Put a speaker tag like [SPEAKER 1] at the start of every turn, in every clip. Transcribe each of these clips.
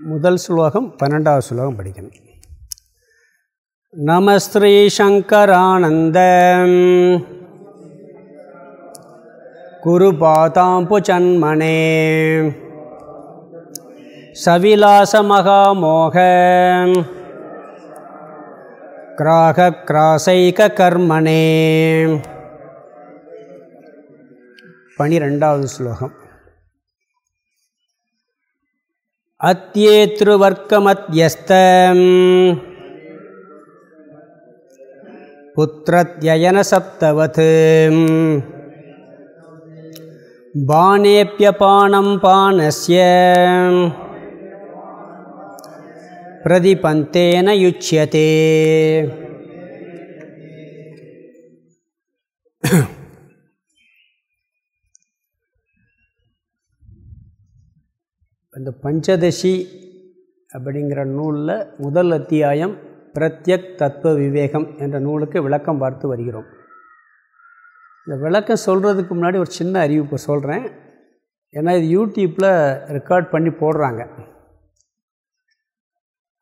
[SPEAKER 1] முதல் ஸ்லோகம் பன்னெண்டாவது ஸ்லோகம் படிக்கணும். நமஸ்ரீ சங்கரானந்த. கிராக கிராசைக கிராகக்ராசைகர்மணே பனிரெண்டாவது ஸ்லோகம் அத்தியேத்ருவர்க்கமத்யஸ்த புத்திரத்யயனசப்தவத். பானேப்பியபானம் பானஸ்ய. பிரதிபந்தேன யுச்சியதே. அந்த பஞ்சதசி அப்படிங்கிற நூலில் முதல் அத்தியாயம் பிரத்யக் தத்துவ விவேகம் என்ற நூலுக்கு விளக்கம் பார்த்து வருகிறோம். இந்த விளக்கம் சொல்கிறதுக்கு முன்னாடி ஒரு சின்ன அறிவிப்பு சொல்கிறேன் ஏன்னா இது யூடியூப்பில் ரெக்கார்ட் பண்ணி போடுறாங்க.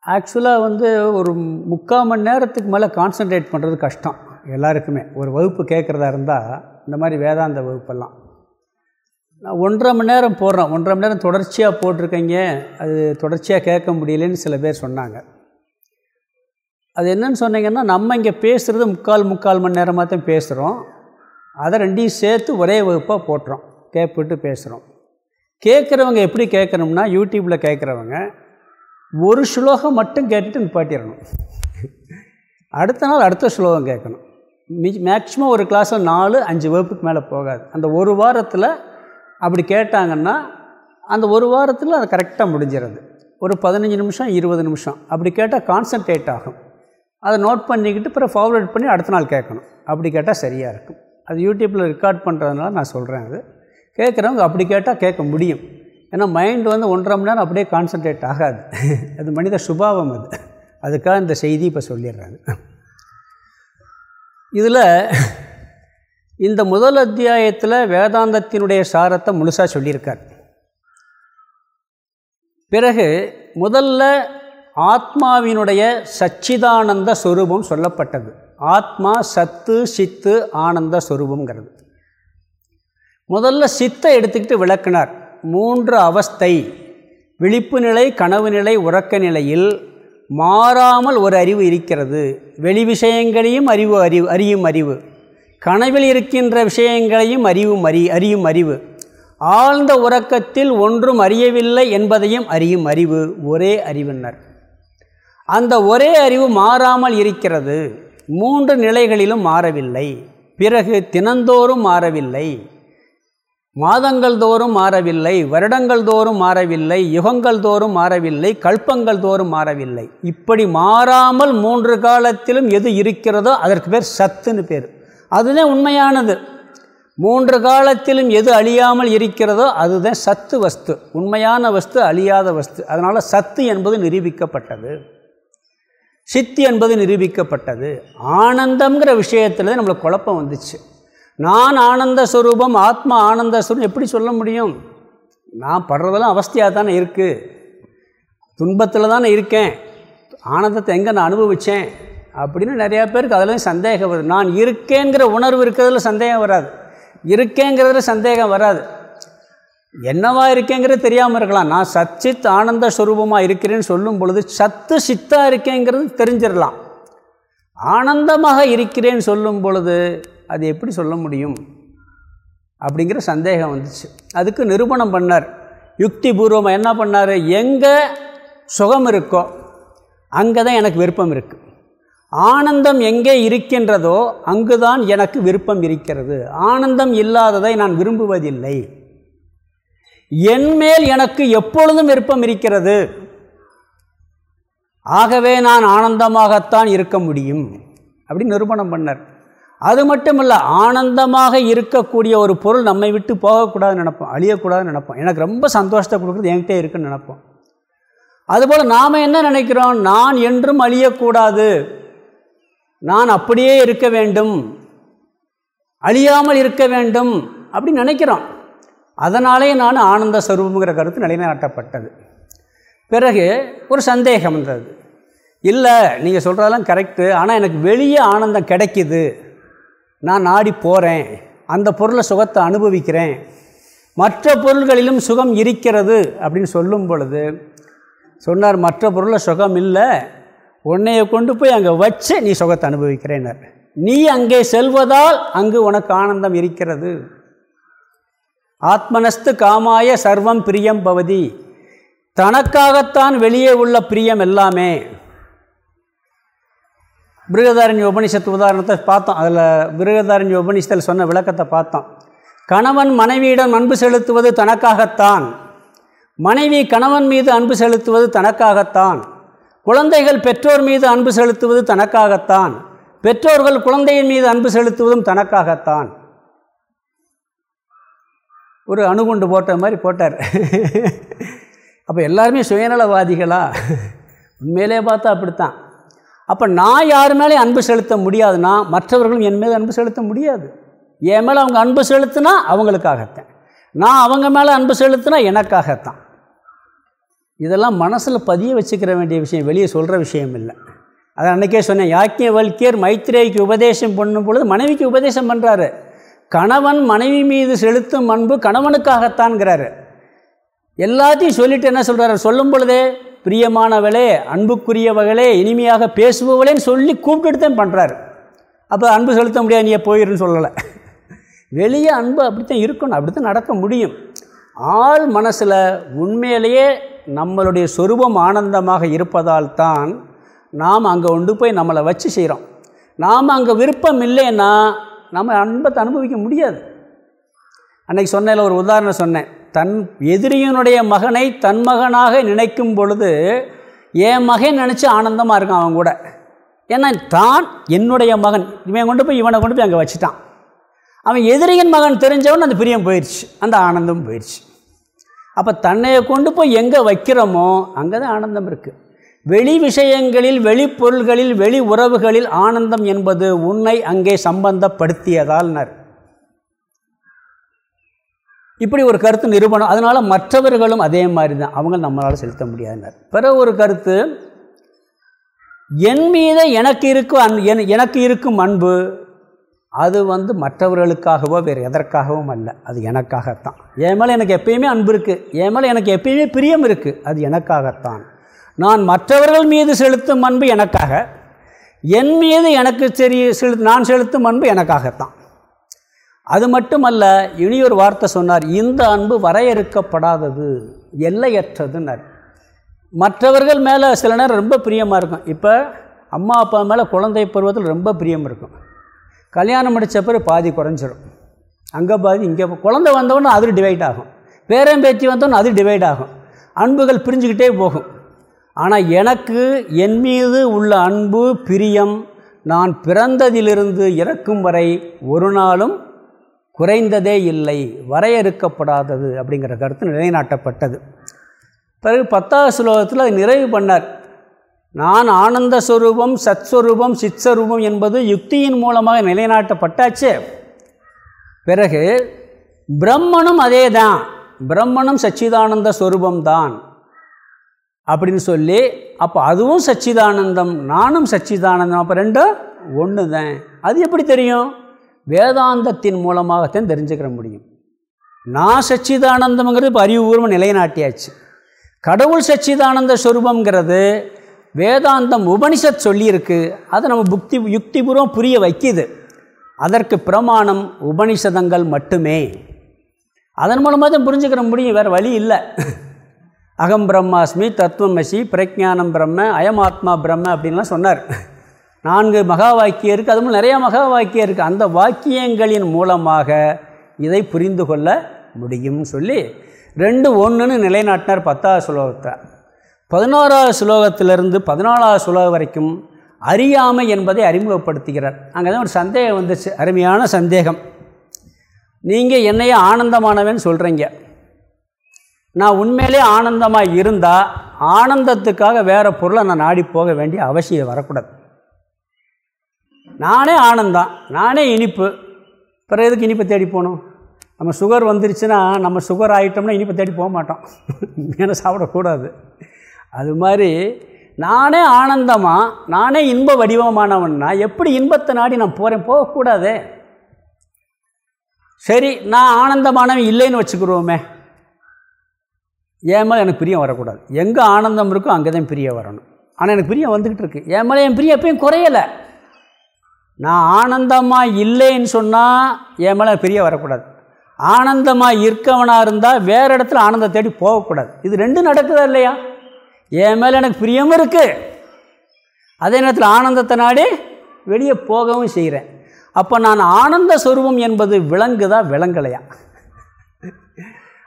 [SPEAKER 1] ஆக்சுவலாக வந்து ஒரு முக்கால் மணி நேரத்துக்கு மேலே கான்சன்ட்ரேட் பண்ணுறது கஷ்டம். எல்லாருக்குமே. ஒரு வகுப்பு கேட்குறதா இருந்தால் இந்த மாதிரி வேதாந்த வகுப்பெல்லாம். நான் ஒன்றரை மணி நேரம் போடுறேன். ஒன்றரை மணி நேரம் தொடர்ச்சியாக போட்டிருக்கீங்க. அது தொடர்ச்சியாக கேட்க முடியலன்னு சில பேர் சொன்னாங்க. அது என்னன்னு சொன்னீங்கன்னா நம்ம இங்கே பேசுகிறது முக்கால் முக்கால் மணி நேரமாக தான் பேசுகிறோம் அதை ரெண்டையும் சேர்த்து ஒரே வகுப்பாக போட்டுறோம். கேட்பிட்டு பேசுகிறோம் கேட்குறவங்க எப்படி கேட்கணும்னா யூடியூப்பில் கேட்குறவங்க ஒரு ஸ்லோகம் மட்டும் கேட்டுட்டு நிப்பாட்டிடணும். அடுத்த நாள் அடுத்த ஸ்லோகம் கேட்கணும். மி மேக்ஸிமம் ஒரு கிளாஸில் நாலு அஞ்சு வகுப்புக்கு மேலே போகாது. அந்த ஒரு வாரத்தில் அப்படி கேட்டாங்கன்னா அந்த ஒரு வாரத்தில் அது கரெக்டாக முடிஞ்சிடுது ஒரு பதினஞ்சு நிமிஷம் இருபது நிமிஷம். அப்படி கேட்டால் கான்சன்ட்ரேட் ஆகும். அதை நோட் பண்ணிக்கிட்டு பிறகு ஃபார்வர்ட் பண்ணி அடுத்த நாள் கேட்கணும். அப்படி கேட்டால் சரியாக இருக்கும். அது யூடியூப்பில் ரெக்கார்ட் பண்ணுறதுனால நான் சொல்கிறேன் அது. கேட்குறவங்க அப்படி கேட்டால் கேட்க முடியும். ஏன்னா மைண்டு வந்து ஒன்றரை மணி நேரம் அப்படியே கான்சன்ட்ரேட் ஆகாது. அது மனித சுபாவம் அது. அதுக்காக இந்த செய்தி இப்போ சொல்லிடுறாங்க இதில் இந்த முதல் அத்தியாயத்தில் வேதாந்தத்தினுடைய சாரத்தை முழுசாக சொல்லியிருக்கார். பிறகு முதல்ல ஆத்மாவினுடைய சச்சிதானந்த ஸ்வரூபம் சொல்லப்பட்டது. ஆத்மா சத்து சித்து ஆனந்த ஸ்வரூபங்கிறது முதல்ல சித்தை எடுத்துக்கிட்டு விளக்குனார். மூன்று அவஸ்தை. விழிப்பு நிலை கனவு நிலை உறக்க நிலையில் மாறாமல் ஒரு அறிவு இருக்கிறது. வெளி விஷயங்களையும் அறிவு அறிவு அறியும் அறிவு. கனவில் இருக்கின்ற விஷயங்களையும் அறிவும் அறி அறியும் அறிவு. ஆழ்ந்த உறக்கத்தில் ஒன்றும் அறியவில்லை என்பதையும் அறியும் அறிவு. ஒரே அறிவினர் அந்த ஒரே அறிவு மாறாமல் இருக்கிறது. மூன்று நிலைகளிலும் மாறவில்லை. பிறகு தினந்தோறும் மாறவில்லை. மாதங்கள் தோறும் மாறவில்லை. வருடங்கள் தோறும் மாறவில்லை. யுகங்கள் தோறும் மாறவில்லை. கல்பங்கள் தோறும் மாறவில்லை. இப்படி மாறாமல் மூன்று காலத்திலும் எது இருக்கிறதோ அதற்கு பேர் சத்துன்னு பேர். அதுதான் உண்மையானது. மூன்று காலத்திலும் எது அழியாமல் இருக்கிறதோ அதுதான் சத்து வஸ்து. உண்மையான வஸ்து அழியாத வஸ்து. அதனால் சத்து என்பது நிரூபிக்கப்பட்டது. சித்தி என்பது நிரூபிக்கப்பட்டது. ஆனந்தங்கிற விஷயத்தில் நம்மளுக்கு குழப்பம் வந்துச்சு. நான் ஆனந்த ஸ்வரூபம் ஆத்மா ஆனந்த ஸ்வரூபம் எப்படி சொல்ல முடியும்? நான் படுறதெல்லாம் அவஸ்தையாக தானே இருக்குது துன்பத்தில் தானே இருக்கேன். ஆனந்தத்தை எங்கே நான் அனுபவித்தேன் அப்படின்னு நிறையா பேருக்கு அதில் சந்தேகம் வருது. நான் இருக்கேங்கிற உணர்வு இருக்கிறதுல சந்தேகம் வராது. இருக்கேங்கிறதுல சந்தேகம் வராது. என்னவா இருக்கேங்கிறது தெரியாமல் இருக்கலாம். நான் சச்சித் ஆனந்த ஸ்வரூபமாக இருக்கிறேன்னு சொல்லும் பொழுது சத்து சித்தாக இருக்கேங்கிறது தெரிஞ்சிடலாம். ஆனந்தமாக இருக்கிறேன்னு சொல்லும் பொழுது அது எப்படி சொல்ல முடியும்? அப்படிங்கிற சந்தேகம் வந்துச்சு. அதுக்கு நிரூபணம் பண்ணார். யுக்தி பூர்வமாக என்ன பண்ணார்? எங்கே சுகம் இருக்கோ அங்கே தான் எனக்கு விருப்பம் இருக்குது ஆனந்தம் எங்கே இருக்கின்றதோ அங்குதான் எனக்கு விருப்பம் இருக்கிறது. ஆனந்தம் இல்லாததை நான் விரும்புவதில்லை. என்மேல் எனக்கு எப்பொழுதும் விருப்பம் இருக்கிறது. ஆகவே நான் ஆனந்தமாகத்தான் இருக்க முடியும். அப்படி நிரூபணம் பண்ணார். அது மட்டும் இல்லை ஆனந்தமாக இருக்கக்கூடிய ஒரு பொருள் நம்மை விட்டு போகக்கூடாதுன்னு நினப்போம் அழியக்கூடாதுன்னு நினப்போம். எனக்கு ரொம்ப சந்தோஷத்தை கொடுக்குறது என்கிட்ட இருக்குன்னு நினப்போம். அதுபோல் நாம் என்ன நினைக்கிறோம்? நான் என்றும் அழியக்கூடாது. நான் அப்படியே இருக்க வேண்டும். அழியாமல் இருக்க வேண்டும் அப்படின்னு நினைக்கிறோம். அதனாலே நான் ஆனந்த ஸ்வரூபங்கிற கருத்து நிலைநாட்டப்பட்டது. பிறகு ஒரு சந்தேகம் வந்தது. இல்லை நீங்கள் சொல்கிறதெல்லாம் கரெக்டு ஆனால் எனக்கு வெளியே ஆனந்தம் கிடைக்கிது. நான் நாடி போகிறேன் அந்த பொருளை சுகத்தை அனுபவிக்கிறேன். மற்ற பொருள்களிலும் சுகம் இருக்கிறது அப்படின்னு சொல்லும் பொழுது சொன்னார் மற்ற பொருளில் சுகம் இல்லை. உன்னைய கொண்டு போய் அங்கே வச்சு நீ சுகத்தை அனுபவிக்கிறேனர் நீ அங்கே செல்வதால் அங்கு உனக்கு ஆனந்தம் இருக்கிறது. ஆத்மனஸ்து காமாய சர்வம் பிரியம் பவதி. தனக்காகத்தான் வெளியே உள்ள பிரியம் எல்லாமே. பிருகதாரண்ய உபனிஷத்து உதாரணத்தை பார்த்தோம். அதில் பிருகதாரண்ய உபனிஷத்தில் சொன்ன விளக்கத்தை பார்த்தோம். கணவன் மனைவியிடம் அன்பு செலுத்துவது தனக்காகத்தான். மனைவி கணவன் மீது அன்பு செலுத்துவது தனக்காகத்தான். குழந்தைகள் பெற்றோர் மீது அன்பு செலுத்துவது தனக்காகத்தான். பெற்றோர்கள் குழந்தையின் மீது அன்பு செலுத்துவதும் தனக்காகத்தான். ஒரு அணுகுண்டு போட்ட மாதிரி போட்டார். அப்போ எல்லாருமே சுயநலவாதிகளா? உண்மையிலே பார்த்தா அப்படித்தான். அப்போ நான் யார் மேலே அன்பு செலுத்த முடியாதுன்னா மற்றவர்களும் என் மீது அன்பு செலுத்த முடியாது. என் மேலே அவங்க அன்பு செலுத்தினா அவங்களுக்காகத்தான். நான் அவங்க மேலே அன்பு செலுத்தினா எனக்காகத்தான். இதெல்லாம் மனசில் பதிய வச்சுக்கிற வேண்டிய விஷயம் வெளியே சொல்கிற விஷயம் இல்லை. அதை அன்றைக்கே சொன்னேன் யாக்கிய வல்கியர் மைத்ரேய்க்கு உபதேசம் பண்ணும் பொழுது மனைவிக்கு உபதேசம் பண்ணுறாரு கணவன் மனைவி மீது செலுத்தும் அன்பு கணவனுக்காகத்தான்ங்கிறாரு எல்லாத்தையும் சொல்லிட்டு என்ன சொல்கிறாரு சொல்லும் பொழுதே பிரியமானவளே அன்புக்குரியவர்களே இனிமையாக பேசுபவளேன்னு சொல்லி கூப்பிட்டுட்டு தான் பண்ணுறாரு அப்போ அன்பு செலுத்த முடியாது நீ போயிருன்னு சொல்லலை. வெளியே அன்பு அப்படித்தான் இருக்கணும் அப்படித்தான் நடக்க முடியும். ஆள் மனசில் உண்மையிலேயே நம்மளுடைய சொரூபம் ஆனந்தமாக இருப்பதால் தான் நாம் அங்கே கொண்டு போய் நம்மளை வச்சு செய்கிறோம். நாம் அங்கே விருப்பம் இல்லைன்னா நம்ம அன்பத்தை அனுபவிக்க முடியாது. அன்றைக்கி சொன்னதில் ஒரு உதாரணம் சொன்னேன். தன் எதிரியினுடைய மகனை தன் மகனாக நினைக்கும் பொழுது என் மகன் நினச்சி ஆனந்தமாக இருக்கான் அவன் கூட. ஏன்னா தான் என்னுடைய மகன். இவன் கொண்டு போய் இவனை கொண்டு போய் அங்கே வச்சுட்டான். அவன் எதிரியின் மகன் தெரிஞ்சவன் அந்த பிரியம் போயிடுச்சு. அந்த ஆனந்தம் போயிடுச்சு. அப்போ தன்னையை கொண்டு போய் எங்கே வைக்கிறோமோ அங்கே தான் ஆனந்தம் இருக்குது வெளி விஷயங்களில் வெளிப்பொருள்களில் வெளி உறவுகளில் ஆனந்தம் என்பது உன்னை அங்கே சம்பந்தப்படுத்தியதால்னர். இப்படி ஒரு கருத்து நிரூபணம் அதனால் மற்றவர்களும் அதே மாதிரி தான் அவங்க நம்மளால் செலுத்த முடியாதுனர். பிற ஒரு கருத்து என் மீது எனக்கு இருக்கும் அன் என் எனக்கு இருக்கும் அன்பு அது வந்து மற்றவர்களுக்காகவோ வேறு எதற்காகவும் அல்ல. அது எனக்காகத்தான். என் மேலே எனக்கு எப்பயுமே அன்பு இருக்குது என் மேலே எனக்கு எப்பயுமே பிரியம் இருக்குது அது எனக்காகத்தான். நான் மற்றவர்கள் மீது செலுத்தும் அன்பு எனக்காக. என் மீது எனக்கு சரி செலு நான் செலுத்தும் அன்பு எனக்காகத்தான். அது மட்டுமல்ல இனியொரு வார்த்தை சொன்னார் இந்த அன்பு வரையறுக்கப்படாதது எல்லையற்றதுன்னார் மற்றவர்கள் மேலே சில நேரம் ரொம்ப பிரியமாக இருக்கும். இப்போ அம்மா அப்பா மேலே குழந்தை பருவத்தில் ரொம்ப பிரியம் இருக்கும். கல்யாணம் முடித்த பிறகு பாதி குறைஞ்சிடும். அங்கே பாதி இங்கே குழந்தை வந்தவொடனே அது டிவைட் ஆகும். பேரன் பேச்சு வந்தோன்னு அது டிவைட் ஆகும். அன்புகள் பிரிஞ்சுக்கிட்டே போகும். ஆனால் எனக்கு என் மீது உள்ள அன்பு பிரியம் நான் பிறந்ததிலிருந்து இறக்கும் வரை ஒரு நாளும் குறைந்ததே இல்லை வரையறுக்கப்படாதது அப்படிங்கிற கருத்து நிலைநாட்டப்பட்டது. பிறகு பத்தாவது ஸ்லோகத்தில் நிறைவு பண்ணார். நான் ஆனந்த ஸ்வரூபம் சத்ஸ்வரூபம் சித்ஸ்வரூபம் என்பது யுக்தியின் மூலமாக நிலைநாட்டப்பட்டாச்சு. பிறகு பிரம்மனும் அதே தான் பிரம்மனும் சச்சிதானந்த ஸ்வரூபம்தான் அப்படின்னு சொல்லி அப்போ அதுவும் சச்சிதானந்தம் நானும் சச்சிதானந்தம். அப்போ ரெண்டும் ஒன்று தான் அது எப்படி தெரியும்? வேதாந்தத்தின் மூலமாகத்தான் தெரிஞ்சுக்கிற முடியும். நான் சச்சிதானந்தம்ங்கிறது இப்போ அறிவுபூர்வம் நிலைநாட்டியாச்சு. கடவுள் சச்சிதானந்த ஸ்வரூபங்கிறது வேதாந்தம் உபனிஷத் சொல்லியிருக்கு. அதை நம்ம புக்தி யுக்திபூர்வம் புரிய வைக்கிது. அதற்கு பிரமாணம் உபனிஷதங்கள் மட்டுமே. அதன் மூலமாக தான் புரிஞ்சுக்கிற முடியும் வேறு வழி இல்லை. அகம் பிரம்மாஸ்மி தத்துவமசி பிரஜானம் பிரம்ம அயமாத்மா பிரம்ம அப்படின்லாம் சொன்னார். நான்கு மகா வாக்கியம் இருக்குது அது மூலம் நிறையா மகா வாக்கியம் இருக்குது அந்த வாக்கியங்களின் மூலமாக இதை புரிந்து கொள்ள முடியும்னு சொல்லி ரெண்டு ஒன்றுன்னு நிலைநாட்டினார் பத்தாவது ஸ்லோகத்தை பதினோராவது ஸ்லோகத்திலிருந்து பதினாலாவது ஸ்லோகம் வரைக்கும் அறியாமை என்பதை அறிமுகப்படுத்துகிறார். அங்கே தான் ஒரு சந்தேகம் வந்துச்சு. அருமையான சந்தேகம். நீங்கள் என்னையே ஆனந்தமானவன் சொல்கிறீங்க நான் உண்மையிலே ஆனந்தமாக இருந்தால் ஆனந்தத்துக்காக வேறு பொருளை நான் நாடி போக வேண்டிய அவசியம் வரக்கூடாது. நானே ஆனந்தம் நானே இனிப்பு. பிறகு எதுக்கு இனிப்பை தேடி போகணும்? நம்ம சுகர் வந்துருச்சுன்னா நம்ம சுகர் ஆகிட்டோம்னா இனிப்பை தேடி போக மாட்டோம். ஏன்னா சாப்பிடக்கூடாது. அது மாதிரி நானே ஆனந்தமாக நானே இன்ப வடிவமானவன்னா எப்படி இன்பத்தை நாடி நான் போகிறேன் போகக்கூடாதே. சரி நான் ஆனந்தமானவன் இல்லைன்னு வச்சுக்கிடுவோமே ஏன் மேலே எனக்கு பிரியம் வரக்கூடாது. எங்கே ஆனந்தம் இருக்கோ அங்கே தான் பிரியம் வரணும். ஆனால் எனக்கு பிரியம் வந்துக்கிட்டு இருக்கு. என் மேலே என் பிரியம் எப்பயும் குறையலை. நான் ஆனந்தமாக இல்லைன்னு சொன்னால் என் மேலே பிரியம் வரக்கூடாது. ஆனந்தமாக இருக்கவனாக இருந்தால் வேறு இடத்துல ஆனந்தம் தேடி போகக்கூடாது. இது ரெண்டும் நடக்குதா இல்லையா? என் மேலே எனக்கு பிரியமும் இருக்குது அதே நேரத்தில் ஆனந்தத்தை நாடி வெளியே போகவும் செய்கிறேன் அப்போ நான் ஆனந்த சொருபம் என்பது விலங்குதா விலங்கலையா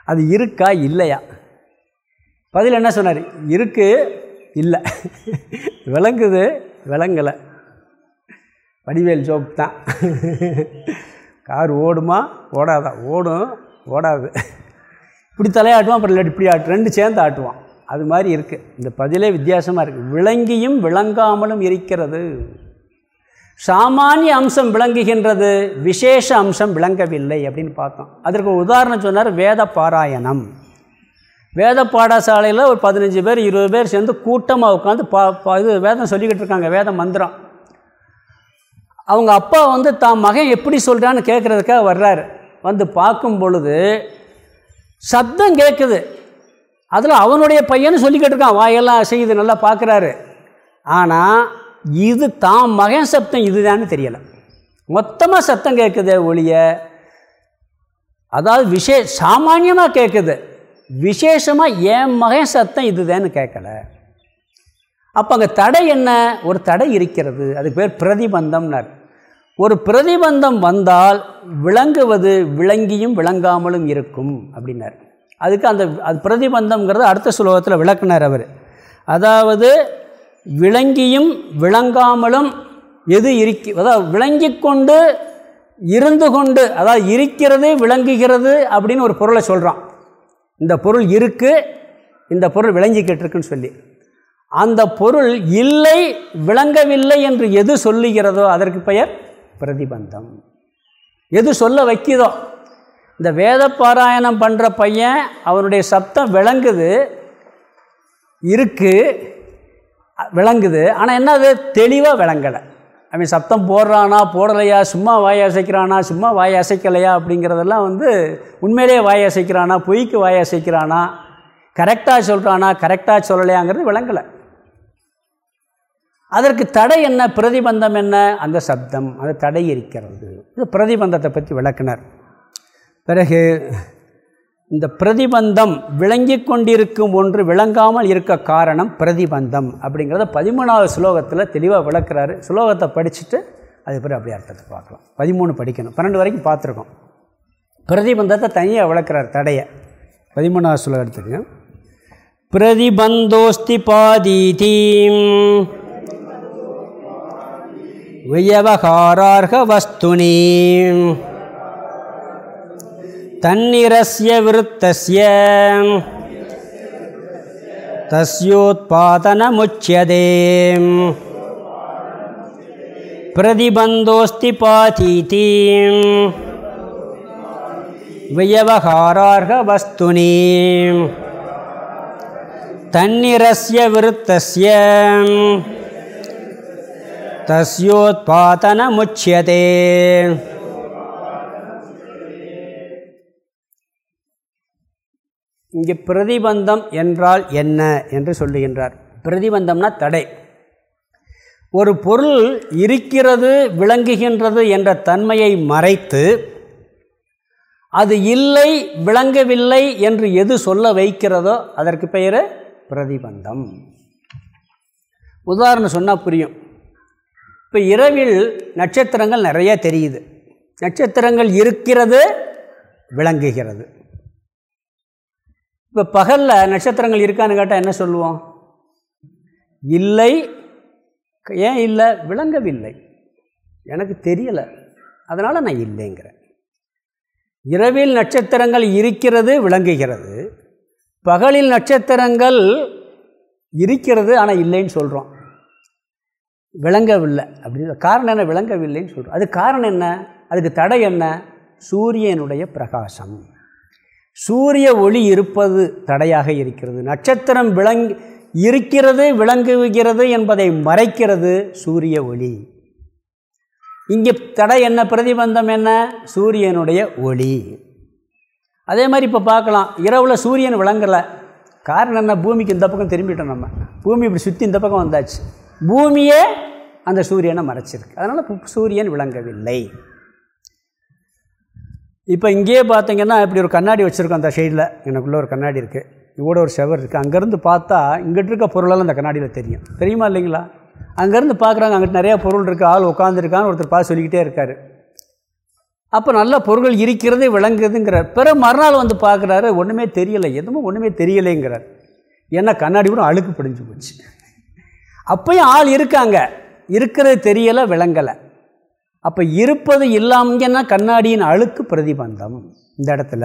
[SPEAKER 1] அது இருக்கா? இல்லையா? பதில் என்ன சொன்னார்? இருக்குது இல்லை. விளங்குது விளங்கலை. வடிவேல் ஜோக் தான். கார் ஓடுமா? ஓடாதா? ஓடும் ஓடாது. இப்படி தலையாட்டுவான் அப்புறம் இப்படி ஆட்டு ரெண்டு சேர்ந்து ஆட்டுவான். அது மாதிரி இருக்குது இந்த பதிலே வித்தியாசமாக இருக்குது விளங்கியும் விளங்காமலும் இருக்கிறது. சாமானிய அம்சம் விளங்குகின்றது விசேஷ அம்சம் விளங்கவில்லை அப்படின்னு பார்த்தோம். அதற்கு உதாரணம் சொன்னார் வேத பாராயணம். வேத பாடசாலையில் ஒரு பதினஞ்சு பேர் இருபது பேர் சேர்ந்து கூட்டமாக உட்காந்து பா இது வேதம் சொல்லிக்கிட்டு இருக்காங்க வேத மந்திரம். அவங்க அப்பா வந்து தான் மகன் எப்படி சொல்கிறான்னு கேட்குறதுக்காக வர்றாரு. வந்து பார்க்கும் பொழுது சப்தம் கேட்குது அதில் அவனுடைய பையன் சொல்லிக்கிட்டு இருக்கான் வாயெல்லாம் செய்யுது நல்லா பார்க்குறாரு ஆனால் இது தான் மகன் சப்தம் இதுதான்னு தெரியலை. மொத்தமாக சத்தம் கேட்குது ஒளிய அதாவது விஷே சாமானியமாக கேட்குது விசேஷமாக என் மகன் சத்தம் இதுதான்னு கேட்கல அப்போ அங்கே தடை என்ன? ஒரு தடை இருக்கிறது. அதுக்கு பேர் பிரதிபந்தம்னார். ஒரு பிரதிபந்தம் வந்தால் விளங்குவது விளங்கியும் விளங்காமலும் இருக்கும் அப்படின்னார். அதுக்கு அந்த அது பிரதிபந்தம்ங்கிறது அடுத்த சுலோகத்தில் விளக்குனார் அவர். அதாவது விளங்கியும் விளங்காமலும் எது இருக்கி அதாவது விளங்கி கொண்டு இருந்து கொண்டு அதாவது இருக்கிறது விளங்குகிறது அப்படின்னு ஒரு பொருளை சொல்கிறான் இந்த பொருள் இருக்குது இந்த பொருள் விளங்கிக்கிட்டு இருக்குன்னு சொல்லி. அந்த பொருள் இல்லை விளங்கவில்லை என்று எது சொல்லுகிறதோ அதற்கு பெயர் பிரதிபந்தம். எது சொல்ல வைக்கிதோ இந்த வேத பாராயணம் பண்ணுற பையன் அவனுடைய சப்தம் விளங்குது. இருக்குது விளங்குது. ஆனால் என்ன அது? தெளிவாக விளங்கலை. அவன் சப்தம் போடுறானா போடலையா? சும்மா வாய் அசைக்கிறானா? சும்மா வாய் அசைக்கலையா? அப்படிங்கிறதெல்லாம் வந்து உண்மையிலேயே வாய் அசைக்கிறானா? பொய்க்கு வாய் அசைக்கிறானா? கரெக்டாக சொல்கிறானா கரெக்டாக சொல்லலையாங்கிறது விளங்கலை. அதற்கு தடை என்ன? பிரதிபந்தம் என்ன? அந்த சப்தம். அந்த தடை இருக்கிறது. இது பிரதிபந்தத்தை பற்றி விளக்குனர். பிறகு இந்த பிரதிபந்தம் விளங்கி கொண்டிருக்கும் ஒன்று விளங்காமல் இருக்க காரணம் பிரதிபந்தம் அப்படிங்கிறத பதிமூணாவது ஸ்லோகத்தில் தெளிவாக விளக்குறாரு. ஸ்லோகத்தை படிச்சுட்டு அது பிறகு அப்படி அர்த்தத்தை பார்க்கலாம். பதிமூணு படிக்கணும். பன்னெண்டு வரைக்கும் பார்த்துருக்கோம். பிரதிபந்தத்தை தனியாக விளக்குறார் தடையை. பதிமூணாவது ஸ்லோகத்துக்கு. பிரதிபந்தோஸ்தி பாதீதீம். தன்னிரஸ்ய விருத்தஸ்ய. தஸ்யோத்பாதனமுச்சியதே. பிரதிபந்தோஸ்தி பாதீதி. வியவகாரார்க வஸ்துனி. தன்னிரஸ்ய விருத்தஸ்ய. தஸ்யோத்பாதனமுச்சியதே. இங்கே பிரதிபந்தம் என்றால் என்ன என்று சொல்லுகின்றார். பிரதிபந்தம்னா தடை. ஒரு பொருள் இருக்கிறது விளங்குகின்றது என்ற தன்மையை மறைத்து அது இல்லை விளங்கவில்லை என்று எது சொல்ல வைக்கிறதோ அதற்கு பெயர் பிரதிபந்தம். உதாரணம் சொன்னால் புரியும். இப்போ இரவில் நட்சத்திரங்கள் நிறைய தெரியுது. நட்சத்திரங்கள் இருக்கிறது விளங்குகிறது. இப்போ பகலில் நட்சத்திரங்கள் இருக்கான்னு கேட்டால் என்ன சொல்லுவோம்? இல்லை. ஏன் இல்லை? விளங்கவில்லை. எனக்கு தெரியலை. அதனால் நான் இல்லைங்கிறேன். இரவில் நட்சத்திரங்கள் இருக்கிறது விளங்குகிறது. பகலில் நட்சத்திரங்கள் இருக்கிறது ஆனால் இல்லைன்னு சொல்கிறோம் விளங்கவில்லை அப்படின்னு. காரணம் என்ன? விளங்கவில்லைன்னு சொல்கிறோம் அது காரணம் என்ன? அதுக்கு தடை என்ன? சூரியனுடைய பிரகாசம். சூரிய ஒளி இருப்பது தடையாக இருக்கிறது. நட்சத்திரம் விளங் இருக்கிறது விளங்குகிறது என்பதை மறைக்கிறது சூரிய ஒளி. இங்கே தடை என்ன? பிரதிபந்தம் என்ன? சூரியனுடைய ஒளி. அதே மாதிரி இப்போ பார்க்கலாம். இரவில் சூரியன் விளங்கலை. காரணம் என்ன? பூமிக்கு இந்த பக்கம் திரும்பிட்டோம் நம்ம. பூமி இப்படி சுற்றி இந்த பக்கம் வந்தாச்சு. பூமியே அந்த சூரியனை மறைச்சிருக்கு. அதனால் சூரியன் விளங்கவில்லை. இப்போ இங்கேயே பார்த்தீங்கன்னா இப்படி ஒரு கண்ணாடி வச்சுருக்கோம் அந்த சைடில் எனக்குள்ளே ஒரு கண்ணாடி இருக்குது இவோட ஒரு செவர் இருக்குது அங்கேருந்து பார்த்தா இங்கிட்டு இருக்க பொருளெல்லாம் அந்த கண்ணாடியில் தெரியும். தெரியுமா இல்லைங்களா? அங்கேருந்து பார்க்குறாங்க அங்கிட்டு நிறையா பொருள் இருக்குது ஆள் உட்காந்துருக்கான்னு ஒருத்தர் பார்த்து சொல்லிக்கிட்டே இருக்கார். அப்போ நல்ல பொருள்கள் இருக்கிறது விளங்குதுங்கிறார் பிற மறுநாள் வந்து பார்க்குறாரு ஒன்றுமே தெரியலை. எதுவும் ஒன்றுமே தெரியலைங்கிறார். ஏன்னா கண்ணாடி கூட அழுக்கு பிடிஞ்சு போச்சு. அப்பயும் ஆள் இருக்காங்க. இருக்கிறது தெரியலை விளங்கலை. அப்போ இருப்பது இல்லாமங்கன்னா கண்ணாடியின் அழுக்கு பிரதிபந்தம் இந்த இடத்துல.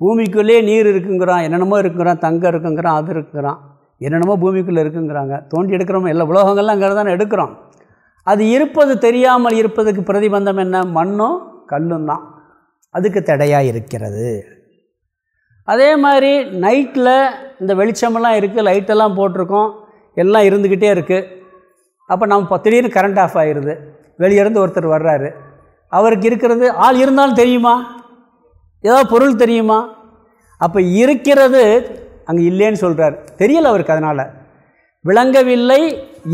[SPEAKER 1] பூமிக்குள்ளேயே நீர் இருக்குங்கிறான் என்னென்னமோ இருக்குங்கிறான் தங்கம் இருக்குங்கிறான் அது இருக்குங்கிறான் என்னென்னமோ பூமிக்குள்ளே இருக்குங்கிறாங்க. தோண்டி எடுக்கிறோம் எல்லா உலோகங்கள்லாம் அங்கே தானே எடுக்கிறோம். அது இருப்பது தெரியாமல் இருப்பதுக்கு பிரதிபந்தம் என்ன? மண்ணும் கல்லும் தான். அதுக்கு தடையாக இருக்கிறது. அதே மாதிரி நைட்டில் இந்த வெளிச்சமெல்லாம் இருக்குது லைட்டெல்லாம் போட்டிருக்கோம் எல்லாம் இருந்துக்கிட்டே இருக்குது அப்போ நம்ம திடீர்னு கரண்ட் ஆஃப் ஆகிடுது வெளியிருந்து ஒருத்தர் வர்றாரு. அவருக்கு இருக்கிறது ஆள் இருந்தாலும் தெரியுமா? ஏதோ பொருள் தெரியுமா? அப்போ இருக்கிறது அங்கே இல்லைன்னு சொல்கிறார் தெரியல அவருக்கு அதனால். விளங்கவில்லை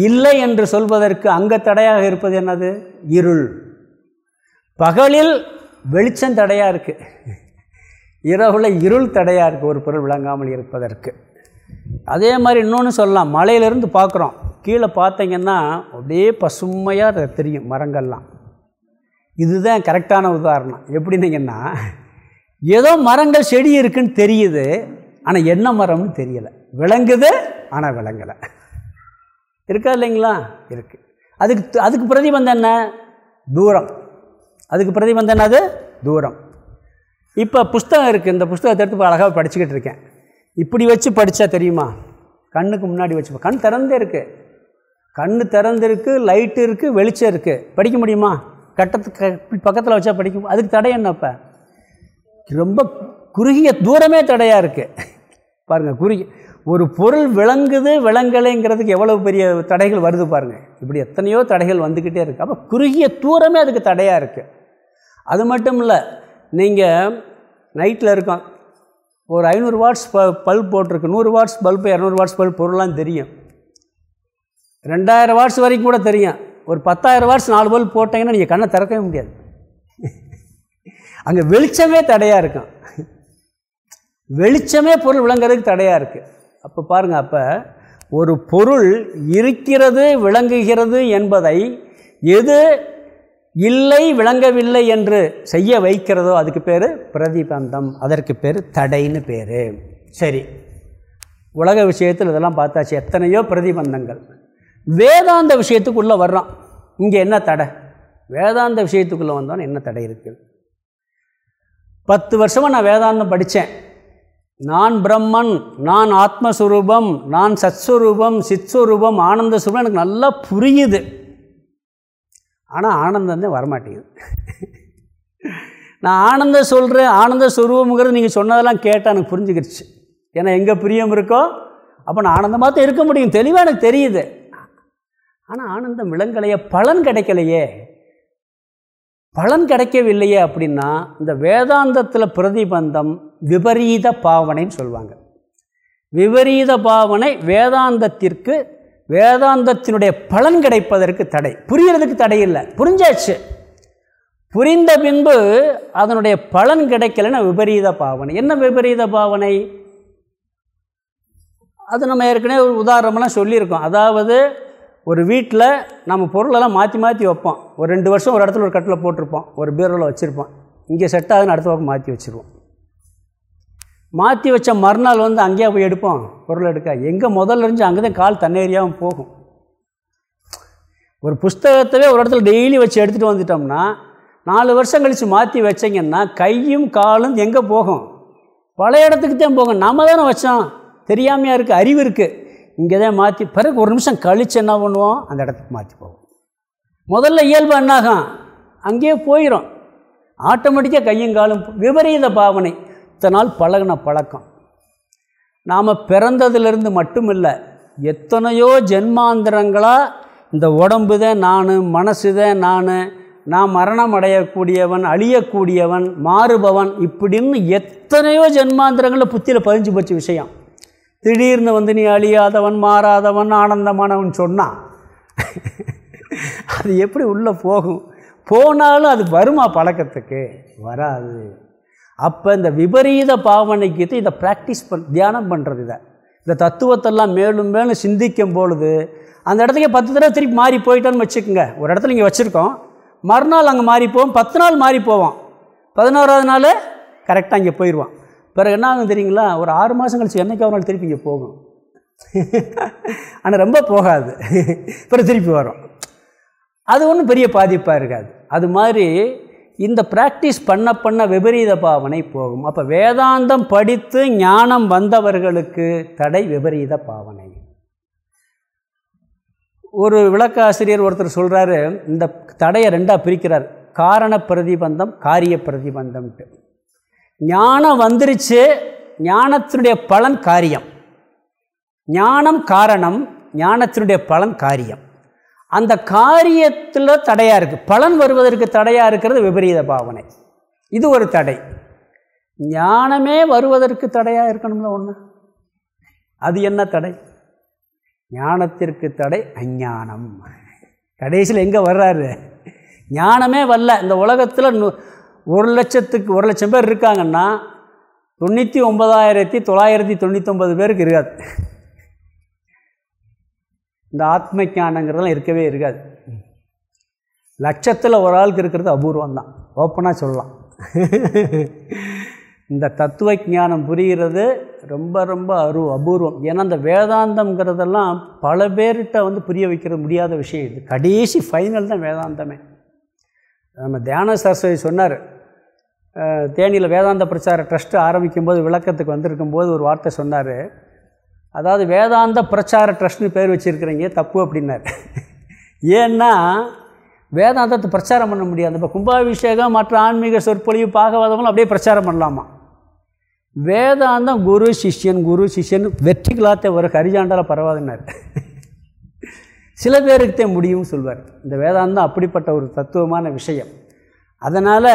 [SPEAKER 1] இல்லை என்று சொல்வதற்கு அங்கே தடையாக இருப்பது என்னது? இருள். பகலில் வெளிச்சம் தடையாக இருக்குது இரவில் இருள் தடையாக இருக்குது ஒரு பொருள் விளங்காமல் இருப்பதற்கு. அதே மாதிரி இன்னொன்று சொல்லலாம். மலையிலிருந்து பார்க்குறோம் கீழே பார்த்தீங்கன்னா அப்படியே பசுமையாக தெரியும் மரங்கள்லாம். இதுதான் கரெக்டான உதாரணம். எப்படின்னீங்கன்னா ஏதோ மரங்கள் செடி இருக்குன்னு தெரியுது ஆனால் என்ன மரம்னு தெரியலை. விளங்குது ஆனால் விளங்கலை. இருக்கா இல்லைங்களா? இருக்குது அதுக்கு அதுக்கு பிரதிபந்தம் என்ன? தூரம். அதுக்கு பிரதிபந்தம் என்னது தூரம். இப்போ புஸ்தகம் இருக்குது இந்த புஸ்தகத்தை எடுத்து அழகாக படிச்சுக்கிட்டு இருக்கேன். இப்படி வச்சு படித்தா தெரியுமா? கண்ணுக்கு முன்னாடி வச்சு கண் திறந்தே இருக்குது கண் திறந்திருக்கு லைட்டு இருக்குது வெளிச்சம் இருக்குது படிக்க முடியுமா? கட்டத்துக்கு பக்கத்தில் வச்சா படிக்கும். அதுக்கு தடை என்னப்போ ரொம்ப குறுகிய தூரமே தடையாக இருக்குது பாருங்கள் குறுகிய ஒரு பொருள் விளங்குது விளங்கலைங்கிறதுக்கு எவ்வளோ பெரிய தடைகள் வருது பாருங்கள் இப்படி எத்தனையோ தடைகள் வந்துக்கிட்டே இருக்குது அப்போ குறுகிய தூரமே அதுக்கு தடையாக இருக்குது அது மட்டும் இல்லை நீங்கள் நைட்டில் இருக்கோம். ஒரு ஐநூறு வாட்ஸ் ப பல்ப் போட்டிருக்கு. நூறு வாட்ஸ் பல்பு இரநூறு வாட்ஸ் பல்ப் பொருள்லாம் தெரியும். ரெண்டாயிரம் வாட்ஸ் வரைக்கும் கூட தெரியும். ஒரு பத்தாயிரம் வாட்ஸ் நாலு போல் போட்டிங்கன்னா நீங்கள் கண்ணை திறக்கவே முடியாது. அங்கே வெளிச்சமே தடையாக இருக்கும். வெளிச்சமே பொருள் விளங்குறதுக்கு தடையாக இருக்குது அப்போ பாருங்கள் அப்போ ஒரு பொருள் இருக்கிறது விளங்குகிறது என்பதை எது இல்லை விளங்கவில்லை என்று செய்ய வைக்கிறதோ அதுக்கு பேர் பிரதிபந்தம். அதற்கு பேர் தடைன்னு பேர். சரி. உலக விஷயத்தில் இதெல்லாம் பார்த்தாச்சு. எத்தனையோ பிரதிபந்தங்கள். வேதாந்த விஷயத்துக்குள்ளே வர்றோம் இங்கே என்ன தடை? வேதாந்த விஷயத்துக்குள்ளே வந்தோன்னு என்ன தடை இருக்குது பத்து வருஷமாக நான் வேதாந்தம் படித்தேன் நான் பிரம்மன் நான் ஆத்மஸ்வரூபம் நான் சத்ஸ்வரூபம் சித்ஸ்வரூபம் ஆனந்த சுரூபம் எனக்கு நல்லா புரியுது. ஆனால் ஆனந்தந்தே வரமாட்டேங்குது. நான் ஆனந்தம் சொல்கிறேன் ஆனந்த சுரூபங்கிறது நீங்கள் சொன்னதெல்லாம் கேட்டால் எனக்கு புரிஞ்சுக்கிடுச்சு ஏன்னா எங்கே பிரியம் இருக்கோ அப்போ நான் ஆனந்தமாக தான் இருக்க முடியும். தெளிவாக எனக்கு தெரியுது. ஆனால் ஆனந்தம் விளங்கலையே பலன் கிடைக்கலையே. பலன் கிடைக்கவில்லையே அப்படின்னா இந்த வேதாந்தத்தில் பிரதிபந்தம் விபரீத பாவனைன்னு சொல்லுவாங்க விபரீத பாவனை வேதாந்தத்திற்கு வேதாந்தத்தினுடைய பலன் கிடைப்பதற்கு தடை. புரியறதுக்கு தடை இல்லை. புரிஞ்சாச்சு. புரிந்த பின்பு அதனுடைய பலன் கிடைக்கலன்னா விபரீத பாவனை. என்ன விபரீத பாவனை? அது நம்ம ஏற்கனவே ஒரு உதாரணமெல்லாம் சொல்லியிருக்கோம். அதாவது ஒரு வீட்டில் நம்ம பொருளெல்லாம் மாற்றி மாற்றி வைப்போம். ஒரு ரெண்டு வருஷம் ஒரு இடத்துல ஒரு கட்டில் போட்டிருப்போம். ஒரு பீரோவில் வச்சுருப்போம். இங்கே செட் ஆகுதுன்னு அடுத்த பக்கம் மாற்றி வச்சுருவோம். மாற்றி வச்ச மறுநாள் வந்து அங்கேயே போய் எடுப்போம். பொருள் எடுக்க. எங்கே முதல்ல இருந்து அங்கே தான் கால் தன்னேரியாகவும் போகும். ஒரு புஸ்தகத்தவே ஒரு இடத்துல டெய்லி வச்சு எடுத்துகிட்டு வந்துட்டோம்னா நாலு வருஷம் கழித்து மாற்றி வச்சிங்கன்னா கையும் காலும் எங்கே போகும்? பழைய இடத்துக்கு தான் போகும். நம்ம தானே வச்சோம். தெரியாமையாக இருக்குது அறிவு இருக்குது இங்கே தான் மாற்றி பிறகு ஒரு நிமிஷம் கழித்து என்ன பண்ணுவோம்? அந்த இடத்துக்கு மாற்றி போவோம். முதல்ல இயல்பு என்னாகும்? அங்கேயே போயிடும் ஆட்டோமேட்டிக்காக கையும் காலும் விபரீத பாவனை. இத்தனை நாள் பழகின பழக்கம். நாம் பிறந்ததிலிருந்து மட்டுமில்லை எத்தனையோ ஜென்மாந்திரங்களாக இந்த உடம்பு தான் நான் மனசு தான் நான் நான் மரணம் அடையக்கூடியவன் அழியக்கூடியவன் மாறுபவன் இப்படின்னு எத்தனையோ ஜென்மாந்திரங்களில் புத்தியில் பதிஞ்சு போச்சு விஷயம். திடீர்னு வந்து நீ அழியாதவன் மாறாதவன் ஆனந்தமானவன் சொன்னான் அது எப்படி உள்ளே போகும்? போனாலும் அது வருமா பழக்கத்துக்கு? வராது. அப்போ இந்த விபரீத பாவனைக்கு இதை ப்ராக்டிஸ் பண் தியானம் பண்ணுறது இதை. இந்த தத்துவத்தெல்லாம் மேலும் மேலும் சிந்திக்கும் பொழுது அந்த இடத்துக்கு பத்து தடவை திருப்பி மாறி போயிட்டோன்னு வச்சுக்கோங்க. ஒரு இடத்துல இங்கே வச்சுருக்கோம். மறுநாள் அங்கே மாறி போவோம் பத்து நாள் மாறி போவோம் பதினோராவது நாள் கரெக்டாக இங்கே போயிடுவான் பிறகு என்ன ஆகும் தெரியுங்களா? ஒரு ஆறு மாதம் கழிச்சு என்றைக்கு ஒரு நாள் திருப்பி இங்கே போகும்? ஆனால் ரொம்ப போகாது. பிறகு திருப்பி வரும். அது ஒன்றும் பெரிய பாதிப்பாக இருக்காது. அது மாதிரி இந்த ப்ராக்டிஸ் பண்ண பண்ண விபரீத பாவனை போகும். அப்போ வேதாந்தம் படித்து ஞானம் வந்தவர்களுக்கு தடை விபரீத பாவனை. ஒரு விளக்காசிரியர் ஒருத்தர் சொல்கிறாரு இந்த தடையை ரெண்டாக பிரிக்கிறார். காரண பிரதிபந்தம் காரிய பிரதிபந்தம்ட்டு ஞானம் வந்துருச்சு. ஞானத்தினுடைய பலன் காரியம். ஞானம் காரணம் ஞானத்தினுடைய பலன் காரியம். அந்த காரியத்தில் தடையாக இருக்குது பலன் வருவதற்கு தடையாக இருக்கிறது விபரீத பாவனை. இது ஒரு தடை. ஞானமே வருவதற்கு தடையாக இருக்கணும்ல ஒன்று அது என்ன தடை? ஞானத்திற்கு தடை அஞ்ஞானம். கடைசியில் எங்கே வர்றாரு? ஞானமே வரல. இந்த உலகத்தில் ஒரு லட்சத்துக்கு ஒரு லட்சம் பேர் இருக்காங்கன்னா தொண்ணூற்றி ஒன்பதாயிரத்தி தொள்ளாயிரத்தி தொண்ணூற்றொம்பது பேருக்கு இருக்காது. இந்த ஆத்ம ஞானங்கிறதெல்லாம் இருக்கவே இருக்காது. லட்சத்தில் ஒரு ஆளுக்கு இருக்கிறது அபூர்வம் தான் ஓப்பனாக சொல்லலாம். இந்த தத்துவ ஞானம் புரிகிறது ரொம்ப ரொம்ப அரு அபூர்வம். ஏன்னா இந்த வேதாந்தம்ங்கிறதெல்லாம் பல பேர்கிட்ட வந்து புரிய வைக்கிறது முடியாத விஷயம் இது. கடைசி ஃபைனல் தான் வேதாந்தமே. நம்ம தியான சரஸ்வதி சொன்னார் தேனியில் வேதாந்த பிரச்சார ட்ரஸ்ட்டு ஆரம்பிக்கும்போது விளக்கத்துக்கு வந்திருக்கும்போது ஒரு வார்த்தை சொன்னார். அதாவது வேதாந்த பிரச்சார ட்ரஸ்ட்னு பேர் வச்சுருக்கிறீங்க தப்பு அப்படின்னார். ஏன்னா வேதாந்தத்தை பிரச்சாரம் பண்ண முடியாது. இப்போ கும்பாபிஷேகம் மற்ற ஆன்மீக சொற்பொழிவு பாகவாதமெல்லாம் அப்படியே பிரச்சாரம் பண்ணலாமா? வேதாந்தம் குரு சிஷ்யன் குரு சிஷ்யன் வெற்றிகளாத்த ஒரு ஹரிஜாண்டால பரவாதுன்னார். சில பேருக்குத்தே முடியும்னு சொல்வார். இந்த வேதாந்தம் அப்படிப்பட்ட ஒரு தத்துவமான விஷயம். அதனால்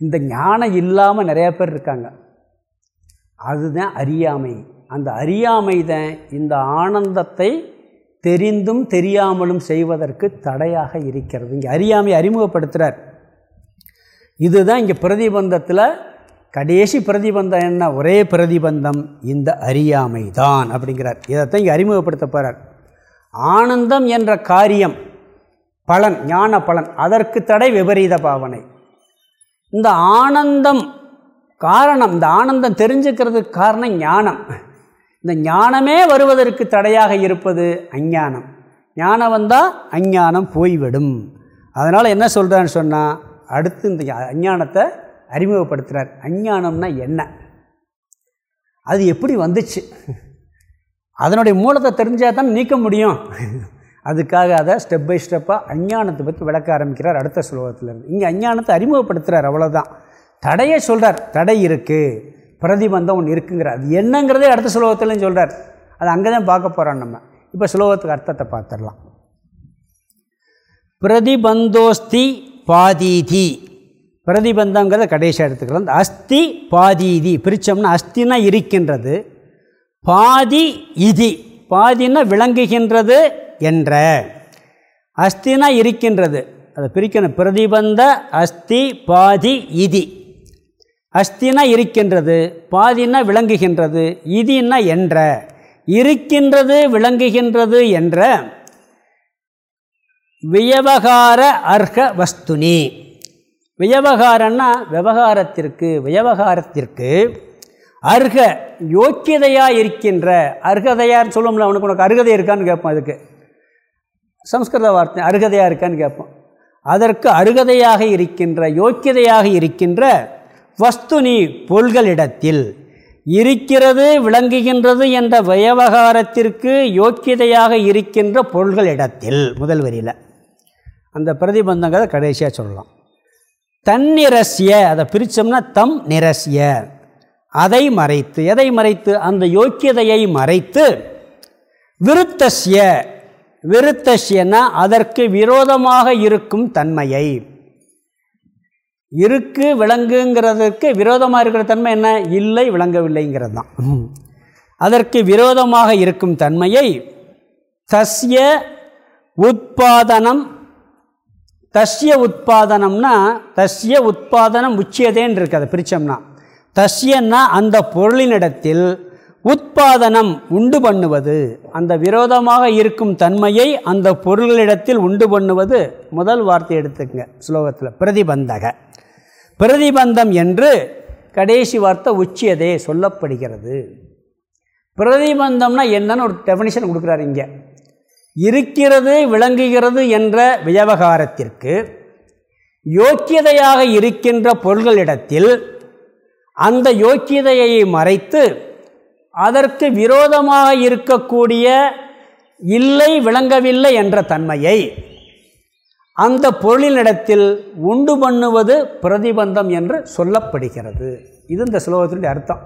[SPEAKER 1] இந்த ஞானம் இல்லாமல் நிறையா பேர் இருக்காங்க. அதுதான் அறியாமை. அந்த அறியாமை தான் இந்த ஆனந்தத்தை தெரிந்தும் தெரியாமலும் செய்வதற்கு தடையாக இருக்கிறது. இங்கே அறியாமை அறிமுகப்படுத்துகிறார் இதுதான் இங்கே பிரதிபந்தத்தில் கடைசி பிரதிபந்தம் என்ன? ஒரே பிரதிபந்தம் இந்த அறியாமை தான் அப்படிங்கிறார். இதைத்தான் இங்கே அறிமுகப்படுத்த போகிறார் ஆனந்தம் என்ற காரியம் பலன் ஞான பலன் அதற்கு தடை விபரீத பாவனை. இந்த ஆனந்தம் காரணம் இந்த ஆனந்தம் தெரிஞ்சுக்கிறதுக்கு காரணம் ஞானம். இந்த ஞானமே வருவதற்கு தடையாக இருப்பது அஞ்ஞானம். ஞானம் வந்தால் அஞ்ஞானம் போய்விடும். அதனால் என்ன சொல்கிறான்னு சொன்னால் அடுத்து இந்த அஞ்ஞானத்தை அறிமுகப்படுத்துகிறார் அஞ்ஞானம்னா என்ன? அது எப்படி வந்துச்சு? அதனுடைய மூலத்தை தெரிஞ்சால் தான் நீக்க முடியும். அதுக்காக அதை ஸ்டெப் பை ஸ்டெப்பாக அஞ்ஞானத்தை பற்றி விளக்க ஆரம்பிக்கிறார் அடுத்த ஸ்லோகத்திலிருந்து இங்கே அஞ்ஞானத்தை அறிமுகப்படுத்துகிறார் அவ்வளோதான் தடையை சொல்கிறார் தடை இருக்குது பிரதிபந்தம் ஒன்று இருக்குங்கிற அது என்னங்கிறதே அடுத்த ஸ்லோகத்துலையும் சொல்கிறார் அது அங்கே தான் பார்க்க போகிறோம் நம்ம. இப்போ ஸ்லோகத்துக்கு அர்த்தத்தை பார்த்துடலாம். பிரதிபந்தோஸ்தி பாதீதி. பிரதிபந்தங்கிறத கடைசியாக எடுத்துக்கலாம். இந்த அஸ்தி பாதீதி பிரித்தோம்னா அஸ்தினா இருக்கின்றது. பாதி இதி பாதினா விளங்குகின்றது என்ற அஸ்தினா இருக்கின்றது. அதை பிரிக்கணும். பிரதிபந்த அஸ்தி பாதி இதி. அஸ்தினா இருக்கின்றது பாதினா விளங்குகின்றது இதினா என்ற. இருக்கின்றது விளங்குகின்றது என்ற வியவகார அர்ஹ வஸ்துனி. வியவகாரன்னா விவகாரத்திற்கு வியவகாரத்திற்கு அர்ஹ யோக்கியதையாக இருக்கின்ற அர்ஹதையார்னு சொல்லுவோம்ல அவனுக்கு உனக்கு அருகதை இருக்கான்னு கேட்போம் அதுக்கு. சம்ஸ்கிருத வார்த்தை அருகதையாக இருக்கான்னு கேட்போம். அதற்கு அருகதையாக இருக்கின்ற யோக்கியதையாக இருக்கின்ற வஸ்துனி பொருள்களிடத்தில் இருக்கிறது விளங்குகின்றது என்ற வியவகாரத்திற்கு யோக்கியதையாக இருக்கின்ற பொருள்களிடத்தில் முதல் வரியில். அந்த பிரதிபந்தங்களை கடைசியாக சொல்லலாம். தன்னிரசிய அதை பிரித்தோம்னா தம் நிரசிய. அதை மறைத்து எதை மறைத்து? அந்த யோக்கியதையை மறைத்து விருத்தசிய விருத்தசியன்னா அதற்கு விரோதமாக இருக்கும் தன்மையை. இருக்கு விலங்குங்கிறதுக்கு விரோதமாக இருக்கிற தன்மை என்ன? இல்லை விளங்கவில்லைங்கிறது தான். அதற்கு விரோதமாக இருக்கும் தன்மையை தஸ்ய உற்பாதனம் தஸ்ய உற்பாதனம்னா தஸ்ய உற்பாதனம் உச்சியதேன்னு இருக்குது அதை பிரித்தோம்னா தஸ்யன்னா அந்த பொருளினிடத்தில் உற்பாதனம் உண்டு பண்ணுவது. அந்த விரோதமாக இருக்கும் தன்மையை அந்த பொருளிடத்தில் உண்டு பண்ணுவது. முதல் வார்த்தை எடுத்துக்கங்க ஸ்லோகத்தில். பிரதிபந்தக. பிரதிபந்தம் என்று கடைசி வார்த்தை உச்சியதே சொல்லப்படுகிறது. பிரதிபந்தம்னா என்னன்னு ஒரு டெஃபனிஷன் கொடுக்குறாரு இங்கே. இருக்கிறது விளங்குகிறது என்ற விவகாரத்திற்கு யோக்கியதையாக இருக்கின்ற பொருள்களிடத்தில் அந்த யோக்கியதையை மறைத்து அதற்கு விரோதமாக இருக்கக்கூடிய இல்லை விளங்கவில்லை என்ற தன்மையை அந்த பொருளினிடத்தில் உண்டு பண்ணுவது பிரதிபந்தம் என்று சொல்லப்படுகிறது. இது இந்த சுலோகத்தினுடைய அர்த்தம்.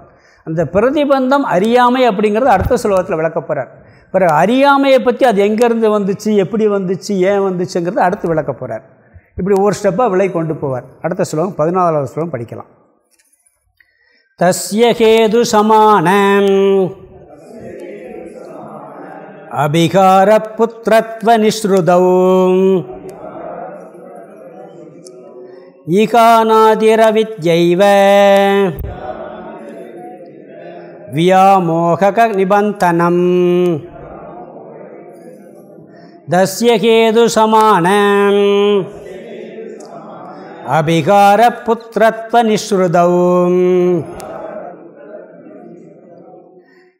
[SPEAKER 1] அந்த பிரதிபந்தம் அறியாமை அப்படிங்கிறது அடுத்த சுலோகத்தில் விளக்கப்படுறார் பிறகு அறியாமையை பற்றி அது எங்கேருந்து வந்துச்சு எப்படி வந்துச்சு ஏன் வந்துச்சுங்கிறது அடுத்து விளக்க போகிறார் இப்படி ஒரு ஸ்டெப்பாக விலை கொண்டு போவார். அடுத்த ஸ்லோகம் பதினாலாவது ஸ்லோகம் படிக்கலாம். தஸ்ய ஹேது சமான அபிகார புத்திரத்வ நிஸ்ருதௌ ஈகானாதிரவித்யைவ. வியாமோக நிபந்தனம் தஸ்ய ஹேது சமான அபிகார புத்திரத்வ நிஸ்ருதவும்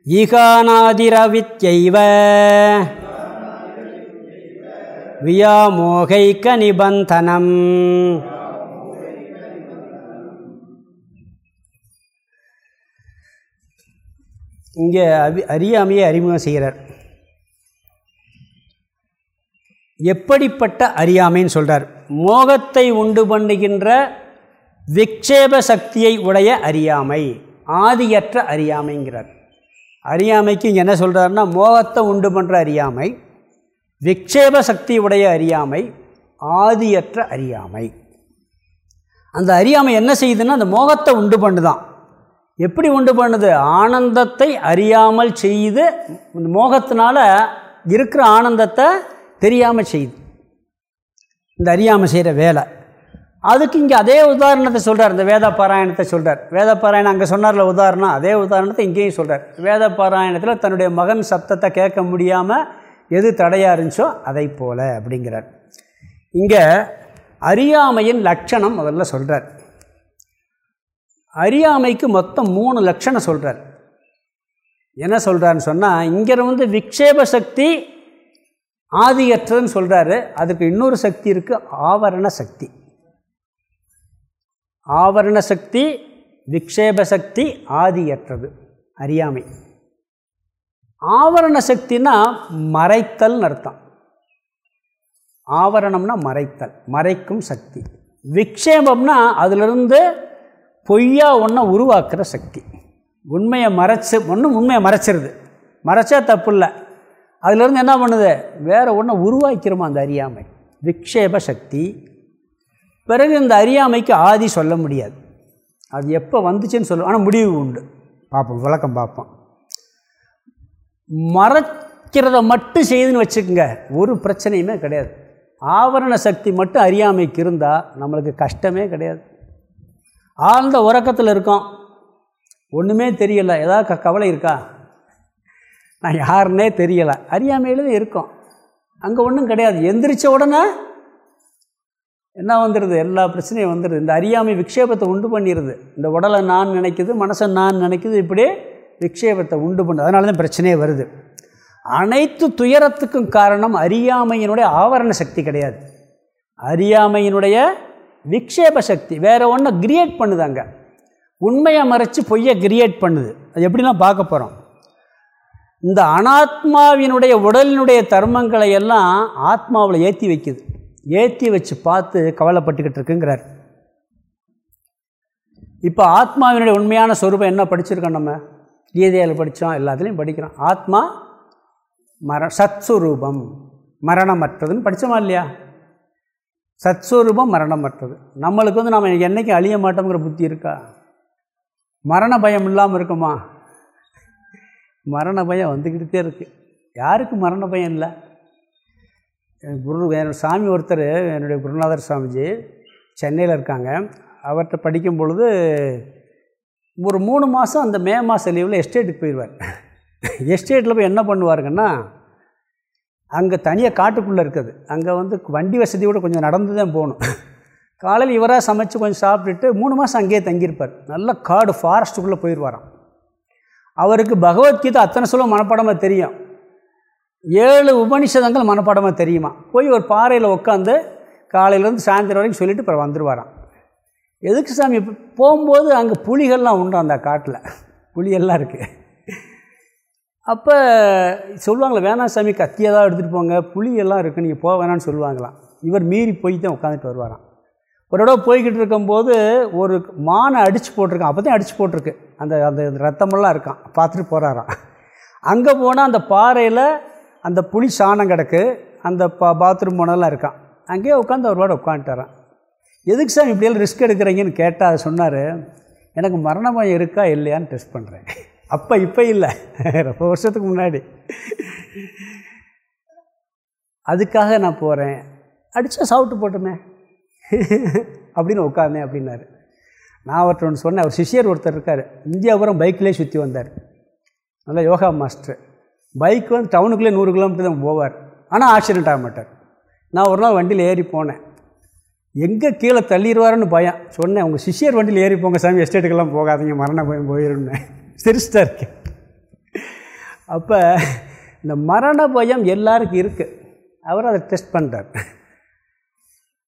[SPEAKER 1] ஈகானாதிரவித்யைவ வியாமோகைக்க நிபந்தனம் இங்கே அறியாமையை அறிமுகம் செய்கிறார். எப்படிப்பட்ட அறியாமைன்னு சொல்கிறார் மோகத்தை உண்டு பண்ணுகின்ற விக்ஷேப சக்தியை உடைய அறியாமை ஆதியற்ற அறியாமைங்கிறார். அறியாமைக்கு இங்கே என்ன சொல்கிறாருன்னா மோகத்தை உண்டு பண்ணுற அறியாமை விக்ஷேப சக்தி உடைய அறியாமை ஆதியற்ற அறியாமை. அந்த அறியாமை என்ன செய்யுதுன்னா அந்த மோகத்தை உண்டு பண்ணுதான். எப்படி உண்டு பண்ணுது? ஆனந்தத்தை அறியாமல் செய்து இந்த மோகத்தினால இருக்கிற ஆனந்தத்தை தெரியாமல் செய்யுது இந்த அறியாமல் செய்கிற வேலை. அதுக்கு இங்கே அதே உதாரணத்தை சொல்கிறார் இந்த வேத பாராயணத்தை சொல்கிறார் வேத பாராயணம் அங்கே சொன்னார்ல உதாரணம். அதே உதாரணத்தை இங்கேயும் சொல்கிறார் வேத பாராயணத்தில் தன்னுடைய மகன் சப்தத்தை கேட்க முடியாமல் எது தடையாக இருந்துச்சோ அதை போல அப்படிங்கிறார். இங்கே அறியாமையின் லட்சணம் முதல்ல சொல்கிறார் அறியாமைக்கு மொத்தம் மூணு லட்சணம் சொல்கிறார் என்ன சொல்கிறாருன்னு சொன்னால் இங்கே வந்து விக்ஷேப சக்தி ஆதியற்றன்னு சொல்கிறாரு அதுக்கு இன்னொரு சக்தி இருக்குது ஆவரண சக்தி. ஆவரண சக்தி விக்ஷேப சக்தி ஆதியற்றது அறியாமை. ஆவரண சக்தினா மறைத்தல்னு அர்த்தம். ஆவரணம்னா மறைத்தல் மறைக்கும் சக்தி. விக்ஷேபம்னா அதிலிருந்து பொய்யா ஒன்றை உருவாக்குற சக்தி. உண்மையை மறைச்சி ஒன்றும் உண்மையை மறைச்சிருது. மறைச்சா தப்பு இல்லை அதிலிருந்து என்ன பண்ணுது? வேறு ஒன்றை உருவாக்கிறோமா அந்த அறியாமை? விக்ஷேப சக்தி. பிறகு இந்த அறியாமைக்கு ஆதி சொல்ல முடியாது. அது எப்போ வந்துச்சுன்னு சொல்லுவோம் ஆனால் முடிவு உண்டு. பார்ப்போம் விளக்கம் பார்ப்போம். மறைக்கிறத மட்டும் செய்துன்னு வச்சுக்கோங்க ஒரு பிரச்சனையுமே கிடையாது. ஆவரண சக்தி மட்டும் அறியாமைக்கு இருந்தால் நம்மளுக்கு கஷ்டமே கிடையாது. ஆழ்ந்த உறக்கத்தில் இருக்கோம். ஒன்றுமே தெரியலை. ஏதாவது க கவலை இருக்கா? நான் யாருன்னே தெரியலை. அறியாமையில் தான் இருக்கோம். அங்கே ஒன்றும் கிடையாது. எந்திரிச்ச உடனே என்ன வந்துடுது எல்லா பிரச்சனையும் வந்துடுது இந்த அறியாமை விக்ஷேபத்தை உண்டு பண்ணிடுது இந்த உடலை நான் நினைக்குது மனசை நான் நினைக்குது இப்படி விக்ஷேபத்தை உண்டு பண்ணுது அதனால தான் பிரச்சனையே வருது. அனைத்து துயரத்துக்கும் காரணம் அறியாமையினுடைய ஆவரண சக்தி கிடையாது. அறியாமையினுடைய விக்ஷேப சக்தி. வேறு ஒன்றை கிரியேட் பண்ணுது அங்கே. உண்மையை மறைச்சி பொய்யை கிரியேட் பண்ணுது. அது எப்படிலாம் பார்க்க போகிறோம் இந்த அனாத்மாவினுடைய உடலினுடைய தர்மங்களை எல்லாம் ஆத்மாவில் ஏற்றி வைக்குது. ஏற்றி வச்சு பார்த்து கவலைப்பட்டுக்கிட்டு இருக்குங்கிறார். இப்போ ஆத்மாவினுடைய உண்மையான சொரூபம் என்ன படிச்சிருக்கோம் நம்ம? கீதையில் படித்தோம் எல்லாத்துலேயும் படிக்கிறோம். ஆத்மா மர சத்ஸ்வரூபம் மரணமற்றதுன்னு படித்தோமா இல்லையா? சத்ஸ்வரூபம் மரணமற்றது. நம்மளுக்கு வந்து நம்ம என்றைக்கும் அழிய மாட்டோங்கிற புத்தி இருக்கா? மரண பயம் இல்லாமல் இருக்குமா? மரண பயம் வந்துக்கிட்டே இருக்குது யாருக்கு மரண பயம் இல்லை? குரு என்னோடய சாமி ஒருத்தர் என்னுடைய குருநாதர் சாமிஜி சென்னையில் இருக்காங்க. அவர்கிட்ட படிக்கும் பொழுது ஒரு மூணு மாதம் அந்த மே மாத லீவில் எஸ்டேட்டுக்கு போயிடுவார் எஸ்டேட்டில் போய் என்ன பண்ணுவாருங்கன்னா அங்கே தனியாக காட்டுக்குள்ளே இருக்குது. அங்கே வந்து வண்டி வசதியோடு கொஞ்சம் நடந்து தான் போகணும். காலையில் இவராக சமைச்சு கொஞ்சம் சாப்பிட்டுட்டு மூணு மாதம் அங்கேயே தங்கியிருப்பார். நல்ல காடு ஃபாரஸ்ட்டுக்குள்ளே போயிடுவாராம் அவருக்கு பகவத்கீதை அத்தனை சொல்ல மனப்பாடமாக தெரியும். ஏழு உபனிஷதங்கள் மனப்பாடமாக தெரியுமா? போய் ஒரு பாறையில் உட்காந்து காலையிலேருந்து சாயந்தரம் வரைக்கும் சொல்லிவிட்டு அப்புறம் வந்துடுவாராம் எதுக்கு சாமி? போகும்போது அங்கே புலிகள்லாம் உண்டு அந்த காட்டில். புலிகள்லாம் இருக்குது அப்போ சொல்லுவாங்களே வேணாம் சாமி கத்தியதாக எடுத்துகிட்டு போங்க. புளியெல்லாம் இருக்குது நீங்கள் போக வேணான்னு சொல்லுவாங்களாம். இவர் மீறி போய் தான் உட்காந்துட்டு வருவாராம். ஒரு இடம் போய்கிட்டு இருக்கும்போது ஒரு மானை அடித்து போட்டிருக்கான். அப்போ தான் அடித்து போட்டிருக்கு. அந்த அந்த ரத்தமெல்லாம் இருக்கான். பார்த்துட்டு போகிறாராம் அங்கே போனால் அந்த பாறையில் அந்த புளி சாணம் கிடக்கு. அந்த பா பாத்ரூம் போனதெல்லாம் இருக்கான். அங்கேயே உட்காந்து ஒரு அவரோட உட்காந்துட்டாரான் எதுக்கு சார் இப்படியெல்லாம் ரிஸ்க் எடுக்கிறீங்கன்னு கேட்டால் சொன்னார் எனக்கு மரணமாக இருக்கா இல்லையான்னு டெஸ்ட் பண்ணுறேன் அப்போ இப்போ இல்லை. ரொம்ப வருஷத்துக்கு முன்னாடி. அதுக்காக நான் போகிறேன் அடித்தா சாப்பிட்டு போட்டுமே. அப்படின்னு உட்காந்தேன் அப்படின்னாரு. நான் அவர்கிட்ட ஒன்று சொன்னேன். அவர் சிஷியர் ஒருத்தர் இருக்கார். இந்தியாபுரம் பைக்கிலே சுற்றி வந்தார். நல்ல யோகா மாஸ்டர். பைக் வந்து டவுனுக்குள்ளே நூறு கிலோமீட்டர் தான் போவார். ஆனால் ஆக்சிடென்ட் ஆக மாட்டார். நான் ஒரு நாள் வண்டியில் ஏறி போனேன். எங்கே கீழே தள்ளிடுவாருன்னு பயம். சொன்னேன் உங்கள் சிஷியர் வண்டியில் ஏறி போங்க சாமி எஸ்டேட்டுக்கெல்லாம் போகாதீங்க மரண பயம் போயிருந்தேன் சிரிச்சிட்டா இருக்கேன். அப்போ இந்த மரண பயம் எல்லாருக்கும் இருக்குது அவர் அதை டெஸ்ட் பண்ணுறார்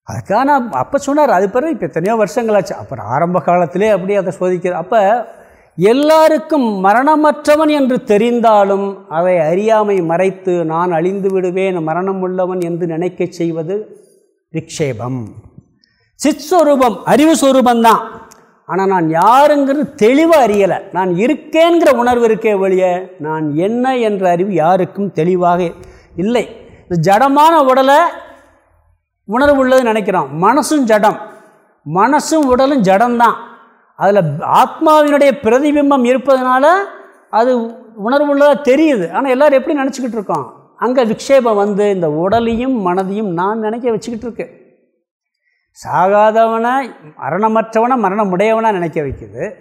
[SPEAKER 1] அதுக்காக நான் அப்போ சொன்னார் அது பிறகு இப்போ எத்தனையோ வருஷங்களாச்சு. அப்புறம் ஆரம்ப காலத்திலே அப்படியே அதை சோதிக்கிறது அப்போ எல்லாருக்கும் மரணமற்றவன் என்று தெரிந்தாலும் அதை அறியாமை மறைத்து நான் அழிந்து விடுவேன் மரணம் உள்ளவன் என்று நினைக்க செய்வது விக்ஷேபம். சித்ஸ்வரூபம் அறிவு சுரூபந்தான் ஆனால் நான் யாருங்கிறது தெளிவாக அறியலை. நான் இருக்கேங்கிற உணர்வு இருக்கே வழியே நான் என்ன என்ற அறிவு யாருக்கும் தெளிவாக இல்லை. இந்த ஜடமான உடலை உணர்வு உள்ளது நினைக்கிறோம். மனசும் ஜடம். மனசும் உடலும் ஜடம்தான். அதில் ஆத்மாவினுடைய பிரதிபிம்பம் இருப்பதனால அது உணர்வுள்ளதாக தெரியுது. ஆனால் எல்லோரும் எப்படி நினச்சிக்கிட்டு இருக்கோம்? அங்கே விக்ஷேபம் வந்து இந்த உடலையும் மனதையும் நான் நினைக்க வச்சுக்கிட்டு இருக்கு. சாகாதவனை மரணமற்றவனை மரணம் உடையவனாக நினைக்க வைக்குது.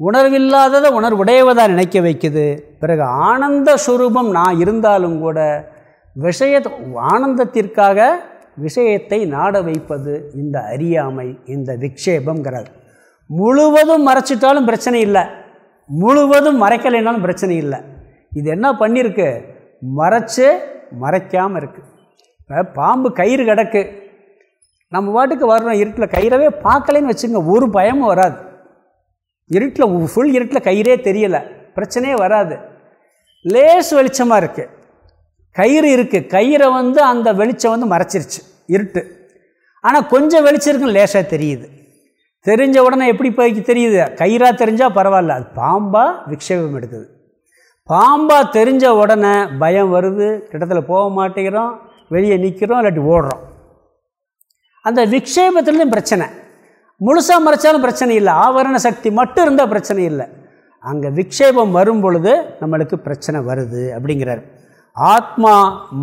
[SPEAKER 1] உணர்வில்லாததை உணர்வுடையவதாக நினைக்க வைக்குது. பிறகு ஆனந்த சுரூபம் நான் இருந்தாலும் கூட விஷய ஆனந்தத்திற்காக விஷயத்தை நாட வைப்பது இந்த அறியாமை இந்த விக்ஷேபங்கிறது முழுவதும் மறைச்சிட்டாலும் பிரச்சனை இல்லை. முழுவதும் மறைக்கலைனாலும் பிரச்சனை இல்லை. இது என்ன பண்ணியிருக்கு? மறைச்சு மறைக்காமல் இருக்குது இப்போ பாம்பு கயிறு கிடக்கு. நம்ம பாட்டுக்கு வர்றோம் இருட்டில் கயிறவே பார்க்கலன்னு வச்சுங்க ஒரு பயமும் வராது. இருட்டில் ஃபுல் இருட்டில் கயிறே தெரியலை. பிரச்சனையே வராது. லேஸ் வெளிச்சமாக இருக்குது கயிறு இருக்குது கயிறை வந்து அந்த வெளிச்சம் வந்து மறைச்சிருச்சு. இருட்டு. ஆனால் கொஞ்சம் வெளிச்சிருக்கும் லேசாக தெரியுது. தெரிஞ்ச உடனே எப்படி போய்க்கு தெரியுது? கயிறாக தெரிஞ்சால் பரவாயில்ல. அது பாம்பாக விக்ஷேபம் எடுக்குது. பாம்பாக தெரிஞ்ச உடனே பயம் வருது. கிட்டத்தில் போக மாட்டேங்கிறோம். வெளியே நிற்கிறோம் இல்லாட்டி ஓடுறோம். அந்த விக்ஷேபத்துலேயும் பிரச்சனை. முழுசாக மறைச்சாலும் பிரச்சனை இல்லை. ஆவரண சக்தி மட்டும் இருந்தால் பிரச்சனை இல்லை. அங்கே விக்ஷேபம் வரும் பொழுது நம்மளுக்கு பிரச்சனை வருது அப்படிங்கிறார். ஆத்மா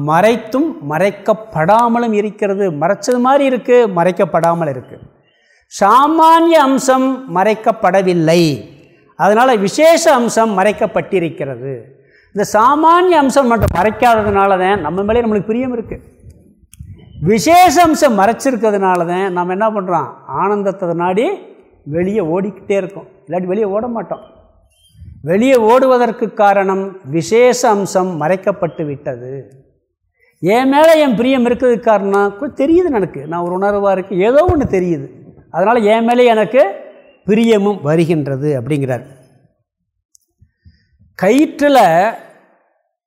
[SPEAKER 1] மறைத்தும் மறைக்கப்படாமலும் இருக்கிறது. மறைச்சது மாதிரி இருக்குது மறைக்கப்படாமல் இருக்குது சாமானிய அம்சம் மறைக்கப்படவில்லை. அதனால் விசேஷ அம்சம் மறைக்கப்பட்டிருக்கிறது. இந்த சாமானிய அம்சம் மட்டும் மறைக்காததுனால தான் நம்ம மேலே நம்மளுக்கு பிரியம் இருக்குது விசேஷ அம்சம் மறைச்சிருக்கிறதுனால தான் நம்ம என்ன பண்ணுறோம் ஆனந்தத்தை நாடி வெளியே ஓடிக்கிட்டே இருக்கோம். இல்லாட்டி வெளியே ஓட மாட்டோம். வெளியே ஓடுவதற்கு காரணம் விசேஷ அம்சம் மறைக்கப்பட்டு விட்டது. என் மேலே என் பிரியம் இருக்கிறதுக்கு காரணம் தெரியுது எனக்கு. நான் ஒரு உணர்வாக இருக்குது ஏதோ ஒன்று தெரியுது. அதனால் என் மேலே எனக்கு பிரியமும் வருகின்றது அப்படிங்கிறார். கயிற்றில்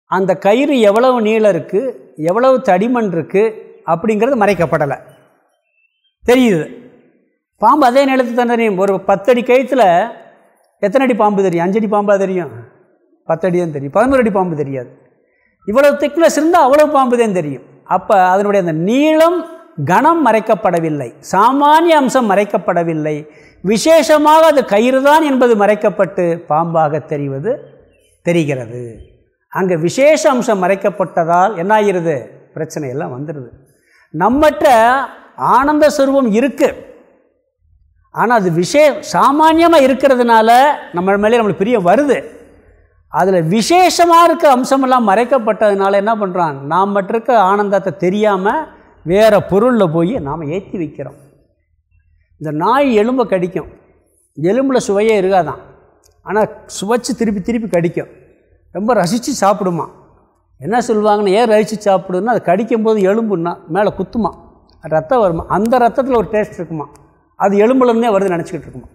[SPEAKER 1] அந்த கயிறு எவ்வளவு நீளம் இருக்குது எவ்வளவு தடிமண் இருக்குது அப்படிங்கிறது மறைக்கப்படலை. தெரியுது. பாம்பு அதே நிலத்து தான் ஒரு பத்தடி கயிற்றுல எத்தனை அடி பாம்பு தெரியும்? அஞ்சடி பாம்பாக தெரியும். பத்தடி தான் தெரியும். பதினோரு அடி பாம்பு தெரியாது. இவ்வளோ திக்னஸ் இருந்தால் அவ்வளோ பாம்பு தான் தெரியும். அப்போ அதனுடைய அந்த நீளம் கணம் மறைக்கப்படவில்லை. சாமானிய அம்சம் மறைக்கப்படவில்லை. விசேஷமாக அது கயிறு தான் என்பது மறைக்கப்பட்டு பாம்பாக தெரிவது தெரிகிறது. அங்கே விசேஷ அம்சம் மறைக்கப்பட்டதால் என்ன ஆகிறது பிரச்சனை எல்லாம் வந்துடுது நம்மற்ற ஆனந்த சுரூபம் இருக்குது ஆனால் அது விஷே சாமானியமாக இருக்கிறதுனால நம்ம மேலே நம்மளுக்கு பிரிய வருது. அதில் விசேஷமாக இருக்க அம்சமெல்லாம் மறைக்கப்பட்டதுனால என்ன பண்ணுறான் நாம் மட்டும் இருக்க ஆனந்தத்தை தெரியாமல் வேறு பொருளில் போய் நாம் ஏற்றி வைக்கிறோம். இந்த நாய் எலும்பை கடிக்கும். எலும்பில் சுவையே இருக்காதான் ஆனால் சுவைச்சு திருப்பி திருப்பி கடிக்கும். ரொம்ப ரசித்து சாப்பிடுமா என்ன சொல்லுவாங்கன்னு ஏன் ரசித்து சாப்பிடுன்னா அது கடிக்கும்போது எலும்புன்னா மேலே குத்துமா ரத்தம் வருமா அந்த ரத்தத்தில் ஒரு டேஸ்ட் இருக்குமா அது எலும்புலேருந்தே வருது நினச்சிக்கிட்டு இருக்குமா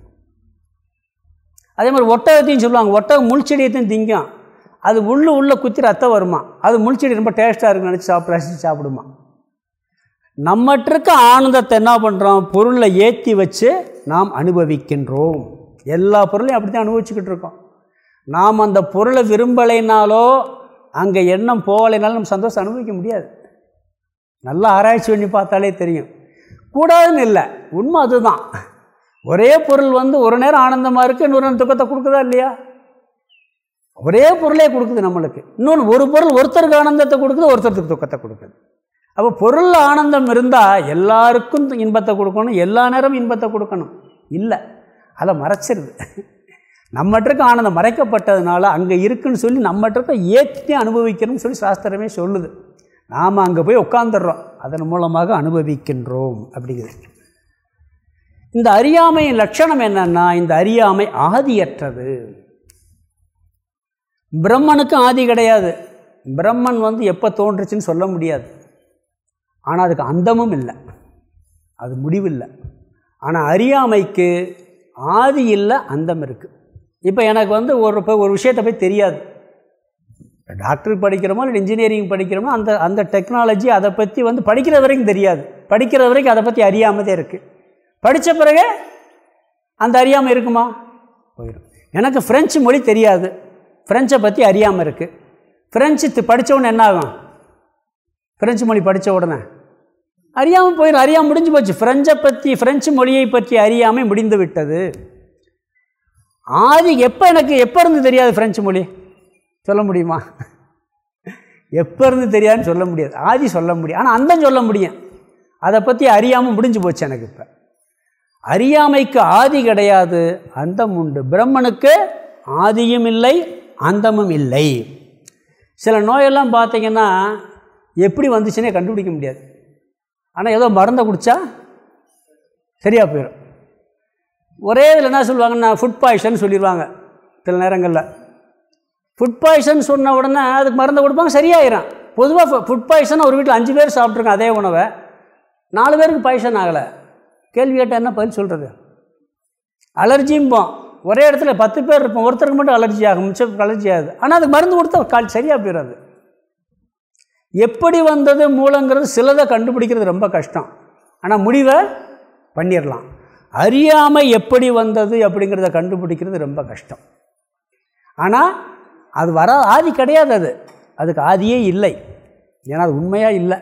[SPEAKER 1] அதே மாதிரி ஒட்டகத்தையும் சொல்லுவாங்க. ஒட்டகம் முள்செடியத்தையும் திங்கும். அது உள்ளே உள்ளே குத்தி ரத்தம் வருமா? அது முள்செடி ரொம்ப டேஸ்ட்டாக இருக்குன்னு நினச்சி சாப்பிட ரசித்து சாப்பிடுமா? நம்மகிட்ட இருக்க ஆனந்தத்தை என்ன பண்ணுறோம் பொருளை ஏற்றி வச்சு நாம் அனுபவிக்கின்றோம். எல்லா பொருளையும் அப்படி தான் அனுபவிச்சுக்கிட்டு இருக்கோம். நாம் அந்த பொருளை விரும்பலைனாலோ அங்கே எண்ணம் போகலைனாலும் நம்ம சந்தோஷம் அனுபவிக்க முடியாது. நல்லா ஆராய்ச்சி பண்ணி பார்த்தாலே தெரியும். கூடாதுன்னு இல்லை. உண்மை அதுதான். ஒரே பொருள் வந்து ஒரு நேரம் ஆனந்தமாக இருக்குது இன்னொரு நேரம் துக்கத்தை கொடுக்குதா இல்லையா? ஒரே பொருளே கொடுக்குது நம்மளுக்கு. இன்னொன்று ஒரு பொருள் ஒருத்தருக்கு ஆனந்தத்தை கொடுக்குது ஒருத்தருக்கு துக்கத்தை கொடுக்குது. அப்போ பொருள் ஆனந்தம் இருந்தால் எல்லாருக்கும் இன்பத்தை கொடுக்கணும் எல்லா நேரமும் இன்பத்தை கொடுக்கணும். இல்லை. அதை மறைச்சிருது. நம்மகிட்ட ஆனந்தம் மறைக்கப்பட்டதுனால அங்கே இருக்குன்னு சொல்லி நம்மகிட்ட ஏற்றி அனுபவிக்கணும்னு சொல்லி சாஸ்திரமே சொல்லுது. நாம் அங்கே போய் உட்காந்துடுறோம் அதன் மூலமாக அனுபவிக்கின்றோம் அப்படிங்கிறது இந்த அறியாமையின் லட்சணம் என்னென்னா இந்த அறியாமை ஆதியற்றது. பிரம்மனுக்கு ஆதி கிடையாது. பிரம்மன் வந்து எப்போ தோன்றுச்சுன்னு சொல்ல முடியாது. ஆனால் அதுக்கு அந்தமும் இல்லை. அது முடிவில்லை. ஆனால் அறியாமைக்கு ஆதி இல்லை அந்தம் இருக்குது இப்போ எனக்கு வந்து ஒரு இப்போ ஒரு விஷயத்தை போய் தெரியாது. டாக்டர் படிக்கிறோமோ இல்லை இன்ஜினியரிங் படிக்கிறோமோ அந்த அந்த டெக்னாலஜி அதை பற்றி வந்து படிக்கிற வரைக்கும் தெரியாது. படிக்கிற வரைக்கும் அதை பற்றி அறியாமதே இருக்குது படித்த பிறகு அந்த அறியாமல் இருக்குமா? போயிடும் எனக்கு ஃப்ரெஞ்சு மொழி தெரியாது. ஃப்ரெஞ்சை பற்றி அறியாமல் இருக்குது ஃப்ரெஞ்சு படித்த உடனே என்ன ஆகும்? ஃப்ரெஞ்சு மொழி படித்த உடனே. அறியாமல் போயிடும் அறியாமல் முடிஞ்சு போச்சு. ஃப்ரெஞ்சை பற்றி ஃப்ரெஞ்சு மொழியை பற்றி அறியாமல் முடிந்து விட்டது. ஆதி எப்போ எனக்கு எப்போ இருந்து தெரியாது ஃப்ரெஞ்சு மொழி? சொல்ல முடியுமா? எப்போ இருந்து தெரியாதுன்னு சொல்ல முடியாது. ஆதி சொல்ல முடியும். ஆனால் அந்தம் சொல்ல முடியும். அதை பற்றி அறியாமல் முடிஞ்சு போச்சு எனக்கு இப்போ. அறியாமைக்கு ஆதி கிடையாது அந்தம் உண்டு. பிரம்மனுக்கு ஆதியும் இல்லை அந்தமும் இல்லை. சில நோயெல்லாம் பார்த்திங்கன்னா எப்படி வந்துச்சுன்னே கண்டுபிடிக்க முடியாது. ஆனால் ஏதோ மருந்தை குடித்தா சரியாக போயிடும் ஒரே இதில் என்ன சொல்லுவாங்கன்னா ஃபுட் பாய்சன் சொல்லிடுவாங்க சில நேரங்களில். ஃபுட் பாய்சன் சொன்ன உடனே அதுக்கு மருந்தை கொடுப்பாங்க சரியாயிரும். பொதுவாக ஃபுட் பாய்சன் ஒரு வீட்டில் அஞ்சு பேர் சாப்பிட்ருங்க அதே உணவை. நாலு பேருக்கு பாய்சன் ஆகலை. கேள்வி கேட்டால் என்ன பதில் சொல்கிறது அலர்ஜியும்போம் ஒரே இடத்துல பத்து பேர் இருப்போம். ஒருத்தருக்கு மட்டும் அலர்ஜி ஆகும். மிச்சம் அலர்ஜி ஆகுது. ஆனால் அதுக்கு மருந்து கொடுத்தா கால் சரியாக போயிடாது எப்படி வந்தது மூலங்கிறது சிலதை கண்டுபிடிக்கிறது ரொம்ப கஷ்டம். ஆனால் முடிவை பண்ணிடலாம் அறியாமல் எப்படி வந்தது அப்படிங்கிறத கண்டுபிடிக்கிறது ரொம்ப கஷ்டம். ஆனால் அது வர ஆதி கிடையாது அது. அதுக்கு ஆதியே இல்லை. ஏன்னா அது உண்மையாக இல்லை.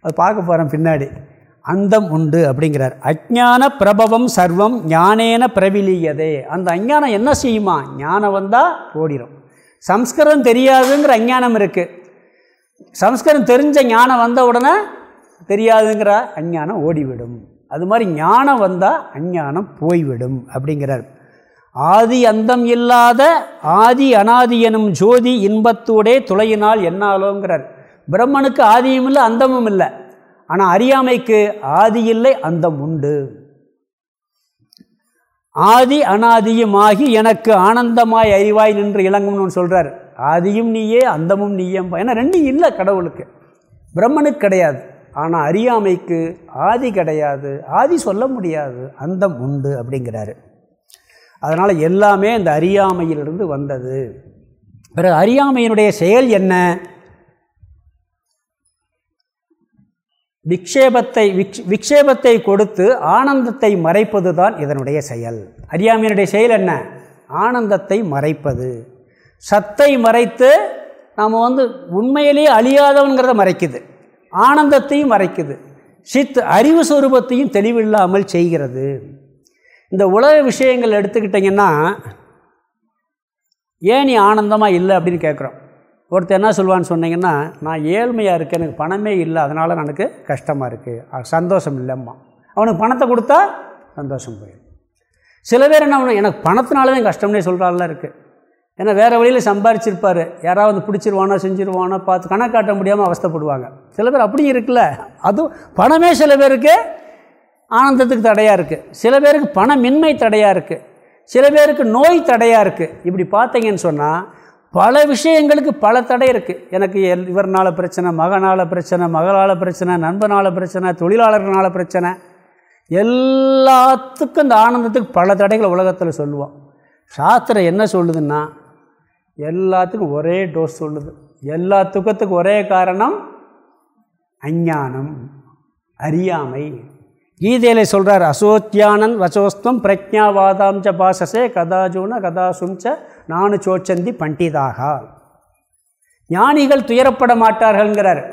[SPEAKER 1] அது பார்க்க போகிறேன் பின்னாடி. அந்தம் உண்டு அப்படிங்கிறார். அஜான பிரபவம் சர்வம் ஞானேன பிரபிலியதே அந்த அஞ்ஞானம் என்ன செய்யுமா? ஞானம் வந்தால் ஓடிடும் சம்ஸ்கிருதம் தெரியாதுங்கிற அஞ்ஞானம் இருக்குது சம்ஸ்கிருதம் தெரிஞ்ச ஞானம் வந்த உடனே தெரியாதுங்கிற அஞ்ஞானம் ஓடிவிடும். அது மாதிரி ஞானம் வந்தால் அஞ்ஞானம் போய்விடும் அப்படிங்கிறார். ஆதி அந்தம் இல்லாத ஆதி அனாதி எனும் ஜோதி இன்பத்தோடே துளையினால் என்னாலோங்கிறார். பிரம்மனுக்கு ஆதியும் இல்லை அந்தமும் இல்லை. ஆனால் அறியாமைக்கு ஆதி இல்லை அந்தம் உண்டு. ஆதி அனாதியுமாகி எனக்கு ஆனந்தமாய் அறிவாய் நின்று இளங்கும்னு சொல்கிறார் ஆதியும் நீயே அந்தமும் நீயம் ஏன்னா ரெண்டும் இல்லை கடவுளுக்கு. பிரம்மனுக்கு கிடையாது. ஆனால் அறியாமைக்கு ஆதி கிடையாது. ஆதி சொல்ல முடியாது. அந்தம் உண்டு அப்படிங்கிறாரு. அதனால் எல்லாமே இந்த அறியாமையிலிருந்து வந்தது. பிறகு அறியாமையினுடைய செயல் என்ன? விக்ஷேபத்தை விக்ஷேபத்தை கொடுத்து ஆனந்தத்தை மறைப்பது தான் இதனுடைய செயல். அறியாமையினுடைய செயல் என்ன? ஆனந்தத்தை மறைப்பது. சத்தை மறைத்து நாம் வந்து உண்மையிலேயே அழியாதவங்கிறத மறைக்குது. ஆனந்தத்தையும் மறைக்குது. சித் அறிவு சுரூபத்தையும் தெளிவில்லாமல் செய்கிறது. இந்த உலக விஷயங்கள் எடுத்துக்கிட்டிங்கன்னா ஏன் நீ ஆனந்தமாக இல்லை? அப்படின்னு கேட்குறோம். ஒருத்தர் என்ன சொல்லுவான்னு சொன்னீங்கன்னா நான் ஏழ்மையாக இருக்கேன் எனக்கு பணமே இல்லை அதனால் எனக்கு கஷ்டமாக இருக்குது சந்தோஷம் இல்லைம்மா. அவனுக்கு பணத்தை கொடுத்தா சந்தோஷம் போயிடும். சில பேர் என்ன பண்ணணும் எனக்கு பணத்தினால தான் கஷ்டம்னே சொல்கிறாள்லாம் இருக்குது ஏன்னா வேறு வழியில் சம்பாரிச்சிருப்பார். யாராவது வந்து பிடிச்சிருவானோ செஞ்சிருவானோ பார்த்து கணக்காட்ட முடியாமல் அவஸ்தப்படுவாங்க. சில பேர் அப்படியும் இருக்குல்ல. அதுவும் பணமே சில பேருக்கு ஆனந்தத்துக்கு தடையாக இருக்குது சில பேருக்கு பணமின்மை தடையாக இருக்குது சில பேருக்கு நோய் தடையாக இருக்குது இப்படி பார்த்தீங்கன்னு சொன்னால் பல விஷயங்களுக்கு பல தடை இருக்குது எனக்கு எல் இவர்னால் பிரச்சனை மகனால் பிரச்சனை மகளால் பிரச்சனை நண்பனால் பிரச்சனை தொழிலாளர்களால் பிரச்சனை. எல்லாத்துக்கும் இந்த ஆனந்தத்துக்கு பல தடைகளை உலகத்தில் சொல்லுவோம். சாஸ்திரம் என்ன சொல்லுதுன்னா எல்லாத்துக்கும் ஒரே டோஸ் சொல்லுது. எல்லா துக்கத்துக்கும் ஒரே காரணம் அஞ்ஞானம் அறியாமை. கீதையில் சொல்கிறார் அசோத்தியானன் வசோஸ்தம் பிரஜாவாதாம்ச ச பாசசே கதாஜூன கதாசும்ச நானு சோச்சந்தி பண்டிதாகா ஞானிகள் துயரப்பட மாட்டார்கள்ங்கிறார்.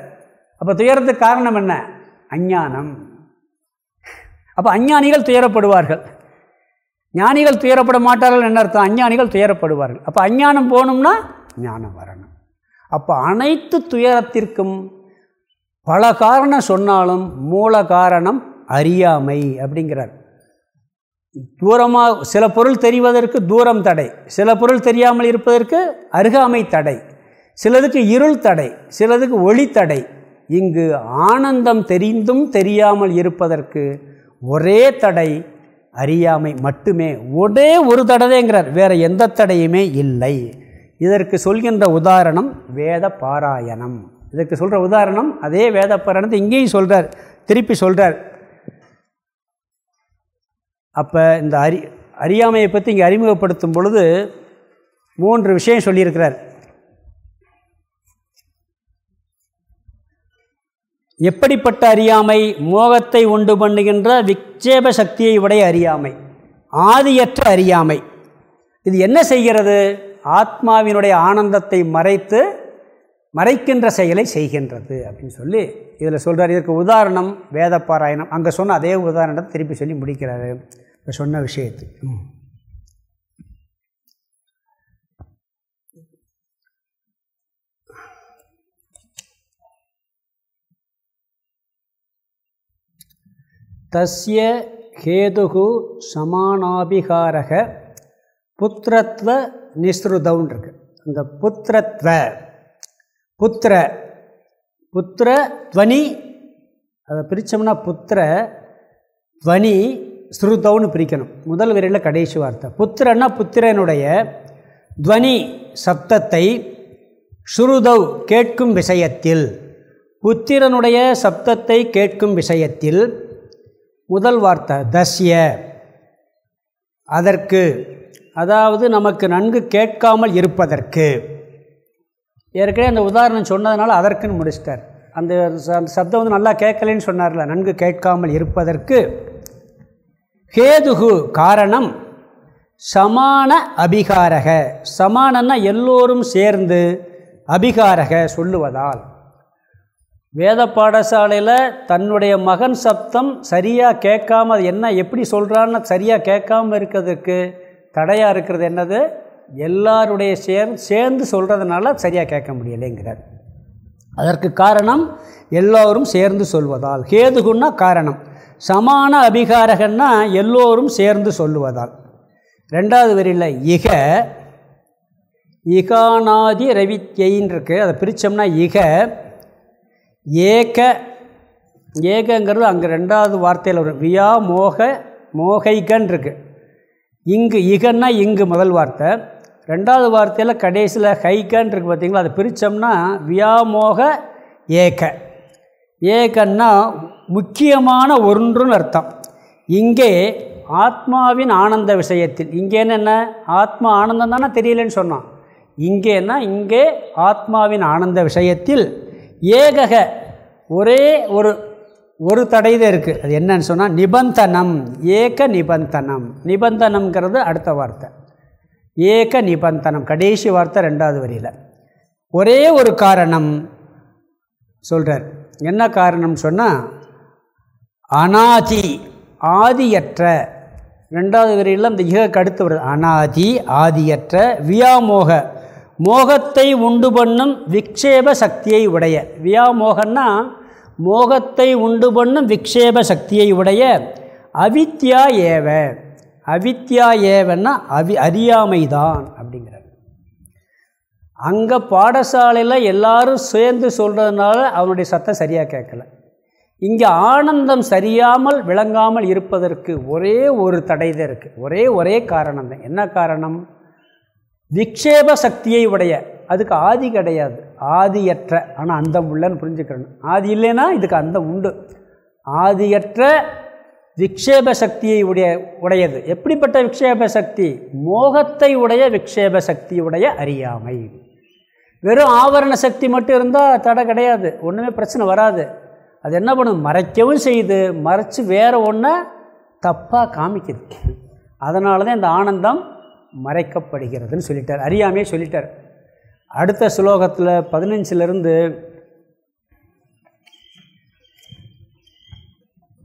[SPEAKER 1] அப்போ துயரத்துக்கு காரணம் என்ன? அஞ்ஞானம். அப்போ அஞ்ஞானிகள் துயரப்படுவார்கள். ஞானிகள் துயரப்பட மாட்டார்கள் என்ன அர்த்தம்? அஞ்ஞானிகள் துயரப்படுவார்கள். அப்போ அஞ்ஞானம் போகணும்னா ஞானம் வரணும். அப்போ அனைத்து துயரத்திற்கும் பல காரணம் சொன்னாலும் மூல காரணம் அறியாமை அப்படிங்கிறார். தூரமாக சில பொருள் தெரிவதற்கு தூரம் தடை சில பொருள் தெரியாமல் இருப்பதற்கு அருகாமை தடை சிலதுக்கு இருள் தடை சிலதுக்கு ஒளி தடை. இங்கு ஆனந்தம் தெரிந்தும் தெரியாமல் இருப்பதற்கு ஒரே தடை அறியாமை மட்டுமே. ஒரே ஒரு தடவைங்கிறார் வேறு எந்த தடையுமே இல்லை. இதற்கு சொல்கின்ற உதாரணம் வேத பாராயணம். இதற்கு சொல்கிற உதாரணம் அதே வேத பாராயணத்தை இங்கேயும் சொல்கிறார் திருப்பி சொல்கிறார் அப்போ இந்த அறி அறியாமையை பற்றி இங்கே அறிமுகப்படுத்தும் பொழுது மூன்று விஷயம் சொல்லியிருக்கிறார். எப்படிப்பட்ட அறியாமை? மோகத்தை உண்டு பண்ணுகின்ற விக்ஷேப சக்தியை உடைய அறியாமை. ஆதியற்ற அறியாமை. இது என்ன செய்கிறது? ஆத்மாவினுடைய ஆனந்தத்தை மறைத்து மறைக்கின்ற செயலை செய்கின்றது அப்படின்னு சொல்லி இதில் சொல்கிறார் இதற்கு உதாரணம் வேத பாராயணம் அங்கே சொன்ன அதே உதாரணத்தை திருப்பி சொல்லி முடிக்கிறாரு. இப்போ சொன்ன விஷயத்து. தஸ்ய கேதுகு சமானாபிகாரக புத்திரத்வ நிஸ்ருதவுன் இருக்கு இந்த புத்திரத்வ புத்திர புத்திர துவனி அதை பிரித்தோம்னா புத்திர துவனி ஸ்ருதவுன்னு பிரிக்கணும். முதல் வரையில் கடைசி வார்த்தை. புத்திரன்னா புத்திரனுடைய துவனி சப்தத்தை ஸ்ருதவ் கேட்கும் விஷயத்தில் புத்திரனுடைய சப்தத்தை கேட்கும் விஷயத்தில் முதல் வார்த்தை தஸ்ய. அதற்கு அதாவது நமக்கு நன்கு கேட்காமல் இருப்பதற்கு. ஏற்கனவே அந்த உதாரணம் சொன்னதுனால அதற்குன்னு முடிச்சிட்டார். அந்த சப்தம் வந்து நல்லா கேட்கலன்னு சொன்னார்ல நன்கு கேட்காமல் இருப்பதற்கு. கேதுகு காரணம் சமான அபிகாரக. சமானன்னா எல்லோரும் சேர்ந்து அபிகாரக சொல்லுவதால். வேத பாடசாலையில் தன்னுடைய மகன் சப்தம் சரியாக கேட்காம அது என்ன எப்படி சொல்கிறான்னு சரியாக கேட்காம இருக்கிறதுக்கு தடையாக இருக்கிறது என்னது? எல்லாருடைய சேர் சேர்ந்து சொல்கிறதுனால சரியாக கேட்க முடியலைங்கிறார். அதற்கு காரணம் எல்லோரும் சேர்ந்து சொல்வதால். கேதுகுன்னா காரணம். சமான அபிகாரகன்னா எல்லோரும் சேர்ந்து சொல்லுவதால். ரெண்டாவது வரியில் இக இகானாதி ரவித்யின்னு இருக்குது அதை பிரித்தோம்னா இக ஏக ஏகங்கிறது அங்கே ரெண்டாவது வார்த்தையில் வரும். வியா மோக மோகைகன் இருக்குது இங்கு இகன்னா இங்கு முதல் வார்த்தை. ரெண்டாவது வார்த்தையில் கடைசியில் ஹைகன் இருக்குது பார்த்திங்களா அதை பிரித்தோம்னா வியாமோக ஏக. ஏகன்னா முக்கியமான ஒன்றுன்னு அர்த்தம். இங்கே ஆத்மாவின் ஆனந்த விஷயத்தில் இங்கே என்ன ஆத்மா ஆனந்தம் தானே தெரியலன்னு சொன்னான். இங்கேன்னா இங்கே ஆத்மாவின் ஆனந்த விஷயத்தில் ஏகக ஒரே ஒரு ஒரு தடை தான் இருக்குது அது என்னன்னு சொன்னால் நிபந்தனம் ஏக நிபந்தனம். நிபந்தனம்ங்கிறது அடுத்த வார்த்தை. ஏக நிபந்தனம் கடைசி வார்த்தை ரெண்டாவது வரியில். ஒரே ஒரு காரணம் சொல்கிறார் என்ன காரணம் சொன்னால் அனாதி ஆதியற்ற. ரெண்டாவது வரையில் அந்த இகக்கு அடுத்து வருது. அனாதி ஆதியற்ற வியாமோக. மோகத்தை உண்டு பண்ணும் விக்ஷேப சக்தியை உடைய. வியாமோகன்னா மோகத்தை உண்டு பண்ணும் விக்ஷேப சக்தியை உடைய. அவித்யா ஏவ. அவித்யா ஏவன்னா அவி அறியாமைதான் அப்படிங்கிறார். அங்கே பாடசாலையில் எல்லாரும் சேர்ந்து சொல்கிறதுனால அவனுடைய சத்தம் சரியாக கேட்கல. இங்கே ஆனந்தம் சரியாமல் விளங்காமல் இருப்பதற்கு ஒரே ஒரு தடை தான் இருக்குது ஒரே ஒரே காரணம் தான். என்ன காரணம்? விக்ஷேப சக்தியை உடைய. அதுக்கு ஆதி கிடையாது. ஆதியற்ற. ஆனால் அந்தம் உள்ளன்னு புரிஞ்சுக்கணும். ஆதி இல்லைன்னா இதுக்கு அந்தம் உண்டு. ஆதியற்ற விக்ஷேப சக்தியை உடைய உடையது. எப்படிப்பட்ட விக்ஷேப சக்தி? மோகத்தை உடைய விக்ஷேப சக்தியுடைய அறியாமை. வெறும் ஆவரண சக்தி மட்டும் இருந்தால் தடை கிடையாது. ஒன்றுமே பிரச்சனை வராது. அது என்ன பண்ணும்? மறைக்கவும் செய்யுது. மறைச்சி வேறு ஒன்றை தப்பாக காமிக்குது. அதனால தான் இந்த ஆனந்தம் மறைக்கப்படுகிறதுன்னு சொல்லிட்டார். அறியாமையே சொல்லிட்டார். அடுத்த ஸ்லோகத்தில் பதினஞ்சிலிருந்து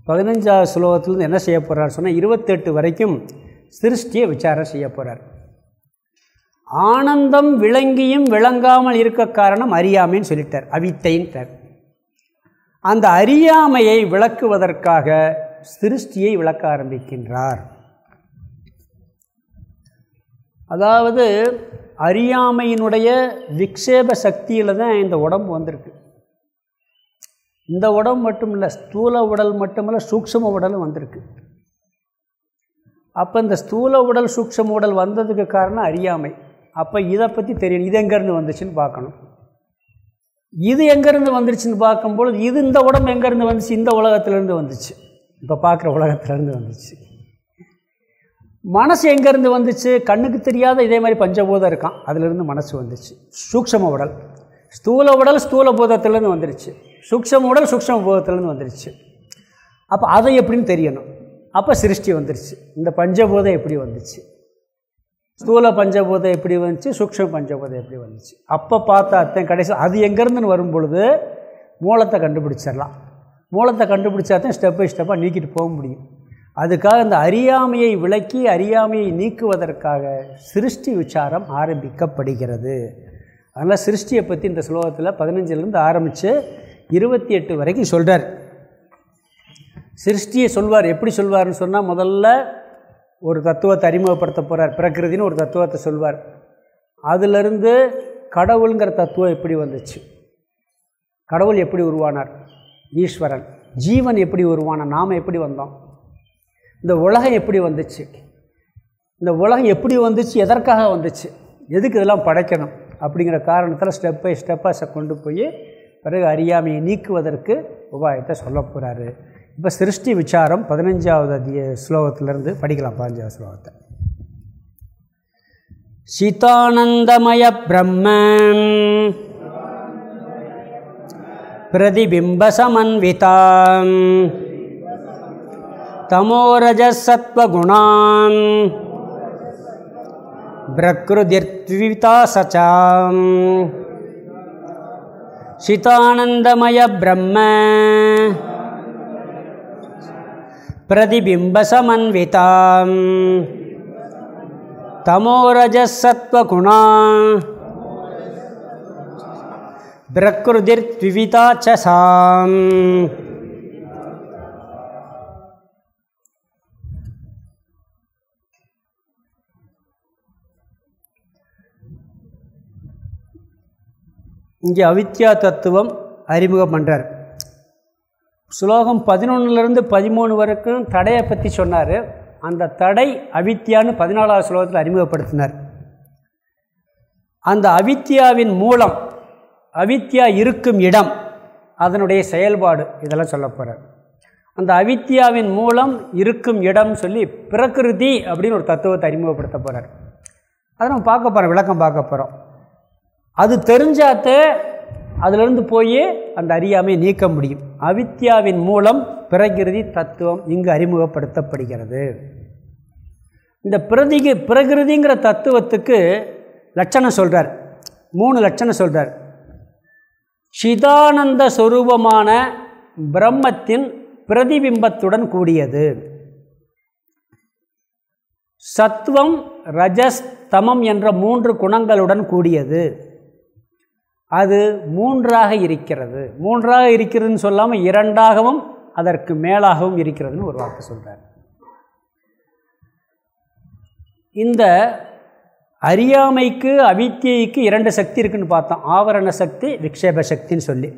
[SPEAKER 1] பதினஞ்சாவது ஸ்லோகத்திலிருந்து என்ன செய்ய போகிறார் சொன்னால் இருபத்தெட்டு வரைக்கும் சிருஷ்டியை விசாரம் செய்ய போகிறார் ஆனந்தம் விளங்கியும் விளங்காமல் இருக்க காரணம் அறியாமைன்னு சொல்லிட்டார். அவித்தைன்ட்டார் அந்த அறியாமையை விளக்குவதற்காக சிருஷ்டியை விளக்க ஆரம்பிக்கின்றார். அதாவது அறியாமையினுடைய விக்ஷேப சக்தியில் தான் இந்த உடம்பு வந்திருக்கு. இந்த உடம்பு மட்டும் இல்லை ஸ்தூல உடல் மட்டுமல்ல சூக்ஷம உடலும் வந்திருக்கு. அப்போ இந்த ஸ்தூல உடல் சூக்ஷம உடல் வந்ததுக்கு காரணம் அறியாமை. அப்போ இதை பற்றி தெரியும் இது எங்கேருந்து வந்துச்சுன்னு பார்க்கணும். இது எங்கேருந்து வந்துருச்சுன்னு பார்க்கும்பொழுது இது இந்த உடம்பு எங்கேருந்து வந்துச்சு? இந்த உலகத்துலேருந்து வந்துச்சு. இப்போ பார்க்குற உலகத்துலேருந்து வந்துச்சு. மனசு எங்கேருந்து வந்துச்சு? கண்ணுக்கு தெரியாத இதே மாதிரி பஞ்சபூதம் இருக்கான். அதிலிருந்து மனசு வந்துச்சு. சூக்ஷம உடல். ஸ்தூல உடல் ஸ்தூல பூதத்துலேருந்து வந்துருச்சு. சூக்ஷம உடல் சூக்ஷம பூதத்துலேருந்து வந்துருச்சு. அப்போ அதை எப்படின்னு தெரியணும். அப்போ சிருஷ்டி வந்துருச்சு. இந்த பஞ்சபூதம் எப்படி வந்துச்சு? ஸ்தூல பஞ்சபூதம் எப்படி வந்துச்சு? சூக்ஷம பஞ்சபூதம் எப்படி வந்துச்சு? அப்போ பார்த்தா அத்தன் கடைசி அது எங்கேருந்துன்னு வரும் பொழுது மூலத்தை கண்டுபிடிச்சிடலாம். மூலத்தை கண்டுபிடிச்சா தான் ஸ்டெப் பை ஸ்டெப்பாக நீக்கிட்டு போக முடியும். அதுக்காக இந்த அறியாமையை விளக்கி அறியாமையை நீக்குவதற்காக சிருஷ்டி விசாரம் ஆரம்பிக்கப்படுகிறது. அதனால் சிருஷ்டியை பற்றி இந்த ஸ்லோகத்தில் பதினஞ்சிலேருந்து ஆரம்பித்து இருபத்தி எட்டு வரைக்கும் சொல்கிறார் சிருஷ்டியை சொல்வார். எப்படி சொல்வார்னு சொன்னால் முதல்ல ஒரு தத்துவத்தை அறிமுகப்படுத்த போகிறார் பிரகிருதின்னு ஒரு தத்துவத்தை சொல்வார். அதிலிருந்து கடவுளுங்கிற தத்துவம் எப்படி வந்துச்சு? கடவுள் எப்படி உருவானார்? ஈஸ்வரன். ஜீவன் எப்படி உருவான? நாம் எப்படி வந்தோம்? இந்த உலகம் எப்படி வந்துச்சு? இந்த உலகம் எப்படி வந்துச்சு? எதற்காக வந்துச்சு? எதுக்கு இதெல்லாம் படைக்கணும்? அப்படிங்கிற காரணத்தில் ஸ்டெப் பை ஸ்டெப்பாக கொண்டு போய் பிறகு அறியாமையை நீக்குவதற்கு உபாயத்தை சொல்ல போகிறாரு இப்போ சிருஷ்டி விசாரம் பதினஞ்சாவது அதிக ஸ்லோகத்திலிருந்து படிக்கலாம் பதினஞ்சாவது ஸ்லோகத்தை. சிதானந்தமய பிரம்ம பிரதிபிம்பசமன்விதாம் தமோரஜசத்வகுணான் பிரகிருதிர்த்விதா சச்சாம் சிதானந்தமய பிரம்ம प्रतिबिम्बसमन्वितां तमोरजसत्त्वगुणा प्रकृतिर्द्विविधा च साम् இங்கே அவித்யா தத்துவம் அறிமுகம் பண்ணுறார் ஸ்லோகம் பதினொன்றுலேருந்து பதிமூணு வரைக்கும் தடையை பற்றி சொன்னார். அந்த தடை அவித்யான்னு பதினாலாவது ஸ்லோகத்தில் அறிமுகப்படுத்தினார். அந்த அவித்யாவின் மூலம் அவித்யா இருக்கும் இடம் அதனுடைய செயல்பாடு இதெல்லாம் சொல்ல போகிறார் அந்த அவித்யாவின் மூலம் இருக்கும் இடம் சொல்லி பிரகிருதி அப்படின்னு ஒரு தத்துவத்தை அறிமுகப்படுத்த போகிறார் அதை நம்ம பார்க்க போகிறோம் விளக்கம் பார்க்க போகிறோம் அது தெரிஞ்சாத்தே அதிலிருந்து போய் அந்த அறியாமையை நீக்க முடியும். அவித்யாவின் மூலம் பிரகிருதி தத்துவம் இங்கு அறிமுகப்படுத்தப்படுகிறது. இந்த பிரதிகி பிரகிருதிங்கிற தத்துவத்துக்கு லட்சணம் சொல்கிறார் மூணு லட்சணம் சொல்கிறார் சிதானந்த சொரூபமான பிரம்மத்தின் பிரதிபிம்பத்துடன் கூடியது. சத்துவம் ரஜஸ் தமம் என்ற மூன்று குணங்களுடன் கூடியது. அது மூன்றாக இருக்கிறது. மூன்றாக இருக்கிறதுன்னு சொல்லாமல் இரண்டாகவும் அதற்கு மேலாகவும் இருக்கிறதுன்னு ஒரு வார்த்தை சொல்கிறார் இந்த அறியாமைக்கு அவித்தியைக்கு இரண்டு சக்தி இருக்குதுன்னு பார்த்தோம். ஆவரண சக்தி விக்ஷேப சக்தின்னு சொல்லி.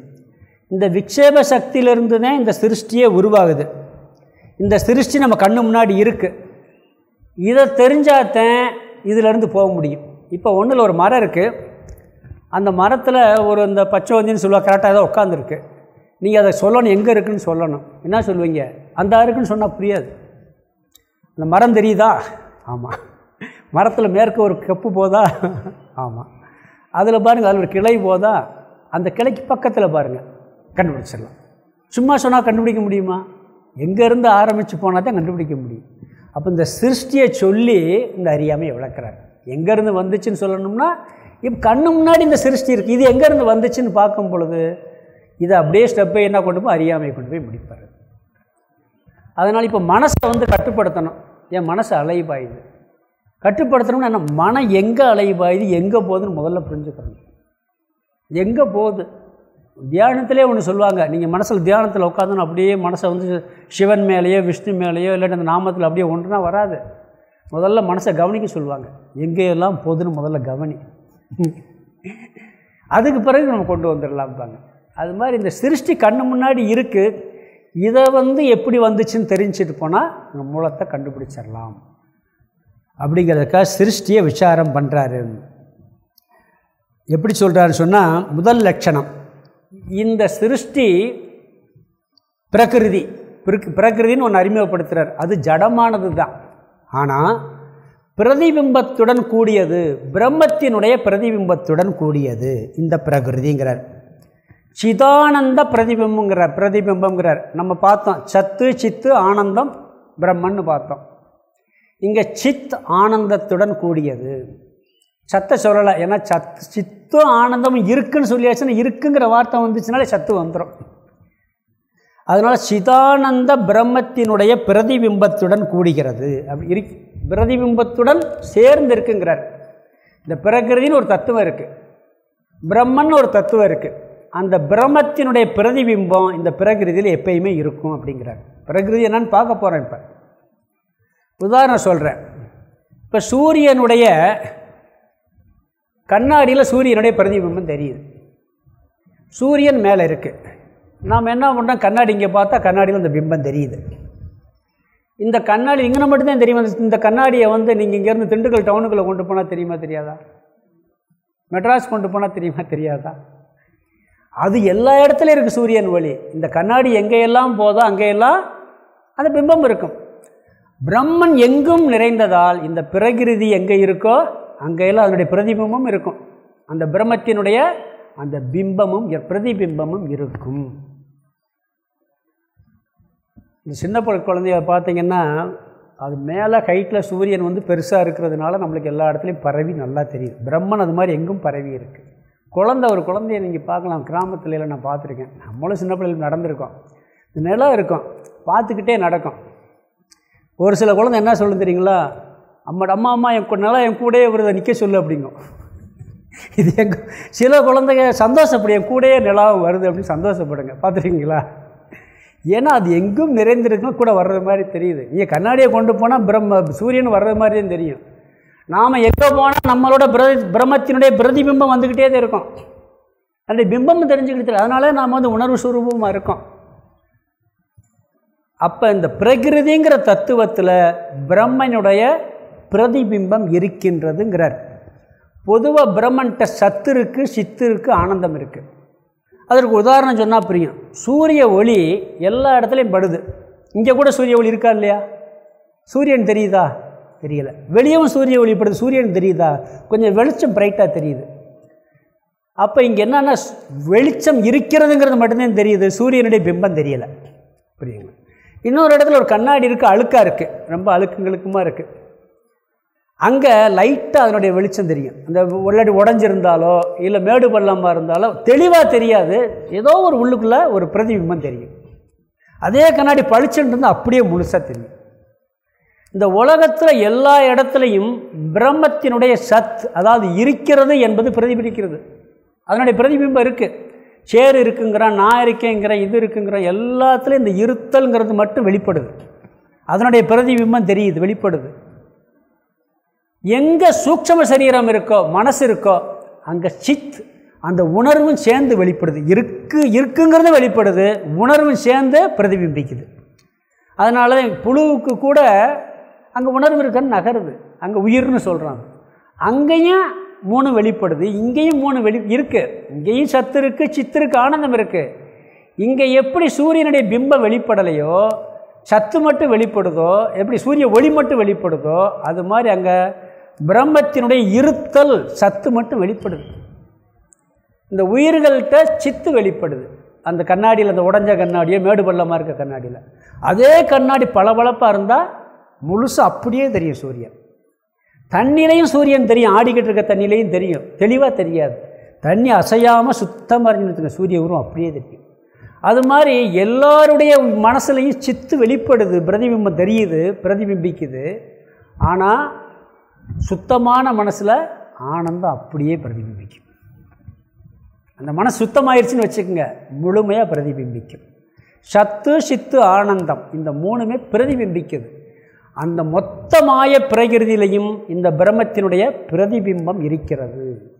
[SPEAKER 1] இந்த விக்ஷேப சக்தியிலிருந்து தான் இந்த சிருஷ்டியே உருவாகுது. இந்த சிருஷ்டி நம்ம கண்ணு முன்னாடி இருக்குது இதை தெரிஞ்சாதான் இதிலேருந்து போக முடியும். இப்போ ஒன்றில் ஒரு மரம் இருக்குது அந்த மரத்தில் ஒரு இந்த பச்சை வந்தின்னு சொல்லுவாள் கரெக்டாக ஏதோ உட்காந்துருக்கு நீங்கள் அதை சொல்லணும் எங்கே இருக்குதுன்னு சொல்லணும். என்ன சொல்லுவீங்க? அந்த இருக்குன்னு சொன்னால் புரியாது. அந்த மரம் தெரியுதா? ஆமாம் மரத்தில் மேற்க ஒரு கப்பு போதா? ஆமாம் அதில் பாருங்கள் அதில் ஒரு கிளை போதா? அந்த கிளைக்கு பக்கத்தில் பாருங்கள் கண்டுபிடிச்சிடலாம். சும்மா சொன்னால் கண்டுபிடிக்க முடியுமா? எங்கேருந்து ஆரம்பித்து போனால் தான் கண்டுபிடிக்க முடியும். அப்போ இந்த சிருஷ்டியை சொல்லி இந்த அறியாமையை விளக்குறாரு. எங்கேருந்து வந்துச்சுன்னு சொல்லணும்னா இப்போ கண்ணு முன்னாடி இந்த சிருஷ்டி இருக்குது இது எங்கேருந்து வந்துச்சுன்னு பார்க்கும் பொழுது இதை அப்படியே ஸ்டெப்பை என்ன கொண்டு போய் அறியாமை கொண்டு போய் முடிப்பார். அதனால் இப்போ மனசை வந்து கட்டுப்படுத்தணும். என் மனசு அலைபாயுது. கட்டுப்படுத்தணும்னா என்ன? மனம் எங்கே அலைபாயுது? எங்கே போகுதுன்னு முதல்ல புரிஞ்சுக்கணும். எங்கே போகுது? தியானத்திலே ஒன்று சொல்லுவாங்க. நீங்கள் மனசில் தியானத்தில் உட்காந்துன்னு அப்படியே மனசை வந்து சிவன் மேலேயோ விஷ்ணு மேலேயோ இல்லாட்டி அந்த நாமத்தில் அப்படியே ஒன்றுனா வராது. முதல்ல மனசை கவனிக்க சொல்லுவாங்க. எங்கேயெல்லாம் போகுதுன்னு முதல்ல கவனி. அதுக்கு பிறகு நம்ம கொண்டு வந்துடலாம்பாங்க அது மாதிரி இந்த சிருஷ்டி கண்ணு முன்னாடி இருக்குது இதை வந்து எப்படி வந்துச்சுன்னு தெரிஞ்சுட்டு போனால் நம்ம மூலத்தை கண்டுபிடிச்சிடலாம். அப்படிங்கிறதுக்காக சிருஷ்டியை விசாரம் பண்ணுறாரு எப்படி சொல்கிறாருன்னு சொன்னால் முதல் லட்சணம். இந்த சிருஷ்டி பிரகிருதி. பிரகிருதின்னு ஒன்று அறிமுகப்படுத்துகிறார் அது ஜடமானது தான் ஆனால் பிரதிபிம்பத்துடன் கூடியது பிரம்மத்தினுடைய பிரதிபிம்பத்துடன் கூடியது. இந்த பிரகிருதிங்கிறார். சிதானந்த பிரதிபிம்பங்கிறார் பிரதிபிம்பங்கிறார். நம்ம பார்த்தோம் சத்து சித்து ஆனந்தம் பிரம்மன்னு பார்த்தோம். இங்கே சித் ஆனந்தத்துடன் கூடியது. சத்தை சொல்லலை ஏன்னா சத் சித்தும் ஆனந்தமும் இருக்குன்னு சொல்லியாச்சுன்னா இருக்குங்கிற வார்த்தை வந்துச்சுனாலே சத்து வந்துடும் அதனால் சிதானந்த பிரம்மத்தினுடைய பிரதிபிம்பத்துடன் கூடுகிறது. அப்படி இருக்கு. பிரதிபிம்பத்துடன் சேர்ந்து இருக்குங்கிறார் இந்த பிரகிருதின்னு ஒரு தத்துவம் இருக்குது பிரம்மன் ஒரு தத்துவம் இருக்குது அந்த பிரம்மத்தினுடைய பிரதிபிம்பம் இந்த பிரகிருதியில் எப்பயுமே இருக்கும் அப்படிங்கிறார். பிரகிருதி என்னன்னு பார்க்க போகிறேன் இப்போ. உதாரணம் சொல்கிறேன் இப்போ சூரியனுடைய கண்ணாடியில் சூரியனுடைய பிரதிபிம்பம் தெரியுது. சூரியன் மேலே இருக்குது நாம் என்ன பண்ணோம் கண்ணாடி இங்கே பார்த்தா கண்ணாடியில் இந்த பிம்பம் தெரியுது. இந்த கண்ணாடி இங்கே மட்டும்தான் தெரியுமா? இந்த கண்ணாடியை வந்து நீங்கள் இங்கேருந்து திண்டுக்கல் டவுனுக்குள்ளே கொண்டு போனால் தெரியுமா தெரியாதா? மெட்ராஸ் கொண்டு போனால் தெரியுமா தெரியாதா? அது எல்லா இடத்துலையும் இருக்குது சூரியன் ஒளி. இந்த கண்ணாடி எங்கேயெல்லாம் போதோ அங்கேயெல்லாம் அந்த பிம்பம் இருக்கும். பிரம்மன் எங்கும் நிறைந்ததால் இந்த பிரகிருதி எங்கே இருக்கோ அங்கேயெல்லாம் அதனுடைய பிரதிபிம்பமும் இருக்கும். அந்த பிரம்மத்தினுடைய அந்த பிம்பமும் பிரதிபிம்பமும் இருக்கும். இந்த சின்ன குழந்தைய பார்த்தீங்கன்னா அது மேலே ஹைட்டில் சூரியன் வந்து பெருசாக இருக்கிறதுனால நம்மளுக்கு எல்லா இடத்துலையும் பரவி நல்லா தெரியும். பிரம்மன் அது மாதிரி எங்கும் பரவி இருக்குது குழந்த ஒரு குழந்தைய நீங்கள் பார்க்கலாம். கிராமத்துல நான் பார்த்துருக்கேன். நம்மளும் சின்ன பிள்ளைகள் நடந்திருக்கோம். இந்த நிலம் இருக்கும். பார்த்துக்கிட்டே நடக்கும். ஒரு சில குழந்தை என்ன சொல்லு தெரியுங்களா? அம்மா அம்மா அம்மா என் நிலம் என் கூடயே வருதை நிற்க சொல்லு அப்படிங்கும் இது எங்க சில குழந்தைங்க சந்தோஷப்படும் என் கூடயே நிலாவும் வருது அப்படின்னு சந்தோஷப்படுங்க. பார்த்துருக்கீங்களா? ஏன்னா அது எங்கும் நிறைந்திருக்கும் கூட வர்றது மாதிரி தெரியுது. நீங்கள் கண்ணாடியை கொண்டு போனால் பிரம்ம சூரியன் வர்றது மாதிரி தான் தெரியும். நாம் எங்கே போனால் நம்மளோட பிர பிரம்மத்தினுடைய பிரதிபிம்பம் வந்துக்கிட்டே தான் இருக்கும். அந்த பிம்பம் தெரிஞ்சுக்கிட்டு அதனால நாம் வந்து உணர்வு சுரூபமாக இருக்கோம். அப்போ இந்த பிரகிருதிங்கிற தத்துவத்தில் பிரம்மனுடைய பிரதிபிம்பம் இருக்கின்றதுங்கிறார். பொதுவாக பிரம்மன்ட்ட சத்து இருக்குது சித்து இருக்குது ஆனந்தம் இருக்குது அதற்கு உதாரணம் சொன்னால் புரியும். சூரிய ஒளி எல்லா இடத்துலையும் படுது. இங்கே கூட சூரிய ஒளி இருக்கா இல்லையா? சூரியன் தெரியுதா? தெரியலை. வெளியவும் சூரிய ஒளி படுது. சூரியன் தெரியுதா? கொஞ்சம் வெளிச்சம் பிரைட்டாக தெரியுது. அப்போ இங்கே என்னென்னா வெளிச்சம் இருக்கிறதுங்கிறது மட்டும்தான் தெரியுது. சூரியனுடைய பிம்பம் தெரியலை. புரியுங்களா இன்னொரு இடத்துல ஒரு கண்ணாடி இருக்குது அழுக்காக இருக்குது ரொம்ப அழுக்குங்களுக்குமா இருக்குது அங்கே லைட்டாக அதனுடைய வெளிச்சம் தெரியும். அந்த உள்ளடி உடஞ்சிருந்தாலோ இல்லை மேடு பள்ளமாக இருந்தாலோ தெளிவாக தெரியாது. ஏதோ ஒரு உள்ளுக்குள்ளே ஒரு பிரதிபிம்பம் தெரியும். அதே கண்ணாடி பளிச்சுன்னு இருந்தால் அப்படியே முழுசாக தெரியும். இந்த உலகத்தில் எல்லா இடத்துலையும் பிரம்மத்தினுடைய சத் அதாவது இருக்கிறது என்பது பிரதிபலிக்கிறது. அதனுடைய பிரதிபிம்பம் இருக்குது சேர் இருக்குங்கிறான் நான் இருக்கேங்கிறேன் இது இருக்குங்கிறான் எல்லாத்துலேயும் இந்த இருத்தல்ங்கிறது மட்டும் வெளிப்படுது. அதனுடைய பிரதிபிம்பம் தெரியுது வெளிப்படுது. எங்கே சூக்ஷம சரீரம் இருக்கோ மனசு இருக்கோ அங்கே சித் அந்த உணர்வும் சேர்ந்து வெளிப்படுது. இருக்கு இருக்குங்கிறது வெளிப்படுது உணர்வும் சேர்ந்து பிரதிபிம்பிக்குது. அதனால புழுவுக்கு கூட அங்கே உணர்வு இருக்குன்னு நகருது. அங்கே உயிர்னு சொல்கிறாங்க அங்கேயும் மூணு வெளிப்படுது இங்கேயும் மூணு வெளி இருக்குது இங்கேயும் சத்து இருக்குது சித்து இருக்குது ஆனந்தம் இருக்குது இங்கே எப்படி சூரியனுடைய பிம்பம் வெளிப்படலையோ சத்து மட்டும் வெளிப்படுதோ எப்படி சூரிய ஒளி மட்டும் வெளிப்படுதோ அது மாதிரி அங்கே பிரம்மத்தினுடைய இருத்தல் சத்து மட்டும் வெளிப்படுது. இந்த உயிர்கள்கிட்ட சித்து வெளிப்படுது. அந்த கண்ணாடியில் அந்த உடஞ்ச கண்ணாடியோ மேடு பள்ளமாக இருக்க கண்ணாடியில். அதே கண்ணாடி பளபளப்பாக இருந்தால் முழுசு அப்படியே தெரியும் சூரியன். தண்ணிலையும் சூரியன் தெரியும். ஆடிக்கிட்டு இருக்க தண்ணிலையும் தெரியும். தெளிவாக தெரியாது. தண்ணி அசையாமல் சுத்தமாக இருந்துச்சுங்க சூரிய உருவம் அப்படியே தெரியும். அது மாதிரி எல்லாருடைய மனசுலையும் சித்து வெளிப்படுது. பிரதிபிம்பம் தெரியுது பிரதிபிம்பிக்குது. ஆனால் சுத்தமான மனசில் ஆனந்தம் அப்படியே பிரதிபிம்பிக்கும். அந்த மனசு சுத்தமாயிருச்சுன்னு வச்சுக்கோங்க முழுமையாக பிரதிபிம்பிக்கும். சத்து சித்து ஆனந்தம் இந்த மூணுமே பிரதிபிம்பிக்குது. அந்த மொத்தமாய பிரகிருதியிலையும் இந்த பிரம்மத்தினுடைய பிரதிபிம்பம் இருக்கிறது.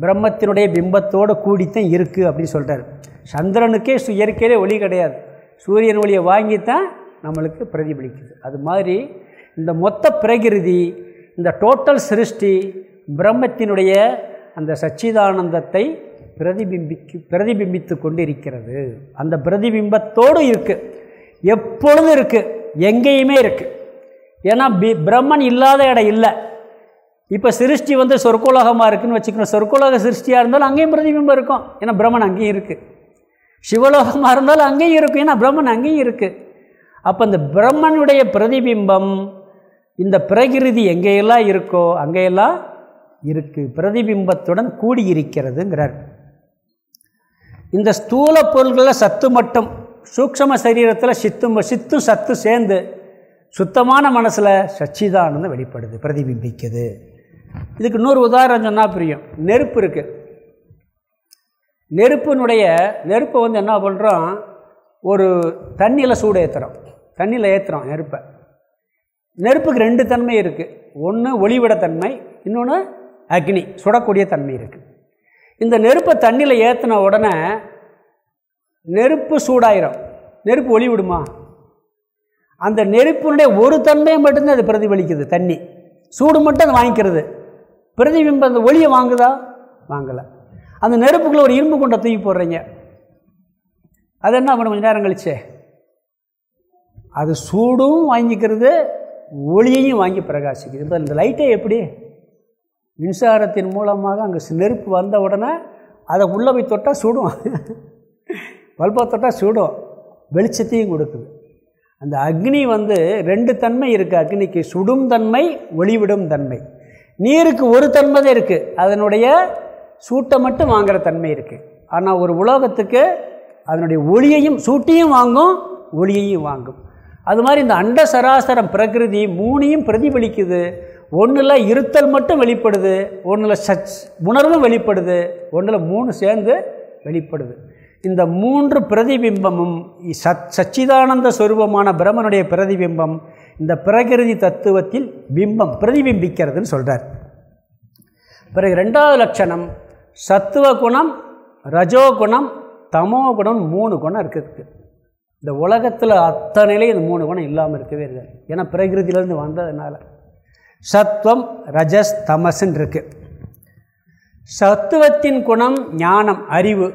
[SPEAKER 1] பிரம்மத்தினுடைய பிம்பத்தோடு கூடித்தான் இருக்குது அப்படின்னு சொல்கிறார் சந்திரனுக்கே இயற்கையிலே ஒளி கிடையாது. சூரியன் ஒளியை வாங்கித்தான் நம்மளுக்கு பிரதிபலிக்குது. அது மாதிரி இந்த மொத்த பிரகிருதி இந்த டோட்டல் சிருஷ்டி பிரம்மத்தினுடைய அந்த சச்சிதானந்தத்தை பிரதிபிம்பிக்கு பிரதிபிம்பித்து கொண்டு இருக்கிறது அந்த பிரதிபிம்பத்தோடு இருக்குது எப்பொழுதும் இருக்குது எங்கேயுமே இருக்குது ஏன்னா பி பிரம்மன் இல்லாத இடம் இல்லை. இப்போ சிருஷ்டி வந்து சொற்கோலகமாக இருக்குதுன்னு வச்சுக்கணும். சொற்கோலக சிருஷ்டியாக இருந்தாலும் அங்கேயும் பிரதிபிம்பம் இருக்கும். ஏன்னா பிரம்மன் அங்கேயும் இருக்குது சிவலோகமாக இருந்தாலும் அங்கேயும் இருக்கும். ஏன்னா பிரம்மன் அங்கேயும் இருக்குது அப்போ இந்த பிரம்மனுடைய பிரதிபிம்பம் இந்த பிரகிருதி எங்கேயெல்லாம் இருக்கோ அங்கேயெல்லாம் இருக்குது பிரதிபிம்பத்துடன் கூடியிருக்கிறதுங்கிறார். இந்த ஸ்தூல பொருள்களில் சத்து மட்டும் சூக்ஷம சரீரத்தில் சித்தும் சித்தும் சத்து சேர்ந்து சுத்தமான மனசில் சச்சிதானந்தம் வெளிப்படுது பிரதிபிம்பிக்குது. இதுக்கு இன்னொரு உதாரணம் சொன்னால் புரியும். நெருப்பு இருக்குது நெருப்பினுடைய நெருப்பை வந்து என்ன பண்ணுறோம் ஒரு தண்ணியில் சூடு ஏற்றுறோம் தண்ணியில் ஏற்றுறோம் நெருப்பை. நெருப்புக்கு ரெண்டு தன்மை இருக்குது ஒன்று ஒளிவிட தன்மை இன்னொன்று அக்னி சுடக்கூடிய தன்மை இருக்குது இந்த நெருப்பை தண்ணியில் ஏற்றின உடனே நெருப்பு சூடாயிரும். நெருப்பு ஒளி விடுமா அந்த நெருப்பினுடைய ஒரு தன்மையை மட்டும்தான் அது பிரதிபலிக்குது தண்ணி. சூடு மட்டும் அது வாங்கிக்கிறது. பிரதிபிம்பம் அந்த ஒளியை வாங்குதா? வாங்கலை. அந்த நெருப்புக்குள்ளே ஒரு இரும்பு கொண்டை தூக்கி போடுறீங்க. அது என்ன பண்ண கொஞ்சம் நேரம் கழிச்சே? அது சூடும் வாங்கிக்கிறது ஒளியையும் வாங்கி பிரகாசிக்குது. இப்போ இந்த லைட்டை எப்படி? மின்சாரத்தின் மூலமாக அங்கே நெருப்பு வந்த உடனே அதை உள்ளே போய் தொட்டால் சுடும். பல்பை தொட்டால் சுடும். வெளிச்சத்தையும் கொடுக்குது. அந்த அக்னி வந்து ரெண்டு தன்மை இருக்குது அக்னிக்கு. சுடும் தன்மை ஒளிவிடும் தன்மை. நீருக்கு ஒரு தன்மை தான் இருக்குது அதனுடைய சூட்டை மட்டும் வாங்குகிற தன்மை இருக்குது ஆனால் ஒரு உலோகத்துக்கு அதனுடைய ஒளியையும் சூட்டையும் வாங்கும் ஒளியையும் வாங்கும். அது மாதிரி இந்த அண்ட சராசரம் பிரகிருதி மூணையும் பிரதிபலிக்குது. ஒன்றில் இருத்தல் மட்டும் வெளிப்படுது ஒன்றில் சச் உணர்வும் வெளிப்படுது ஒன்றில் மூணு சேர்ந்து வெளிப்படுது. இந்த மூன்று பிரதிபிம்பமும் சத் சச்சிதானந்த ஸ்வரூபமான பிரம்மனுடைய பிரதிபிம்பம் இந்த பிரகிருதி தத்துவத்தில் பிம்பம் பிரதிபிம்பிக்கிறதுன்னு சொல்கிறார் பிறகு ரெண்டாவது லட்சணம் சத்துவ குணம் ரஜோகுணம் தமோ குணம் மூணு குணம் இருக்குது இந்த உலகத்தில் அத்தனையிலே இந்த மூணு குணம் இல்லாமல் இருக்கவே இருக்காது. ஏன்னா பிரகிருதியிலேருந்து வந்ததுனால. சத்துவம் ரஜஸ் தமசுன்னு இருக்குது சத்துவத்தின் குணம் ஞானம் அறிவு.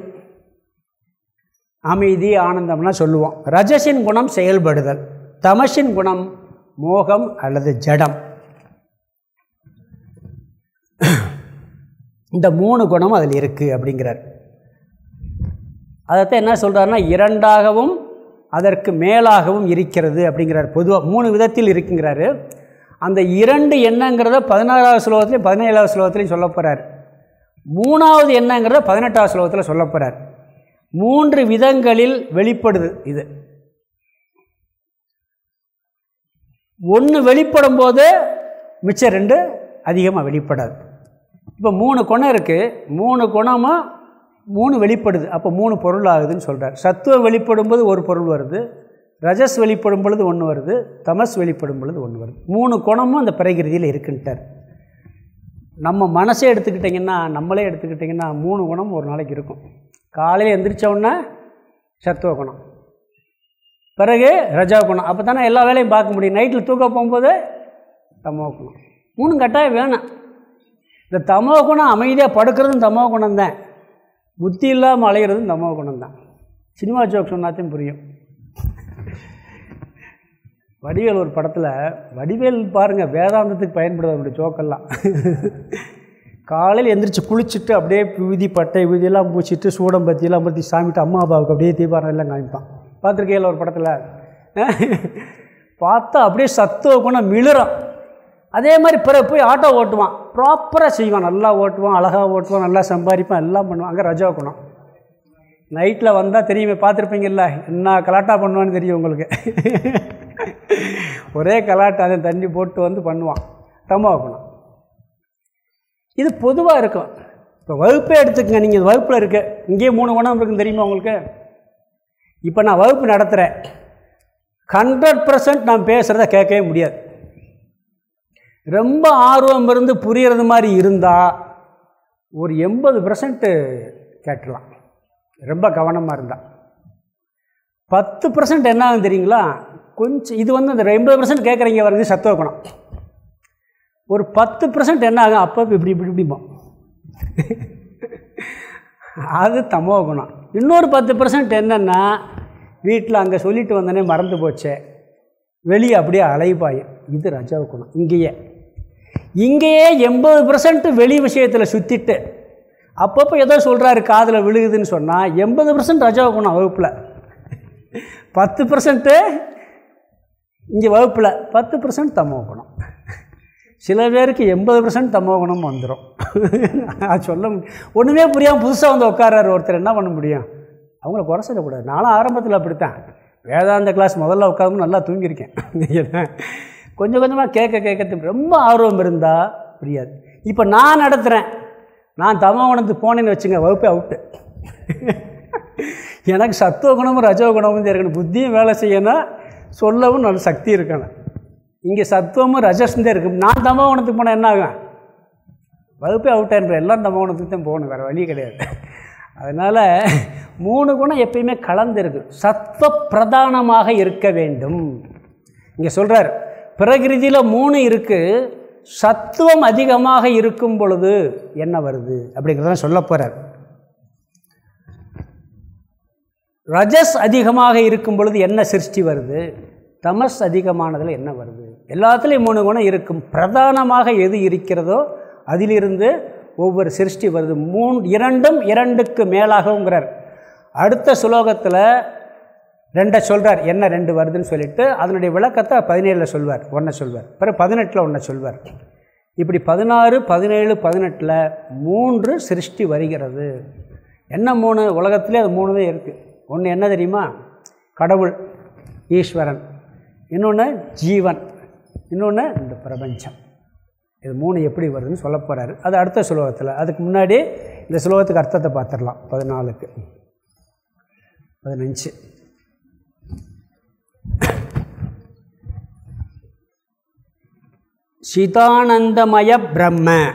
[SPEAKER 1] அமைதி ஆனந்தம்லாம் சொல்லுவோம். ரஜஸின் குணம் செயல்படுதல். தமசின் குணம் மோகம் அல்லது ஜடம். இந்த மூணு குணம் அதில் இருக்குது அப்படிங்கிறார். அதைத்தான் என்ன சொல்கிறாருன்னா இரண்டாகவும் அதற்கு மேலாகவும் இருக்கிறது அப்படிங்கிறார். பொதுவாக மூணு விதத்தில் இருக்குங்கிறாரு. அந்த இரண்டு என்னங்கிறத பதினாறாவது ஸ்லோகத்துலையும் பதினேழாவது ஸ்லோகத்துலையும் சொல்ல போகிறார் மூணாவது என்னங்கிறத பதினெட்டாவது ஸ்லோகத்தில் சொல்ல போகிறார் மூன்று விதங்களில் வெளிப்படுது இது. ஒன்று வெளிப்படும் போது மிச்சம் ரெண்டு அதிகமாக வெளிப்படாது. இப்போ மூணு குணம் இருக்குது மூணு குணமாக மூணு வெளிப்படுது அப்போ மூணு பொருள் ஆகுதுன்னு சொல்கிறார் சத்துவம் வெளிப்படும் போது ஒரு பொருள் வருது ரஜஸ் வெளிப்படும் பொழுது ஒன்று வருது தமஸ் வெளிப்படும் பொழுது ஒன்று வருது. மூணு குணமும் அந்த பிரகிருதியில் இருக்குன்ட்டார். நம்ம மனசே எடுத்துக்கிட்டிங்கன்னா நம்மளே எடுத்துக்கிட்டிங்கன்னா மூணு குணம் ஒரு நாளைக்கு இருக்கும். காலையில் எந்திரிச்சோன்னா சத்துவ குணம். பிறகு ரஜா குணம். அப்போ தானே எல்லா வேலையும் பார்க்க முடியும். நைட்டில் தூக்க போகும்போது தமோ குணம். மூணு கட்டாயம் வேணும். இந்த தமோ குணம் அமைதியாக படுக்கிறதும் தமோ குணம் தான் புத்தி இல்லாமல் அலைகிறது தமோ குணம் தான் சினிமா ஜோக் சொன்னாத்தையும் புரியும். வடிவேல் ஒரு படத்தில் வடிவேல் பாருங்கள் வேதாந்தத்துக்கு பயன்படுது அவருடைய ஜோக்கெல்லாம். காலையில் எந்திரிச்சு குளிச்சுட்டு அப்படியே விதி பட்டை விதியெல்லாம் பூச்சிட்டு சூடம் பத்தியெல்லாம் பற்றி சாமிட்டு அம்மா அப்பாவுக்கு அப்படியே தீபாரம் எல்லாம் காமிப்பான். பார்த்துருக்கையில் ஒரு படத்தில்? பார்த்தா அப்படியே சத்துவ குணம் மிளுறான். அதே மாதிரி பிறகு போய் ஆட்டோ ஓட்டுவான். ப்ராப்பராக செய்வான். நல்லா ஓட்டுவான் அழகாக ஓட்டுவான் நல்லா சம்பாதிப்பான் எல்லாம் பண்ணுவான். அங்கே ரஜா குணம் நைட்டில் வந்தால் தெரியுமே பார்த்துருப்பீங்கல்ல? என்ன கலாட்டா பண்ணுவான்னு தெரியும் உங்களுக்கு. ஒரே கலாட்டா அதை தண்ணி போட்டு வந்து பண்ணுவான். தம்மா குணம் இது பொதுவாக இருக்கும். இப்போ வகுப்பே எடுத்துக்கங்க. நீங்கள் வகுப்பில் இருக்க இங்கேயே மூணு குணம் இருக்குன்னு தெரியுமா உங்களுக்கு? இப்போ நான் வகுப்பு நடத்துகிறேன் ஹண்ட்ரட் பர்சன்ட் நான் பேசுகிறத கேட்கவே முடியாது. ரொம்ப ஆர்வம் இருந்து புரியறது மாதிரி இருந்தால் ஒரு எண்பது பர்சன்ட்டு கேட்டலாம் ரொம்ப கவனமாக இருந்தால் பத்து பர்சன்ட் என்ன ஆகும் தெரியுங்களா? கொஞ்சம் இது வந்து அந்த எண்பது பர்சன்ட் கேட்குறீங்க வரது சத்துவ குணம். ஒரு பத்து பர்சன்ட் என்ன ஆகும்? அப்போ இப்படி இப்படி இப்படிப்போம் அது தமோ குணம். இன்னொரு பத்து பர்சன்ட் என்னென்னா வீட்டில் அங்கே சொல்லிட்டு வந்தோடனே மறந்து போச்சே. வெளியே அப்படியே அலைப்பாயும் இது ரஜாவு குணம். இங்கேயே. இங்கேயே எண்பது பர்சன்ட் வெளி விஷயத்தில் சுற்றிட்டு அப்பப்போ ஏதோ சொல்கிறாரு காதில் விழுகுதுன்னு சொன்னால் எண்பது பர்சன்ட் ரஜாவு குணம் வகுப்பில். பத்து பர்சன்ட்டு இங்கே வகுப்பில் பத்து பர்சன்ட் தமோ குணம் சில பேருக்கு எண்பது பர்சன்ட் தமோ குணம் வந்துடும் அது சொல்ல ஒன்றுமே புரியாமல் புதுசாக வந்து உட்காராரு ஒருத்தர் என்ன பண்ண முடியும்? அவங்கள குறை சொல்லக்கூடாது. நானும் ஆரம்பத்தில் அப்படித்தான். வேதாந்த கிளாஸ் முதல்ல உட்காந்து நல்லா தூங்கியிருக்கேன். கொஞ்சம் கொஞ்சமாக கேட்க கேட்கறது ரொம்ப ஆர்வம் இருந்தால் புரியாது. இப்போ நான் நடத்துகிறேன் நான் தமோகுணத்துக்கு போனேன்னு வச்சுங்க வகுப்பே அவுட்டு எனக்கு சத்துவ குணமும் ரஜோ குணமும் இருக்கணும். புத்தியும் வேலை செய்யணும் சொல்லவும் நல்ல சக்தி இருக்கணும். இங்கே சத்துவமும் ரஜஸ்தான் இருக்கும் நான் தமோகுணத்துக்கு போனால் என்ன ஆகும்? வகுப்பே அவுட்டான்ற எல்லாம் தமோகுணத்துக்கு தான் போகணும். வேறு வழி கிடையாது. அதனால் மூணு குணம் எப்பயுமே கலந்துருக்கு சத்துவ பிரதானமாக இருக்க வேண்டும். இங்கே சொல்கிறார் பிரகிருதியில் மூணு இருக்குது சத்துவம் அதிகமாக இருக்கும் பொழுது என்ன வருது? அப்படிங்கிறத சொல்ல போகிறார் ரஜஸ் அதிகமாக இருக்கும் பொழுது என்ன சிருஷ்டி வருது? தமஸ் அதிகமானதில் என்ன வருது? எல்லாத்துலேயும் மூணு குணம் இருக்கும். பிரதானமாக எது இருக்கிறதோ அதிலிருந்து ஒவ்வொரு சிருஷ்டி வருது. மூணு இரண்டும் இரண்டுக்கு மேலாகவுங்கிறார். அடுத்த சுலோகத்தில் ரெண்டை சொல்கிறார் என்ன ரெண்டு வருதுன்னு சொல்லிட்டு அதனுடைய விளக்கத்தை பதினேழில் சொல்வார் ஒன்றை சொல்வார். பிறகு பதினெட்டில் ஒன்றை சொல்வார். இப்படி பதினாறு பதினேழு பதினெட்டில் மூன்று சிருஷ்டி வருகிறது. என்ன மூணு? உலகத்திலே அது மூணு தான் இருக்குது ஒன்று என்ன தெரியுமா? கடவுள் ஈஸ்வரன். இன்னொன்று ஜீவன். இன்னொன்று இந்த பிரபஞ்சம். இது மூணு எப்படி வருதுன்னு சொல்ல போகிறாரு அது அடுத்த சுலோகத்தில் அதுக்கு முன்னாடி இந்த சுலோகத்துக்கு அர்த்தத்தை பார்த்துடலாம். பதினாலுக்கு. பதினஞ்சு. சிதானந்தமய பிரம்ம.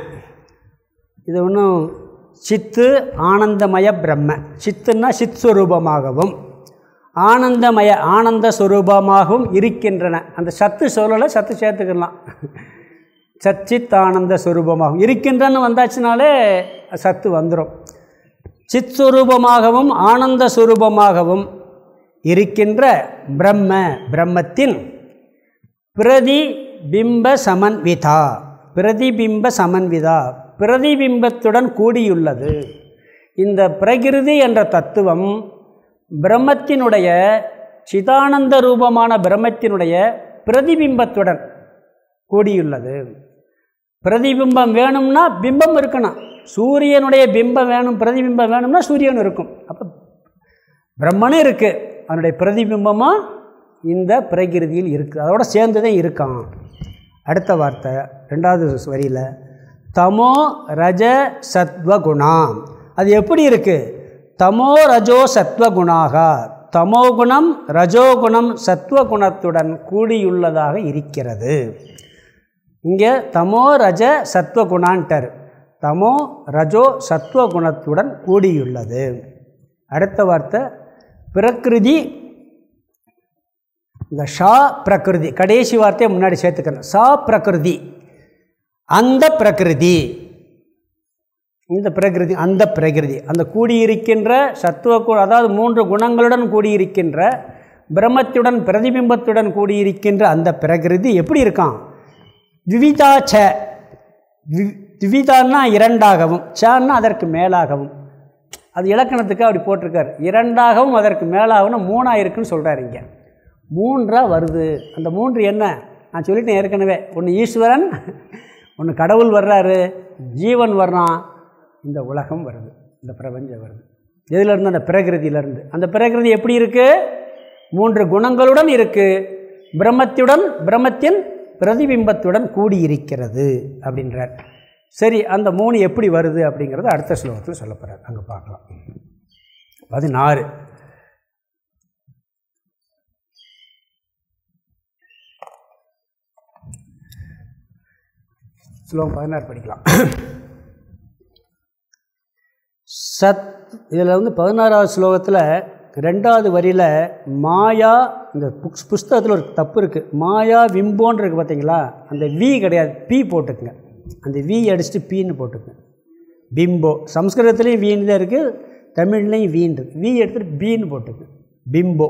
[SPEAKER 1] இது ஒன்றும் சித்து ஆனந்தமய பிரம்ம. சித்துன்னா சித் சுரூபமாகவும் ஆனந்தமய ஆனந்த சுரூபமாகவும் இருக்கின்றன. அந்த சத்து சொல்லலை சத்து சேர்த்துக்கலாம். சச்சித் ஆனந்த சுரூபமாகவும். இருக்கின்றன்னு வந்தாச்சுனாலே சத்து வந்துடும் சித் சுரூபமாகவும் ஆனந்த சுரூபமாகவும் இருக்கின்ற பிரம்ம பிரம்மத்தின் பிரதி பிம்ப சமன்விதா பிரதிபிம்ப சமன்விதா பிரதிபிம்பத்துடன் கூடியுள்ளது. இந்த பிரகிருதி என்ற தத்துவம் பிரம்மத்தினுடைய சிதானந்த ரூபமான பிரம்மத்தினுடைய பிரதிபிம்பத்துடன் கூடியுள்ளது. பிரதிபிம்பம் வேணும்னா பிம்பம் இருக்கணும். சூரியனுடைய பிம்பம் வேணும் பிரதிபிம்பம் வேணும்னா சூரியன் இருக்கும். அப்போ பிரம்மனும் இருக்குது அதனுடைய பிரதிபிம்பமாக இந்த பிரகிருதியில் இருக்குது அதோட சேர்ந்து தான் இருக்கான். அடுத்த வார்த்தை ரெண்டாவது வரியில் தமோ ரஜ சத்வகுணாம். அது எப்படி இருக்குது தமோ ரஜோ சத்வகுணாக. தமோகுணம் ரஜோகுணம் சத்வகுணத்துடன் கூடியுள்ளதாக இருக்கிறது. இங்கே தமோ ரஜ சத்வகுணான்டர் தமோ ரஜோ சத்வகுணத்துடன் கூடியுள்ளது. அடுத்த வார்த்தை பிரகிருதி இந்த ஷா பிரகிருதி கடைசி வார்த்தையை முன்னாடி சேர்த்துக்கணும். சா பிரகிருதி. அந்த பிரகிருதி. இந்த பிரகிருதி அந்த பிரகிருதி. அந்த கூடியிருக்கின்ற சத்துவ அதாவது மூன்று குணங்களுடன் கூடியிருக்கின்ற பிரம்மத்துடன் பிரதிபிம்பத்துடன் கூடியிருக்கின்ற அந்த பிரகிருதி எப்படி இருக்கான் விவிதா ச விவிதான்னா இரண்டாகவும் சான்னா அதற்கு மேலாகவும். அது இலக்கணத்துக்கு அப்படி போட்டிருக்கார். இரண்டாகவும் அதற்கு மேலாகவும் மூணாக இருக்குன்னு சொல்கிறார் இங்கே. மூன்றாக வருது. அந்த மூன்று என்ன? நான் சொல்லிட்டேன் ஏற்கனவே. ஒன்று ஈஸ்வரன் ஒன்று கடவுள் வர்றாரு ஜீவன் வர்றான். இந்த உலகம் வருது இந்த பிரபஞ்சம் வருது. எதுலேருந்து அந்த பிரகிருதியிலேருந்து அந்த பிரகிருதி எப்படி இருக்குது மூன்று குணங்களுடன் இருக்குது பிரம்மத்துடன் பிரம்மத்தின் பிரதிபிம்பத்துடன் கூடியிருக்கிறது அப்படின்றார். சரி அந்த மூணு எப்படி வருது அப்படிங்கிறது அடுத்த ஸ்லோகத்தில் சொல்லப்படுறார் அங்கே பார்க்கலாம். பதினாறு. ஸ்லோகம் பதினாறு படிக்கலாம். சத் இதில் வந்து பதினாறாவது ஸ்லோகத்தில் ரெண்டாவது வரியில் மாயா இந்த புக்ஸ் புஸ்தகத்தில் ஒரு தப்பு இருக்குது மாயா விம்போன்னு இருக்குது பார்த்தீங்களா அந்த வி கிடையாது. பி போட்டுக்குங்க. அந்த வி அடிச்சுட்டு பீன்னு போட்டுக்குங்க. பிம்போ. சம்ஸ்கிருதத்துலேயும் வீன் தான் இருக்குது தமிழ்லேயும் வீன் இருக்குது வி எடுத்துகிட்டு பீன்னு போட்டுக்குங்க. பிம்போ.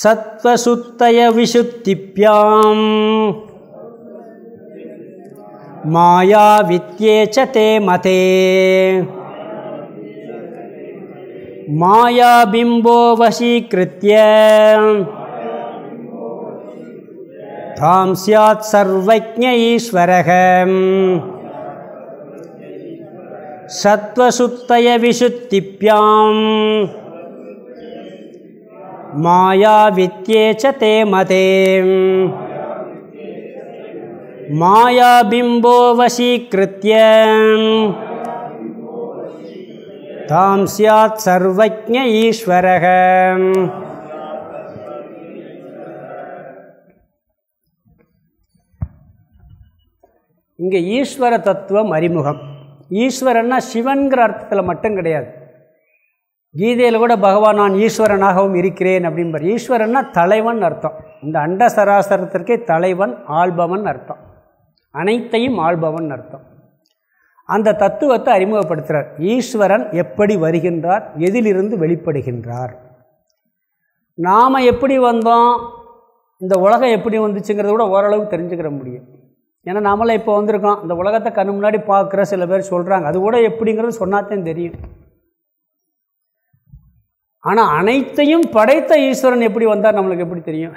[SPEAKER 1] சத்வசுத்தய விசுத்திப்யாம். மாயா வித்யே தே மதே. மாயாபிம்போ வசீகிருத்திய தாம் சியாத் சர்வஜ ஈஸ்வரக. சத்வசுத்தய விசுத்திப்யாம். மாயா வித்யே தே மதே. மாயாபிம்போ வசீகிருத்திய தாம் சியாத் சர்வஜ ஈஸ்வரக. இங்கே ஈஸ்வர தத்துவம் அறிமுகம். ஈஸ்வரன்னா சிவன்கிற அர்த்தத்தில் மட்டும் கிடையாது. கீதையில் கூட பகவான் நான் ஈஸ்வரனாகவும் இருக்கிறேன் அப்படிம்பார். ஈஸ்வரன்னா தலைவன் அர்த்தம். இந்த அண்ட சராசரத்திற்கே தலைவன் ஆள்பவன் அர்த்தம். அனைத்தையும் ஆள்பவன் அர்த்தம். அந்த தத்துவத்தை அறிமுகப்படுத்துகிறார் ஈஸ்வரன் எப்படி வருகின்றார் எதிலிருந்து வெளிப்படுகின்றார். நாம் எப்படி வந்தோம் இந்த உலகம் எப்படி வந்துச்சுங்கிறத கூட ஓரளவு தெரிஞ்சுக்கிற முடியும். ஏன்னா நம்மளே இப்போ வந்திருக்கோம். இந்த உலகத்தை கண்ணு முன்னாடி பார்க்குற சில பேர் சொல்கிறாங்க அது கூட எப்படிங்கிறது சொன்னாத்தையும் தெரியும். ஆனால் அனைத்தையும் படைத்த ஈஸ்வரன் எப்படி வந்தார் நம்மளுக்கு எப்படி தெரியும்?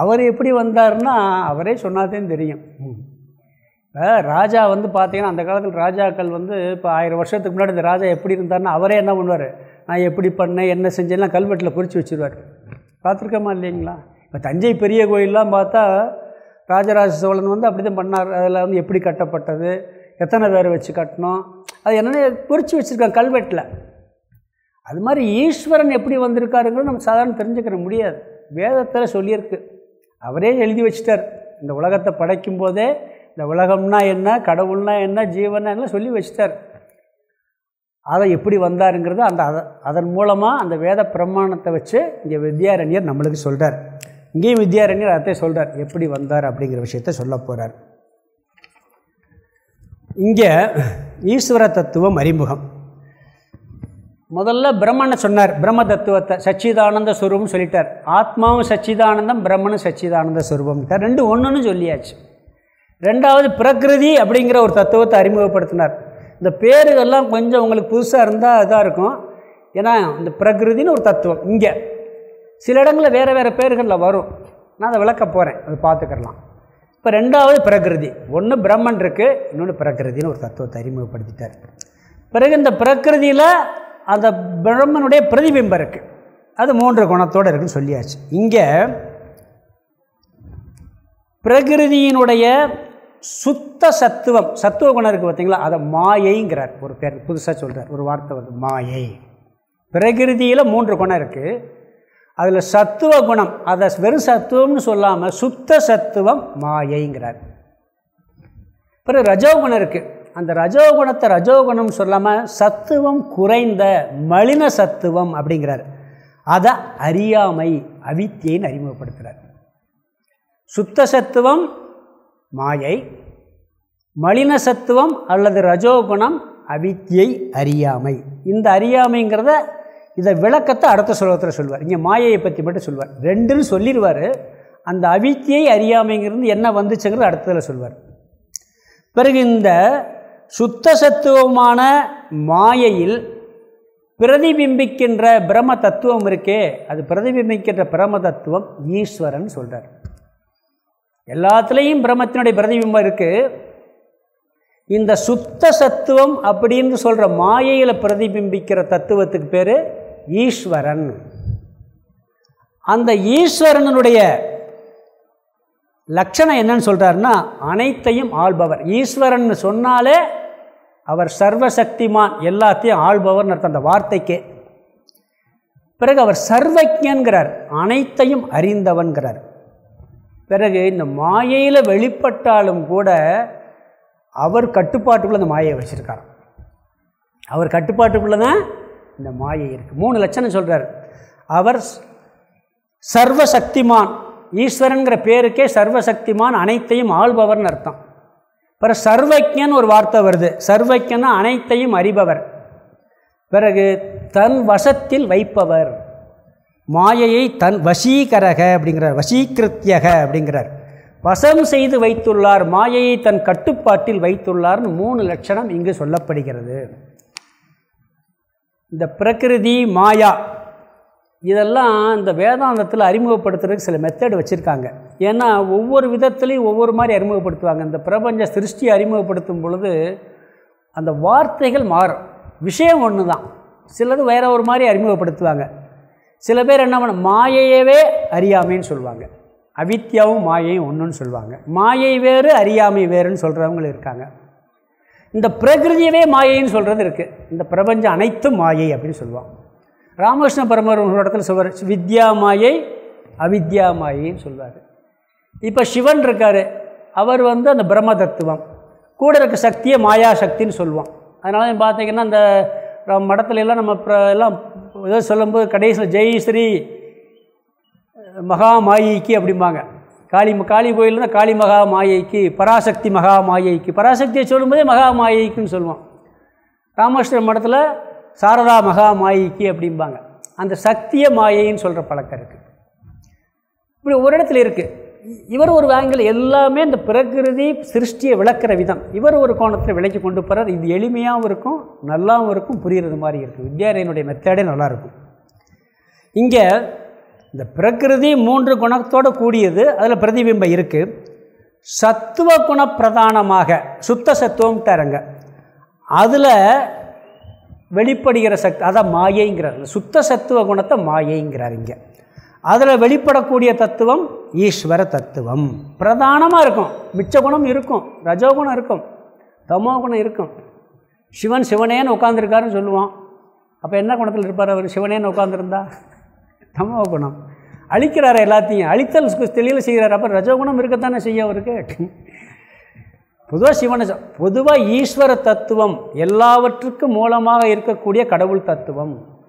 [SPEAKER 1] அவர் எப்படி வந்தார்னா அவரே சொன்னாதான் தெரியும். இப்போ ராஜா வந்து பார்த்திங்கன்னா அந்த காலத்தில் ராஜாக்கள் வந்து இப்போ ஆயிரம் வருஷத்துக்கு முன்னாடி இந்த ராஜா எப்படி இருந்தார்னா அவரே என்ன பண்ணுவார்? நான் எப்படி பண்ணேன் என்ன செஞ்சேன்லாம் கல்வெட்டில் குறித்து வச்சுருவார். பார்த்துருக்கோமா இல்லைங்களா? இப்போ தஞ்சை பெரிய கோயிலெலாம் பார்த்தா ராஜராஜ சோழன் வந்து அப்படி தான் பண்ணார். அதில் வந்து எப்படி கட்டப்பட்டது எத்தனை பேர் வச்சு கட்டணும் அது என்னென்ன குறித்து வச்சுருக்காங்க கல்வெட்டில். அது மாதிரி ஈஸ்வரன் எப்படி வந்திருக்காருங்கிறது நம்ம சாதாரண தெரிஞ்சுக்கிற முடியாது. வேதத்தில் சொல்லியிருக்கு. அவரே எழுதி வச்சிட்டார். இந்த உலகத்தை படைக்கும் போதே இந்த உலகம்னா என்ன கடவுள்னா என்ன ஜீவனா என்ன சொல்லி வச்சிட்டார். அதை எப்படி வந்தாருங்கிறது அந்த அதன் மூலமாக அந்த வேத பிரமாணத்தை வச்சு இங்கே வித்யாரண்யர் நம்மளுக்கு சொல்கிறார் இங்கேயும் வித்யாரண்யர் அதை சொல்கிறார் எப்படி வந்தார் அப்படிங்கிற விஷயத்த சொல்ல போகிறார் இங்கே ஈஸ்வர தத்துவம் அறிமுகம். முதல்ல பிரம்மனை சொன்னார். பிரம்ம தத்துவத்தை சச்சிதானந்த ஸ்வரூபம் சொல்லிட்டார். ஆத்மாவும் சச்சிதானந்தம் பிரம்மனும் சச்சிதானந்த ஸ்வரூபம்ட்டார் ரெண்டு ஒன்றுன்னு சொல்லியாச்சு. ரெண்டாவது பிரகிருதி அப்படிங்கிற ஒரு தத்துவத்தை அறிமுகப்படுத்தினார். இந்த பேருகள்லாம் கொஞ்சம் உங்களுக்கு புதுசாக இருந்தால் இதாக இருக்கும். ஏன்னா இந்த பிரகிருதின்னு ஒரு தத்துவம் இங்கே. சில இடங்களில் வேறு வேறு பேர்களில் வரும். நான் அதை விளக்க போகிறேன் அது பார்த்துக்கலாம். இப்போ ரெண்டாவது பிரகிருதி. ஒன்று பிரம்மன் இருக்குது இன்னொன்று பிரகிருதின்னு ஒரு தத்துவத்தை அறிமுகப்படுத்திட்டார். பிறகு இந்த பிரகிருதியில் அந்த பிரம்மனுடைய பிரதிபிம்பம் இருக்குது அது மூன்று குணத்தோடு இருக்குன்னு சொல்லியாச்சு. இங்கே பிரகிருதியினுடைய சுத்த சத்துவம் சத்துவ குணம் இருக்குது பார்த்தீங்களா? அதை மாயைங்கிறார். ஒரு பேர் புதுசாக சொல்கிறார் ஒரு வார்த்தை வந்து மாயை. பிரகிருதியில் மூன்று குணம் இருக்குது அதில் சத்துவ குணம் அதை வெறும் சத்துவம்னு சொல்லாமல் சுத்த சத்துவம் மாயைங்கிறார். பிறகு ரஜோகுணம் இருக்குது அந்த ரஜோகுணத்தை ரஜோகுணம் சொல்லாமல் சத்துவம் குறைந்த மலின சத்துவம் அப்படிங்கிறார். அதை அறியாமை அவித்தியைன்னு அறிமுகப்படுத்துகிறார் சுத்த சத்துவம் மாயை மலின சத்துவம் அல்லது ரஜோகுணம் அவித்தியை அறியாமை. இந்த அறியாமைங்கிறத இதை விளக்கத்தை அடுத்த ஸ்லோகத்தில் சொல்வார். இங்கே மாயையை பற்றி மட்டும் சொல்வார். ரெண்டுன்னு சொல்லிடுவார் அந்த அவித்தியை அறியாமைங்கிறது என்ன வந்துச்சுங்கிறது அடுத்ததில் சொல்வார். பிறகு இந்த சுத்த சத்துவமான மாயையில் பிரதிபிம்பிக்கின்ற பிரம தத்துவம் இருக்கே அது பிரதிபிம்பிக்கின்ற பிரம தத்துவம் ஈஸ்வரன் சொல்கிறார் எல்லாத்துலேயும் பிரம்மத்தினுடைய பிரதிபிம்பம் இருக்குது இந்த சுத்த சத்துவம் அப்படின்னு சொல்கிற மாயையில் பிரதிபிம்பிக்கிற தத்துவத்துக்கு பேர் ஈஸ்வரன். அந்த ஈஸ்வரனுடைய லட்சணம் என்னன்னு சொல்கிறாருன்னா அனைத்தையும் ஆள்பவர். ஈஸ்வரன் சொன்னாலே அவர் சர்வசக்திமான் எல்லாத்தையும் ஆள்பவர்னு அர்த்தம். அந்த வார்த்தைக்கே. பிறகு அவர் சர்வஜன்கிறார் அனைத்தையும் அறிந்தவன்கிறார். பிறகு இந்த மாயையில் வெளிப்பட்டாலும் கூட அவர் கட்டுப்பாட்டுக்குள்ளே அந்த மாயை வச்சுருக்கார் அவர் கட்டுப்பாட்டுக்குள்ளே தான் இந்த மாயை இருக்குது மூணு லட்சணம் சொல்கிறார் அவர் சர்வசக்திமான். ஈஸ்வரனுங்கிற பேருக்கே சர்வசக்திமான் அனைத்தையும் ஆள்பவர்னு அர்த்தம். பிறகு சர்வஜன் ஒரு வார்த்தை வருது. சர்வஜன்னா அனைத்தையும் அறிபவர். பிறகு தன் வசத்தில் வைப்பவர். மாயையை தன் வசீகரக அப்படிங்கிறார். வசீகிருத்தியக அப்படிங்கிறார். வசம் செய்து வைத்துள்ளார். மாயையை தன் கட்டுப்பாட்டில் வைத்துள்ளார்னு மூணு லட்சணம் இங்கு சொல்லப்படுகிறது. இந்த பிரகிருதி மாயா இதெல்லாம் இந்த வேதாந்தத்தில் அறிமுகப்படுத்துறதுக்கு சில மெத்தட் வச்சுருக்காங்க. ஏன்னா ஒவ்வொரு விதத்துலேயும் ஒவ்வொரு மாதிரி அறிமுகப்படுத்துவாங்க. இந்த பிரபஞ்ச சிருஷ்டி அறிமுகப்படுத்தும் பொழுது அந்த வார்த்தைகள் மாறும். விஷயம் ஒன்று தான் சிலது வேற ஒரு மாதிரி அறிமுகப்படுத்துவாங்க. சில பேர் என்ன பண்ண மாயையவே அறியாமைன்னு சொல்லுவாங்க. அவித்யாவும் மாயையும் ஒன்றுன்னு சொல்லுவாங்க. மாயை வேறு அறியாமை வேறுன்னு சொல்கிறவங்களும் இருக்காங்க. இந்த பிரகிருதியவே மாயைன்னு சொல்கிறது இருக்குது இந்த பிரபஞ்சம் அனைத்தும் மாயை அப்படின்னு சொல்லுவாங்க. ராமகிருஷ்ண பரமர் ஒரு இடத்துல சொல்வார் வித்யா மாயை அவித்யா மாயைன்னு சொல்வார். இப்போ சிவன் இருக்கார். அவர் வந்து அந்த பிரம்ம தத்துவம். கூட இருக்க சக்தியை மாயா சக்தின்னு சொல்லுவோம் அதனால பார்த்தீங்கன்னா அந்த மடத்துல எல்லாம் நம்ம எல்லாம் ஏதோ சொல்லும்போது கடைசியில் ஜெய் ஸ்ரீ மகா மாயிக்கு அப்படிம்பாங்க. காளி காளி கோயில் தான் காளி மகா மாயைக்கு பராசக்தி மகா மாயைக்கு பராசக்தியை சொல்லும்போதே மகா மாயைக்குன்னு சொல்லுவோம் ராமேஸ்வரம் மடத்தில் சாரதா மகா மாயிக்கு அப்படிம்பாங்க. அந்த சக்திய மாயைன்னு சொல்கிற பழக்கம் இருக்குது இப்படி ஒரு இடத்துல இருக்குது இவர் ஒரு வாங்கல் எல்லாமே இந்த பிரகிருதி சிருஷ்டியை விளக்கிற விதம். இவர் ஒரு கோணத்தில் விலைக்கு கொண்டு போகிறார் இது எளிமையாகவும் இருக்கும் நல்லாவும் இருக்கும் புரிகிறது மாதிரி இருக்கும். வித்யாரயனுடைய மெத்தடே நல்லாயிருக்கும் இங்கே இந்த பிரகிருதி மூன்று குணத்தோடு கூடியது அதில் பிரதிபிம்பம் இருக்குது சத்துவ குண பிரதானமாக சுத்த சத்துவம் அதில் வெளிப்படுகிற சக்தி அதான் மாயைங்கிறார். சுத்த சத்துவ குணத்தை மாயைங்கிறார் இங்கே. அதில் வெளிப்படக்கூடிய தத்துவம் ஈஸ்வர தத்துவம். பிரதானமாக இருக்கும். மிச்ச குணம் இருக்கும். ரஜோகுணம் இருக்கும். தமோ குணம் இருக்கும். சிவன் சிவனேன்னு உட்காந்துருக்காருன்னு சொல்லுவோம். அப்போ என்ன குணத்தில் இருப்பார் அவர்? சிவனேன்னு உட்காந்துருந்தா தமோ குணம். அழிக்கிறார் எல்லாத்தையும். அழித்தல் தெளிவில் செய்கிறார். அப்போ ரஜோகுணம் இருக்கத்தானே செய்ய அவருக்கு? பொதுவாக சிவனை பொதுவாக ஈஸ்வர தத்துவம் எல்லாவற்றுக்கும் மூலமாக இருக்கக்கூடிய கடவுள் தத்துவம்.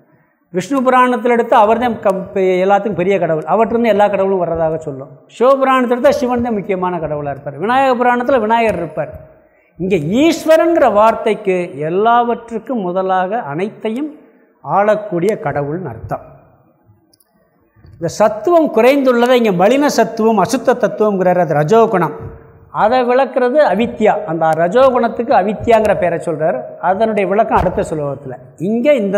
[SPEAKER 1] விஷ்ணு புராணத்தில் எடுத்து அவர் தான் கம் எல்லாத்துக்கும் பெரிய கடவுள். அவற்றிருந்து எல்லா கடவுளும் வர்றதாக சொல்லும். சிவபுராணத்தில் எடுத்தால் சிவன் தான் முக்கியமான கடவுளாக இருப்பார். விநாயக புராணத்தில் விநாயகர் இருப்பார். இங்கே ஈஸ்வரங்கிற வார்த்தைக்கு எல்லாவற்றுக்கும் முதலாக அனைத்தையும் ஆளக்கூடிய கடவுள்னு அர்த்தம். இந்த சத்துவம் குறைந்துள்ளதை இங்கே மலின சத்துவம் அசுத்த தத்துவங்கிறார் அது ரஜோகுணம். அதை விளக்குறது அவித்யா. அந்த ரஜோகுணத்துக்கு அவித்யாங்கிற பேரை சொல்கிறார் அதனுடைய விளக்கம் அடுத்த சுலோகத்தில். இங்கே இந்த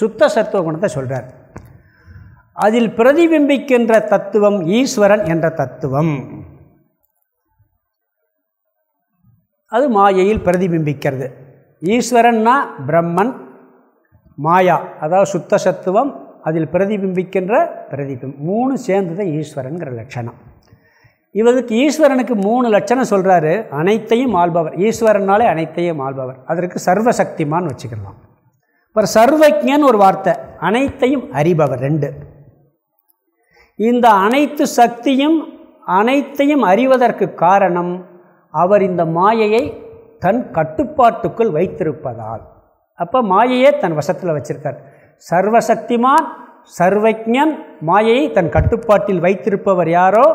[SPEAKER 1] சுத்த சத்துவ குணத்தை சொல்கிறார் அதில் பிரதிபிம்பிக்கின்ற தத்துவம் ஈஸ்வரன் என்ற தத்துவம். அது மாயையில் பிரதிபிம்பிக்கிறது. ஈஸ்வரன்னா பிரம்மன் மாயா. அதாவது சுத்த சத்துவம் அதில் பிரதிபிம்பிக்கின்ற பிரதிபிம் மூணு சேர்ந்தது ஈஸ்வரனுங்கிற லட்சணம். இவருக்கு ஈஸ்வரனுக்கு மூணு லட்சணம் சொல்கிறாரு அனைத்தையும் ஆள்பவர். ஈஸ்வரனாலே அனைத்தையும் ஆள்பவர். அதற்கு சர்வசக்திமான்னு வச்சுக்கலாம். அப்புறம் சர்வஜன் ஒரு வார்த்தை அனைத்தையும் அறிபவர் ரெண்டு. இந்த அனைத்து சக்தியும் அனைத்தையும் அறிவதற்கு காரணம் அவர் இந்த மாயையை தன் கட்டுப்பாட்டுக்குள் வைத்திருப்பதால். அப்போ மாயையே தன் வசத்தில் வச்சிருக்கார். சர்வசக்திமான் சர்வஜன் மாயையை தன் கட்டுப்பாட்டில் வைத்திருப்பவர் யாரோ?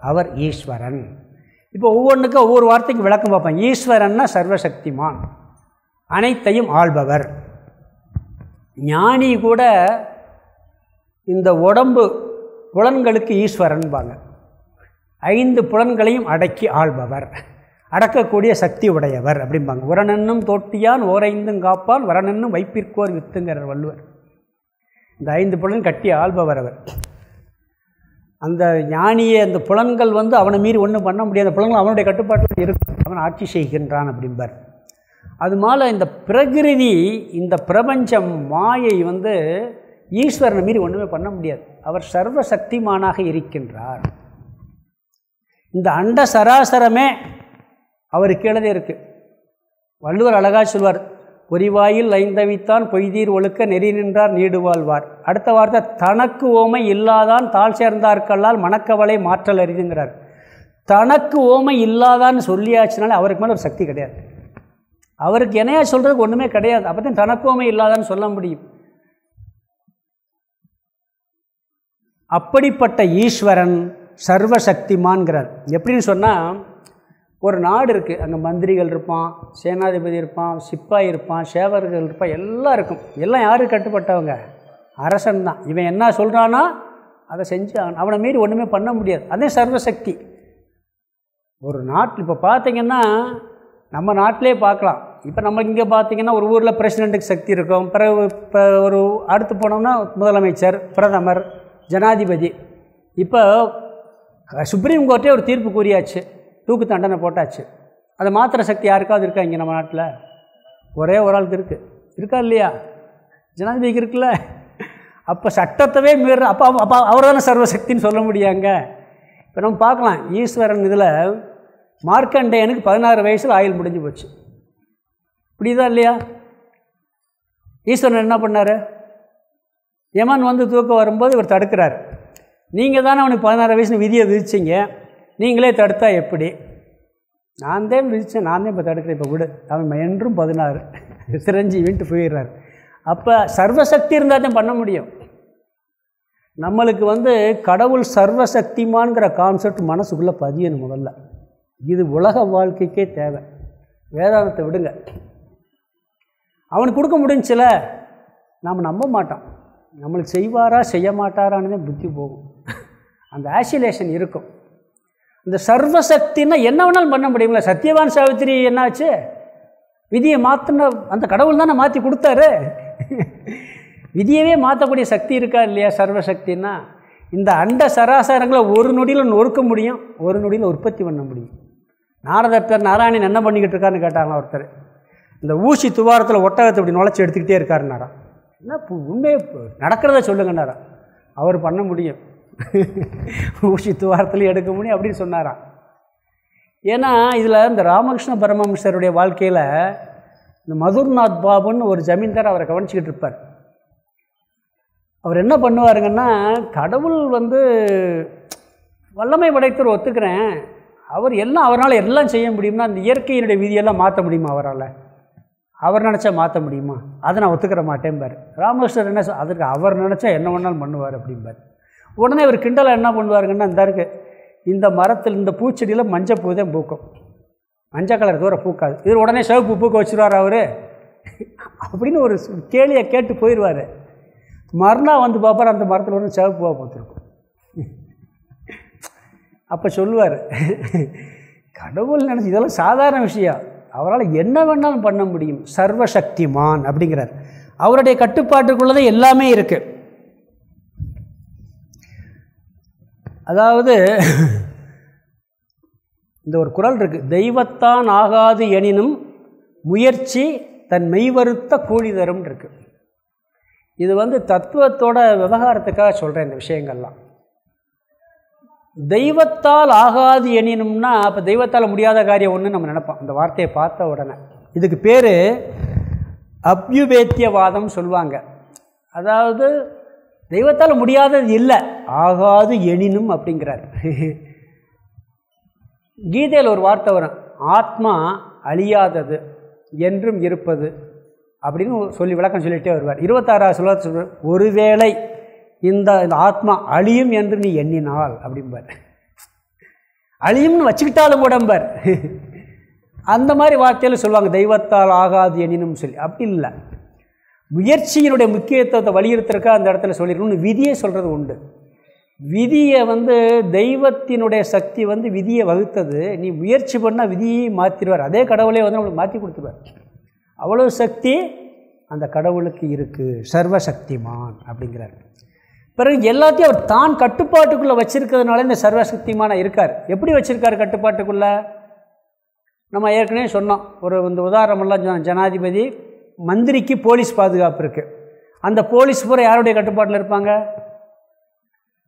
[SPEAKER 1] அவர் ஈஸ்வரன். இப்போ ஒவ்வொன்றுக்கும் ஒவ்வொரு வார்த்தைக்கும் விளக்கம் பார்ப்பேன் ஈஸ்வரன்னா சர்வசக்திமான். அனைத்தையும் ஆள்பவர். ஞானி கூட இந்த உடம்பு புலன்களுக்கு ஈஸ்வரன்பாங்க. ஐந்து புலன்களையும் அடக்கி ஆள்பவர். அடக்கக்கூடிய சக்தி உடையவர் அப்படிம்பாங்க. உரனன்னும் தொட்டியான் ஓரைந்தும் காப்பான் வரனன்னும் வைப்பிற்கோர் வித்துங்கிறார் வள்ளுவர். இந்த ஐந்து புலன் கட்டி ஆள்பவர் அவர். அந்த ஞானியை அந்த புலன்கள் வந்து அவனை மீறி ஒன்றும் பண்ண முடியாத. புலன்கள் அவனுடைய கட்டுப்பாட்டில் இருக்கும் அவன் ஆட்சி செய்கின்றான் அப்படிம்பார். அது மேலே இந்த பிரகிருதி இந்த பிரபஞ்சம் மாயை வந்து ஈஸ்வரனை மீறி ஒன்றுமே பண்ண முடியாது. அவர் சர்வ சக்திமானாக இருக்கின்றார். இந்த அண்ட சராசரமே அவர் கீழதே இருக்குது வள்ளுவர் அழகாக சொல்வார் பொறிவாயில் ஐந்தவித்தான் பொய்தீர் ஒழுக்க நெறி நின்றார் நீடுவாழ்வார். அடுத்த வார்த்தை தனக்கு ஓமை இல்லாதான் தாழ் சேர்ந்தார்கல்லால் மணக்கவலை மாற்றல் அறிதுங்கிறார் தனக்கு ஓமை இல்லாதான்னு சொல்லியாச்சுனாலே அவருக்கு மேலே ஒரு சக்தி கிடையாது. அவருக்கு என்னையா சொல்கிறதுக்கு ஒன்றுமே கிடையாது. அப்போ தான் தனக்கு ஓமை இல்லாதான்னு சொல்ல முடியும். அப்படிப்பட்ட ஈஸ்வரன் சர்வசக்திமான்கிறார். எப்படின்னு சொன்னால் ஒரு நாடு இருக்குது அங்கே மந்திரிகள் இருப்பான் சேனாதிபதி இருப்பான் சிப்பாய் இருப்பான் சேவர்கள் இருப்பான் எல்லாம் இருக்கும். எல்லாம் யாருக்கு கட்டுப்பட்டவங்க? அரசன் தான். இவன் என்ன சொல்கிறானா அதை செஞ்சு அவனை மீறி ஒன்றுமே பண்ண முடியாது. அதே சர்வசக்தி. ஒரு நாட்டில் இப்போ பார்த்திங்கன்னா நம்ம நாட்டிலே பார்க்கலாம் இப்போ நம்ம இங்கே பார்த்திங்கன்னா ஒரு ஊரில் பிரசிடெண்ட்டுக்கு சக்தி இருக்கும். பிறகு இப்போ ஒரு அடுத்து போனோம்னா முதலமைச்சர் பிரதமர் ஜனாதிபதி. இப்போ சுப்ரீம் கோர்ட்டே ஒரு தீர்ப்பு கூறியாச்சு. தூக்கு தண்டனை போட்டாச்சு. அதை மாத்திர சக்தி யாருக்காவது இருக்கா இங்கே நம்ம நாட்டில்? ஒரே ஒரு ஆளுக்கு இருக்குது இருக்கா இல்லையா? ஜனாதிபதிக்கு இருக்குல்ல. அப்போ சட்டத்தவே மீற அப்போ அப்போ அவர் தானே சர்வசக்தின்னு சொல்ல முடியாங்க இப்போ நம்ம பார்க்கலாம். ஈஸ்வரன் இதில் மார்க்கண்டேயனுக்கு பதினாறு வயசில் ஆயுள் முடிஞ்சு போச்சு. இப்படிதான் இல்லையா? ஈஸ்வரன் என்ன பண்ணார்? யமன் வந்து தூக்கம் வரும்போது இவர் தடுக்கிறார். நீங்கள் தானே அவனுக்கு பதினாறு வயசுன்னு விதியை விதிச்சிங்க. நீங்களே தடுத்தா எப்படி? நான் தான் விதித்தேன் நான் தான் இப்போ தடுக்கிறேன். இப்போ விடு. அவன் என்றும் பதினாறு. சிரஞ்சீவின்ட்டு போயிடுறார் அப்போ சர்வசக்தி இருந்தால் தான் பண்ண முடியும். நம்மளுக்கு வந்து கடவுள் சர்வசக்திமான்கிற கான்செப்ட் மனசுக்குள்ளே பதியணும் முதல்ல. இது உலக வாழ்க்கைக்கே தேவை. வேதாந்தத்தை விடுங்க. அவனுக்கு கொடுக்க முடிஞ்சில. நாம் நம்ப மாட்டோம். நம்மளுக்கு செய்வாரா செய்ய மாட்டாரான்னு புத்தி போகும். அந்த ஆசிலேஷன் இருக்கும். இந்த சர்வசக்தின்னா என்ன வேணாலும் பண்ண முடியுங்களா சத்யவான் சாவித்திரி என்னாச்சு? விதியை மாற்றின அந்த கடவுள் தானே மாற்றி கொடுத்தாரு. விதியவே மாற்றக்கூடிய சக்தி இருக்கா இல்லையா சர்வசக்தின்னா? இந்த அண்ட சராசரங்களை ஒரு நொடியில் நொறுக்க முடியும் ஒரு நொடியில் உற்பத்தி பண்ண முடியும். நாரதர் நாராயணன் என்ன பண்ணிக்கிட்டு இருக்காருன்னு கேட்டாங்களா ஒருத்தர். இந்த ஊசி துவாரத்தில் ஒட்டகத்தை இப்படி நுழைச்சி எடுத்துக்கிட்டே இருக்காருனாரா என்ன உண்மையை நடக்கிறத சொல்லுங்கன்னாரா அவர் பண்ண முடியும். ஊசி துவாரத்தில் எடுக்க முடியும் அப்படின்னு சொன்னாராம். ஏன்னா இதில் இந்த ராமகிருஷ்ண பரமஹம்சருடைய வாழ்க்கையில் இந்த மதுர்நாத் பாபுன்னு ஒரு ஜமீன்தார் அவரை கவனிச்சிக்கிட்டு இருப்பார். அவர் என்ன பண்ணுவாருங்கன்னா கடவுள் வந்து வல்லமை படைத்தர் ஒத்துக்கிறேன். அவர் எல்லாம் அவரால் எல்லாம் செய்ய முடியும்னா அந்த இயற்கையினுடைய விதியெல்லாம் மாற்ற முடியுமா அவரால்? அவர் நினச்சா மாற்ற முடியுமா? அதை நான் ஒத்துக்கிற மாட்டேன்பார். ராமகிருஷ்ணர் என்ன அதற்கு அவர் நினச்சா என்ன வேணாலும் பண்ணுவார் அப்படிம்பார் உடனே இவர் கிண்டலாக என்ன பண்ணுவாருங்கன்னா இந்த இருக்குது இந்த மரத்தில் இந்த பூச்செடியில் மஞ்சள் பூ தான் பூக்கும். மஞ்சள் கலர் தூரம் பூக்காது. இவர் உடனே சிவப்பு பூக்க வச்சுருவார் அவர். அப்படின்னு ஒரு கேலியை கேட்டு போயிடுவார் மறுநாள் வந்து பார்ப்பார் அந்த மரத்தில் வந்து சிவப்பு பூவாக பார்த்துருக்கும் அப்போ சொல்லுவார் கடவுள் நினச்சி இதெல்லாம் சாதாரண விஷயம். அவரால் என்ன வேணாலும் பண்ண முடியும். சர்வசக்திமான் அப்படிங்கிறார். அவருடைய கட்டுப்பாட்டுக்குள்ளதே எல்லாமே இருக்குது அதாவது இந்த ஒரு குரல் இருக்குது தெய்வத்தான் ஆகாது எனினும் முயற்சி தன் மெய்வருத்த கூலி தரும் இருக்கு. இது வந்து தத்துவத்தோட விவகாரத்துக்காக சொல்கிறேன் இந்த விஷயங்கள்லாம். தெய்வத்தால் ஆகாது எனினும்னா அப்போ தெய்வத்தால் முடியாத காரியம் ஒன்று நம்ம நினைப்போம். அந்த வார்த்தையை பார்த்த உடனே. இதுக்கு பேர் அப்யுபேத்தியவாதம் சொல்லுவாங்க. அதாவது தெய்வத்தால் முடியாதது இல்லை. ஆகாது எனினும் அப்படிங்கிறார். கீதையில் ஒரு வார்த்தை வரும். ஆத்மா அழியாதது என்றும் இருப்பது அப்படின்னு சொல்லி விளக்கம் சொல்லிகிட்டே வருவார். இருபத்தாறாவது சொல்ல சொல்வார் ஒருவேளை இந்த இந்த ஆத்மா அழியும் என்று நீ எண்ணினால் அப்படிம்பார். அழியும்னு வச்சுக்கிட்டாலும் உடம்பர் அந்த மாதிரி வார்த்தையில் சொல்லுவாங்க தெய்வத்தால் ஆகாது எண்ணினும் சொல்லி. அப்படி இல்லை. முயற்சியினுடைய முக்கியத்துவத்தை வலியுறுத்துறக்கா அந்த இடத்துல சொல்லிடணும்னு விதியை சொல்கிறது உண்டு. விதியை வந்து தெய்வத்தினுடைய சக்தி வந்து விதியை வகுத்தது. நீ முயற்சி பண்ணால் விதியை மாற்றிடுவார் அதே கடவுளே வந்து நம்மளுக்கு மாற்றி கொடுத்துருவார். அவ்வளோ சக்தி அந்த கடவுளுக்கு இருக்குது சர்வசக்திமான் அப்படிங்கிறார். பிறகு எல்லாத்தையும் அவர் தான் கட்டுப்பாட்டுக்குள்ளே வச்சுருக்கிறதுனால இந்த சர்வசக்திமான இருக்கார். எப்படி வச்சுருக்கார் கட்டுப்பாட்டுக்குள்ளே? நம்ம ஏற்கனவே சொன்னோம். ஒரு இந்த உதாரணமெல்லாம் ஜனாதிபதி மந்திரிக்கு போலீஸ் பாதுகாப்பு இருக்குது அந்த போலீஸ் பூரா யாருடைய கட்டுப்பாட்டில் இருப்பாங்க?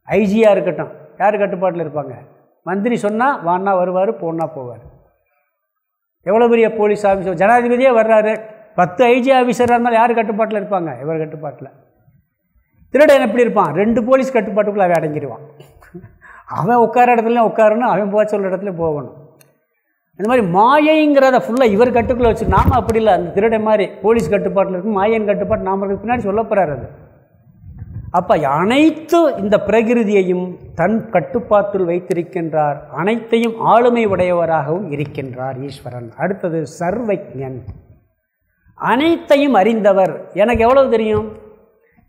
[SPEAKER 1] ஐஜியாக இருக்கட்டும். யார் கட்டுப்பாட்டில் இருப்பாங்க? மந்திரி சொன்னால் வான்னா வருவார் போனால் போவார். எவ்வளோ பெரிய போலீஸ் ஆஃபீஸர் ஜனாதிபதியே வர்றாரு. பத்து ஐஜி ஆஃபீஸராக இருந்தாலும் யார் கட்டுப்பாட்டில் இருப்பாங்க? இவர் கட்டுப்பாட்டில். திருடன் எப்படி இருப்பான்? ரெண்டு போலீஸ் கட்டுப்பாட்டுக்குள்ளே அவன் அடங்கிடுவான். அவன் உட்கார இடத்துல உட்காரணும் அவன் போக சொல்கிற இடத்துல போகணும். இந்த மாதிரி மாயைங்கிறத ஃபுல்லாக இவர் கட்டுக்குள்ளே வச்சு நாம் அப்படி இல்லை. அந்த திருடை மாதிரி போலீஸ் கட்டுப்பாட்டில் இருக்கும் மாயன் கட்டுப்பாட்டு நாம் பின்னாடி சொல்ல போகிறார் அது. அப்போ அனைத்து இந்த பிரகிருதியையும் தன் கட்டுப்பாட்டில் வைத்திருக்கின்றார். அனைத்தையும் ஆளுமை உடையவராகவும் இருக்கின்றார் ஈஸ்வரன். அடுத்தது சர்வஜன். அனைத்தையும் அறிந்தவர். எனக்கு எவ்வளவு தெரியும்?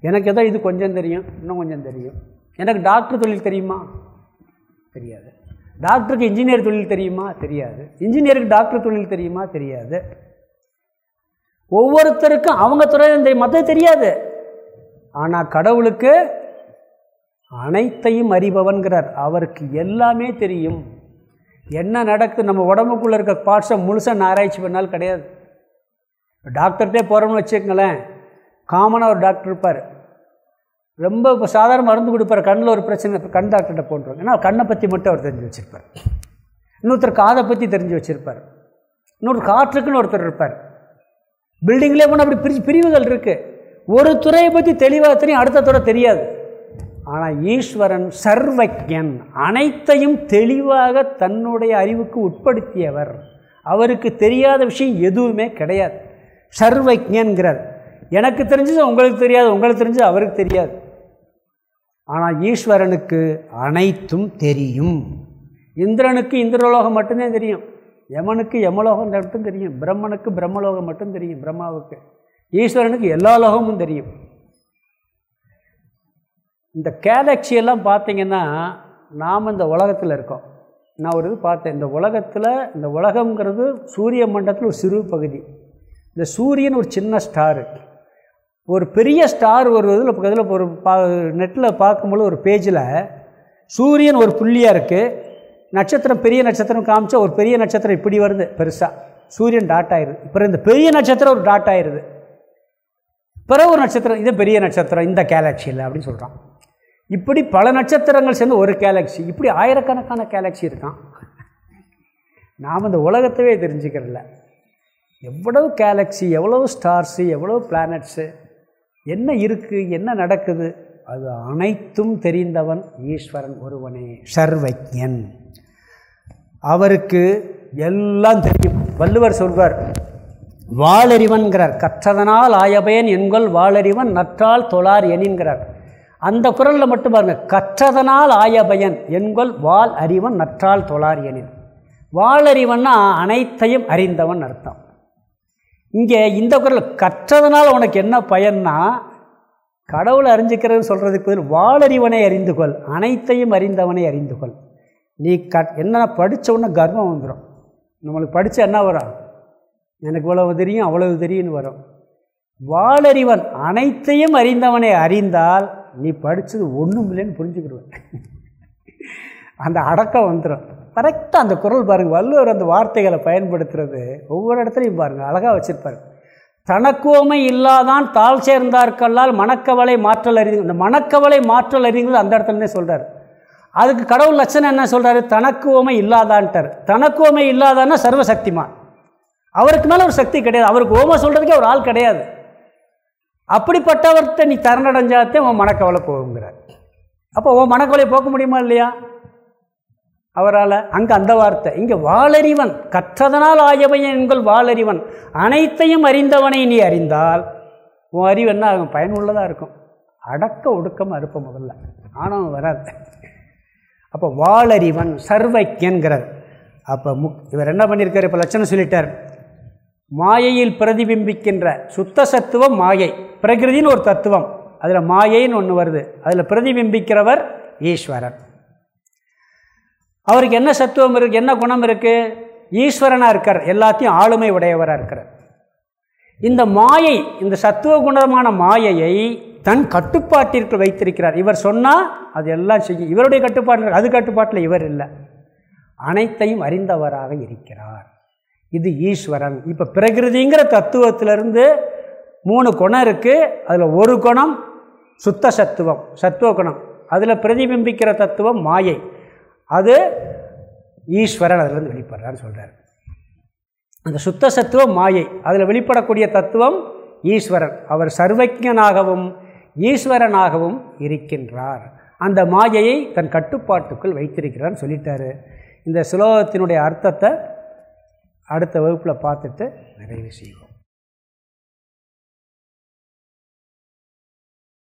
[SPEAKER 1] எனக்கு ஏதோ இது கொஞ்சம் தெரியும் இன்னும் கொஞ்சம் தெரியும். எனக்கு டாக்டர் தொழில் தெரியுமா? தெரியாது. டாக்டருக்கு இன்ஜினியர் தொழில் தெரியுமா? தெரியாது. இன்ஜினியருக்கு டாக்டர் தொழில் தெரியுமா? தெரியாது. ஒவ்வொருத்தருக்கும் அவங்க துறையும் தெரியும். மற்ற தெரியாது. ஆனால் கடவுளுக்கு அனைத்தையும் அறிபவன்கிறார். அவருக்கு எல்லாமே தெரியும். என்ன நடக்குது? நம்ம உடம்புக்குள்ளே இருக்க பார்ட்ஸை முழுசாக ஆராய்ச்சி பண்ணாலும் கிடையாது. டாக்டர்கிட்டே போகிறோம்னு வச்சுக்கங்களேன். காமனாக ஒரு டாக்டர் இருப்பார். ரொம்ப இப்போ சாதாரண மருந்து கொடுப்பார் கண்ணில் ஒரு பிரச்சனை கண் டாக்டர்கிட்ட போன்றோம் ஏன்னா கண்ணை பற்றி மட்டும் அவர் தெரிஞ்சு வச்சுருப்பார். இன்னொருத்தர் காதை பற்றி தெரிஞ்சு வச்சுருப்பார். இன்னொரு காற்றுக்குன்னு ஒருத்தர் இருப்பார். பில்டிங்லேயே போனால் அப்படி பிரி பிரிவுகள் இருக்குது ஒரு துறையை பற்றி தெளிவாக தெரியும் அடுத்த துறை தெரியாது. ஆனால் ஈஸ்வரன் சர்வஜன் அனைத்தையும் தெளிவாக தன்னுடைய அறிவுக்கு உட்படுத்தியவர். அவருக்கு தெரியாத விஷயம் எதுவுமே கிடையாது. சர்வஜன்கிறார். எனக்கு தெரிஞ்சது உங்களுக்கு தெரியாது. உங்களுக்கு தெரிஞ்சது அவருக்கு தெரியாது. ஆனால் ஈஸ்வரனுக்கு அனைத்தும் தெரியும். இந்திரனுக்கு இந்திரலோகம் மட்டும்தான் தெரியும். யமனுக்கு யமலோகம் மட்டும் தெரியும். பிரம்மனுக்கு பிரம்மலோகம் மட்டும் தெரியும் பிரம்மாவுக்கு. ஈஸ்வரனுக்கு எல்லா லோகமும் தெரியும். இந்த கேலக்சியெல்லாம் பார்த்திங்கன்னா நாம் இந்த உலகத்தில் இருக்கோம். நான் ஒரு இது பார்த்தேன். இந்த உலகத்தில் இந்த உலகங்கிறது சூரிய மண்டலத்தில் ஒரு சிறு பகுதி. இந்த சூரியன் ஒரு சின்ன ஸ்டாரு ஒரு பெரிய ஸ்டார் வருவதில் இதில் இதில் ஒரு பா நெட்டில் பார்க்கும்போது ஒரு பேஜில் சூரியன் ஒரு புள்ளியாக இருக்குது நட்சத்திரம் பெரிய நட்சத்திரம் காமிச்சா ஒரு பெரிய நட்சத்திரம் இப்படி வருது பெருசாக சூரியன் டாட் ஆயிடுது இப்போ இந்த பெரிய நட்சத்திரம் ஒரு டாட் ஆயிடுது பிறகு ஒரு நட்சத்திரம் இது பெரிய நட்சத்திரம் இந்த கேலக்சியில் அப்படின்னு சொல்கிறான் இப்படி பல நட்சத்திரங்கள் சேர்ந்து ஒரு கேலக்சி இப்படி ஆயிரக்கணக்கான கேலக்சி இருக்கான். நாம் இந்த உலகத்தவே தெரிஞ்சுக்கிறதில்ல. எவ்வளவு கேலக்சி எவ்வளவு ஸ்டார்ஸு எவ்வளவு பிளானட்ஸு என்ன இருக்குது என்ன நடக்குது? அது அனைத்தும் தெரிந்தவன் ஈஸ்வரன் ஒருவனே சர்வஜன் அவருக்கு எல்லாம் தெரியும். வள்ளுவர் சொல்வார் வாளறிவன்கிறார் கற்றதனால் ஆயபயன் என்கொள் வாளறிவன் நற்றால் தொழார் என்கிறார் அந்த குரலில் மட்டும் பாருங்கள் கற்றதனால் ஆயபயன் என்கொள் வால் அறிவன் நற்றால் தொழார் எனின். வாளறிவன்னா அனைத்தையும் அறிந்தவன் அர்த்தம். இங்கே இந்த குரல் கற்றதுனால் உனக்கு என்ன பயன்னா கடவுளை அறிஞ்சிக்கிறதுன்னு சொல்கிறதுக்கு பதில் வாழறிவனை அறிந்து கொள் அனைத்தையும் அறிந்தவனை அறிந்து கொள். நீ க என்ன படித்த உடனே கர்வம் வந்துடும் நம்மளுக்கு படித்தா என்ன வரும்? எனக்கு இவ்வளவு தெரியும் அவ்வளவு தெரியும்னு வரும். வாழறிவன் அனைத்தையும் அறிந்தவனை அறிந்தால் நீ படித்தது ஒன்றும் இல்லைன்னு புரிஞ்சுக்கிடுவேன். அந்த அடக்கம் வந்துடும் கரெக்டாக அந்த குரல் பாருங்கள் வள்ளுவர் அந்த வார்த்தைகளை பயன்படுத்துறது ஒவ்வொரு இடத்துலையும் பாருங்கள் அழகாக வச்சுருப்பார். தனக்கோமை இல்லாதான் தாழ் சேர்ந்தார்கல்லால் மணக்கவலை மாற்றல் அறிந்து இந்த மணக்கவலை மாற்றல் அறிவுங்கிறது அந்த இடத்துலனே சொல்கிறார் அதுக்கு கடவுள் லட்சணம் என்ன சொல்கிறாரு தனக்கு ஓமை இல்லாதான்ட்டார். தனக்கு ஓமை இல்லாதான்னா சர்வசக்திமான். அவருக்கு மேலே ஒரு சக்தி கிடையாது. அவருக்கு ஓமை சொல்கிறதுக்கே ஒரு ஆள் கிடையாது. அப்படிப்பட்டவர்கிட்ட நீ தரணடைஞ்சாத்தே உன் மனக்கவலை போகுங்கிறார் அப்போ உன் மனக்கவலை போக்க முடியுமா இல்லையா? அவரால் அங்கே அந்த வார்த்தை இங்கே வாளறிவன் கற்றதனால் ஆயவையன் என்கள் வாளறிவன் அனைத்தையும் அறிந்தவனை நீ அறிந்தால் உன் அறிவு என்ன ஆகும்? பயனுள்ளதாக இருக்கும். அடக்க ஒடுக்கமாக இருப்ப முதல்ல. ஆணவம் வராது. அப்போ வாளறிவன் சர்வைக்கியன்கிறார் அப்போ முக் இவர் என்ன பண்ணியிருக்கார் இப்போ லட்சணம் சொல்லிட்டார். மாயையில் பிரதிபிம்பிக்கின்ற சுத்த சத்துவம் மாயை பிரகிருதின்னு ஒரு தத்துவம். அதில் மாயைன்னு ஒன்று வருது. அதில் பிரதிபிம்பிக்கிறவர் ஈஸ்வரன் அவருக்கு என்ன சத்துவம் இருக்குது என்ன குணம் இருக்குது ஈஸ்வரனாக இருக்கார். எல்லாத்தையும் ஆளுமை உடையவராக இருக்கிறார் இந்த மாயை இந்த சத்துவ குணமான மாயையை தன் கட்டுப்பாட்டிற்கு வைத்திருக்கிறார். இவர் சொன்னால் அது எல்லாம் செய்யும். இவருடைய கட்டுப்பாட்டில் அது கட்டுப்பாட்டில் இவர் இல்லை. அனைத்தையும் அறிந்தவராக இருக்கிறார். இது ஈஸ்வரன். இப்போ பிரகிருதிங்கிற தத்துவத்திலிருந்து மூணு குணம் இருக்குது அதில் ஒரு குணம் சுத்த சத்துவம் சத்துவ குணம். அதில் பிரதிபிம்பிக்கிற தத்துவம் மாயை. அது ஈஸ்வரன் அதிலிருந்து வெளிப்படுறான்னு சொல்கிறார் அந்த சுத்த சத்துவம் மாயை அதில் வெளிப்படக்கூடிய தத்துவம் ஈஸ்வரன். அவர் சர்வஜனாகவும் ஈஸ்வரனாகவும் இருக்கின்றார். அந்த மாயையை தன் கட்டுப்பாட்டுக்குள் வைத்திருக்கிறான்னு சொல்லிட்டாரு. இந்த சுலோகத்தினுடைய அர்த்தத்தை அடுத்த வகுப்பில் பார்த்துட்டு நிறைவு செய்வோம்.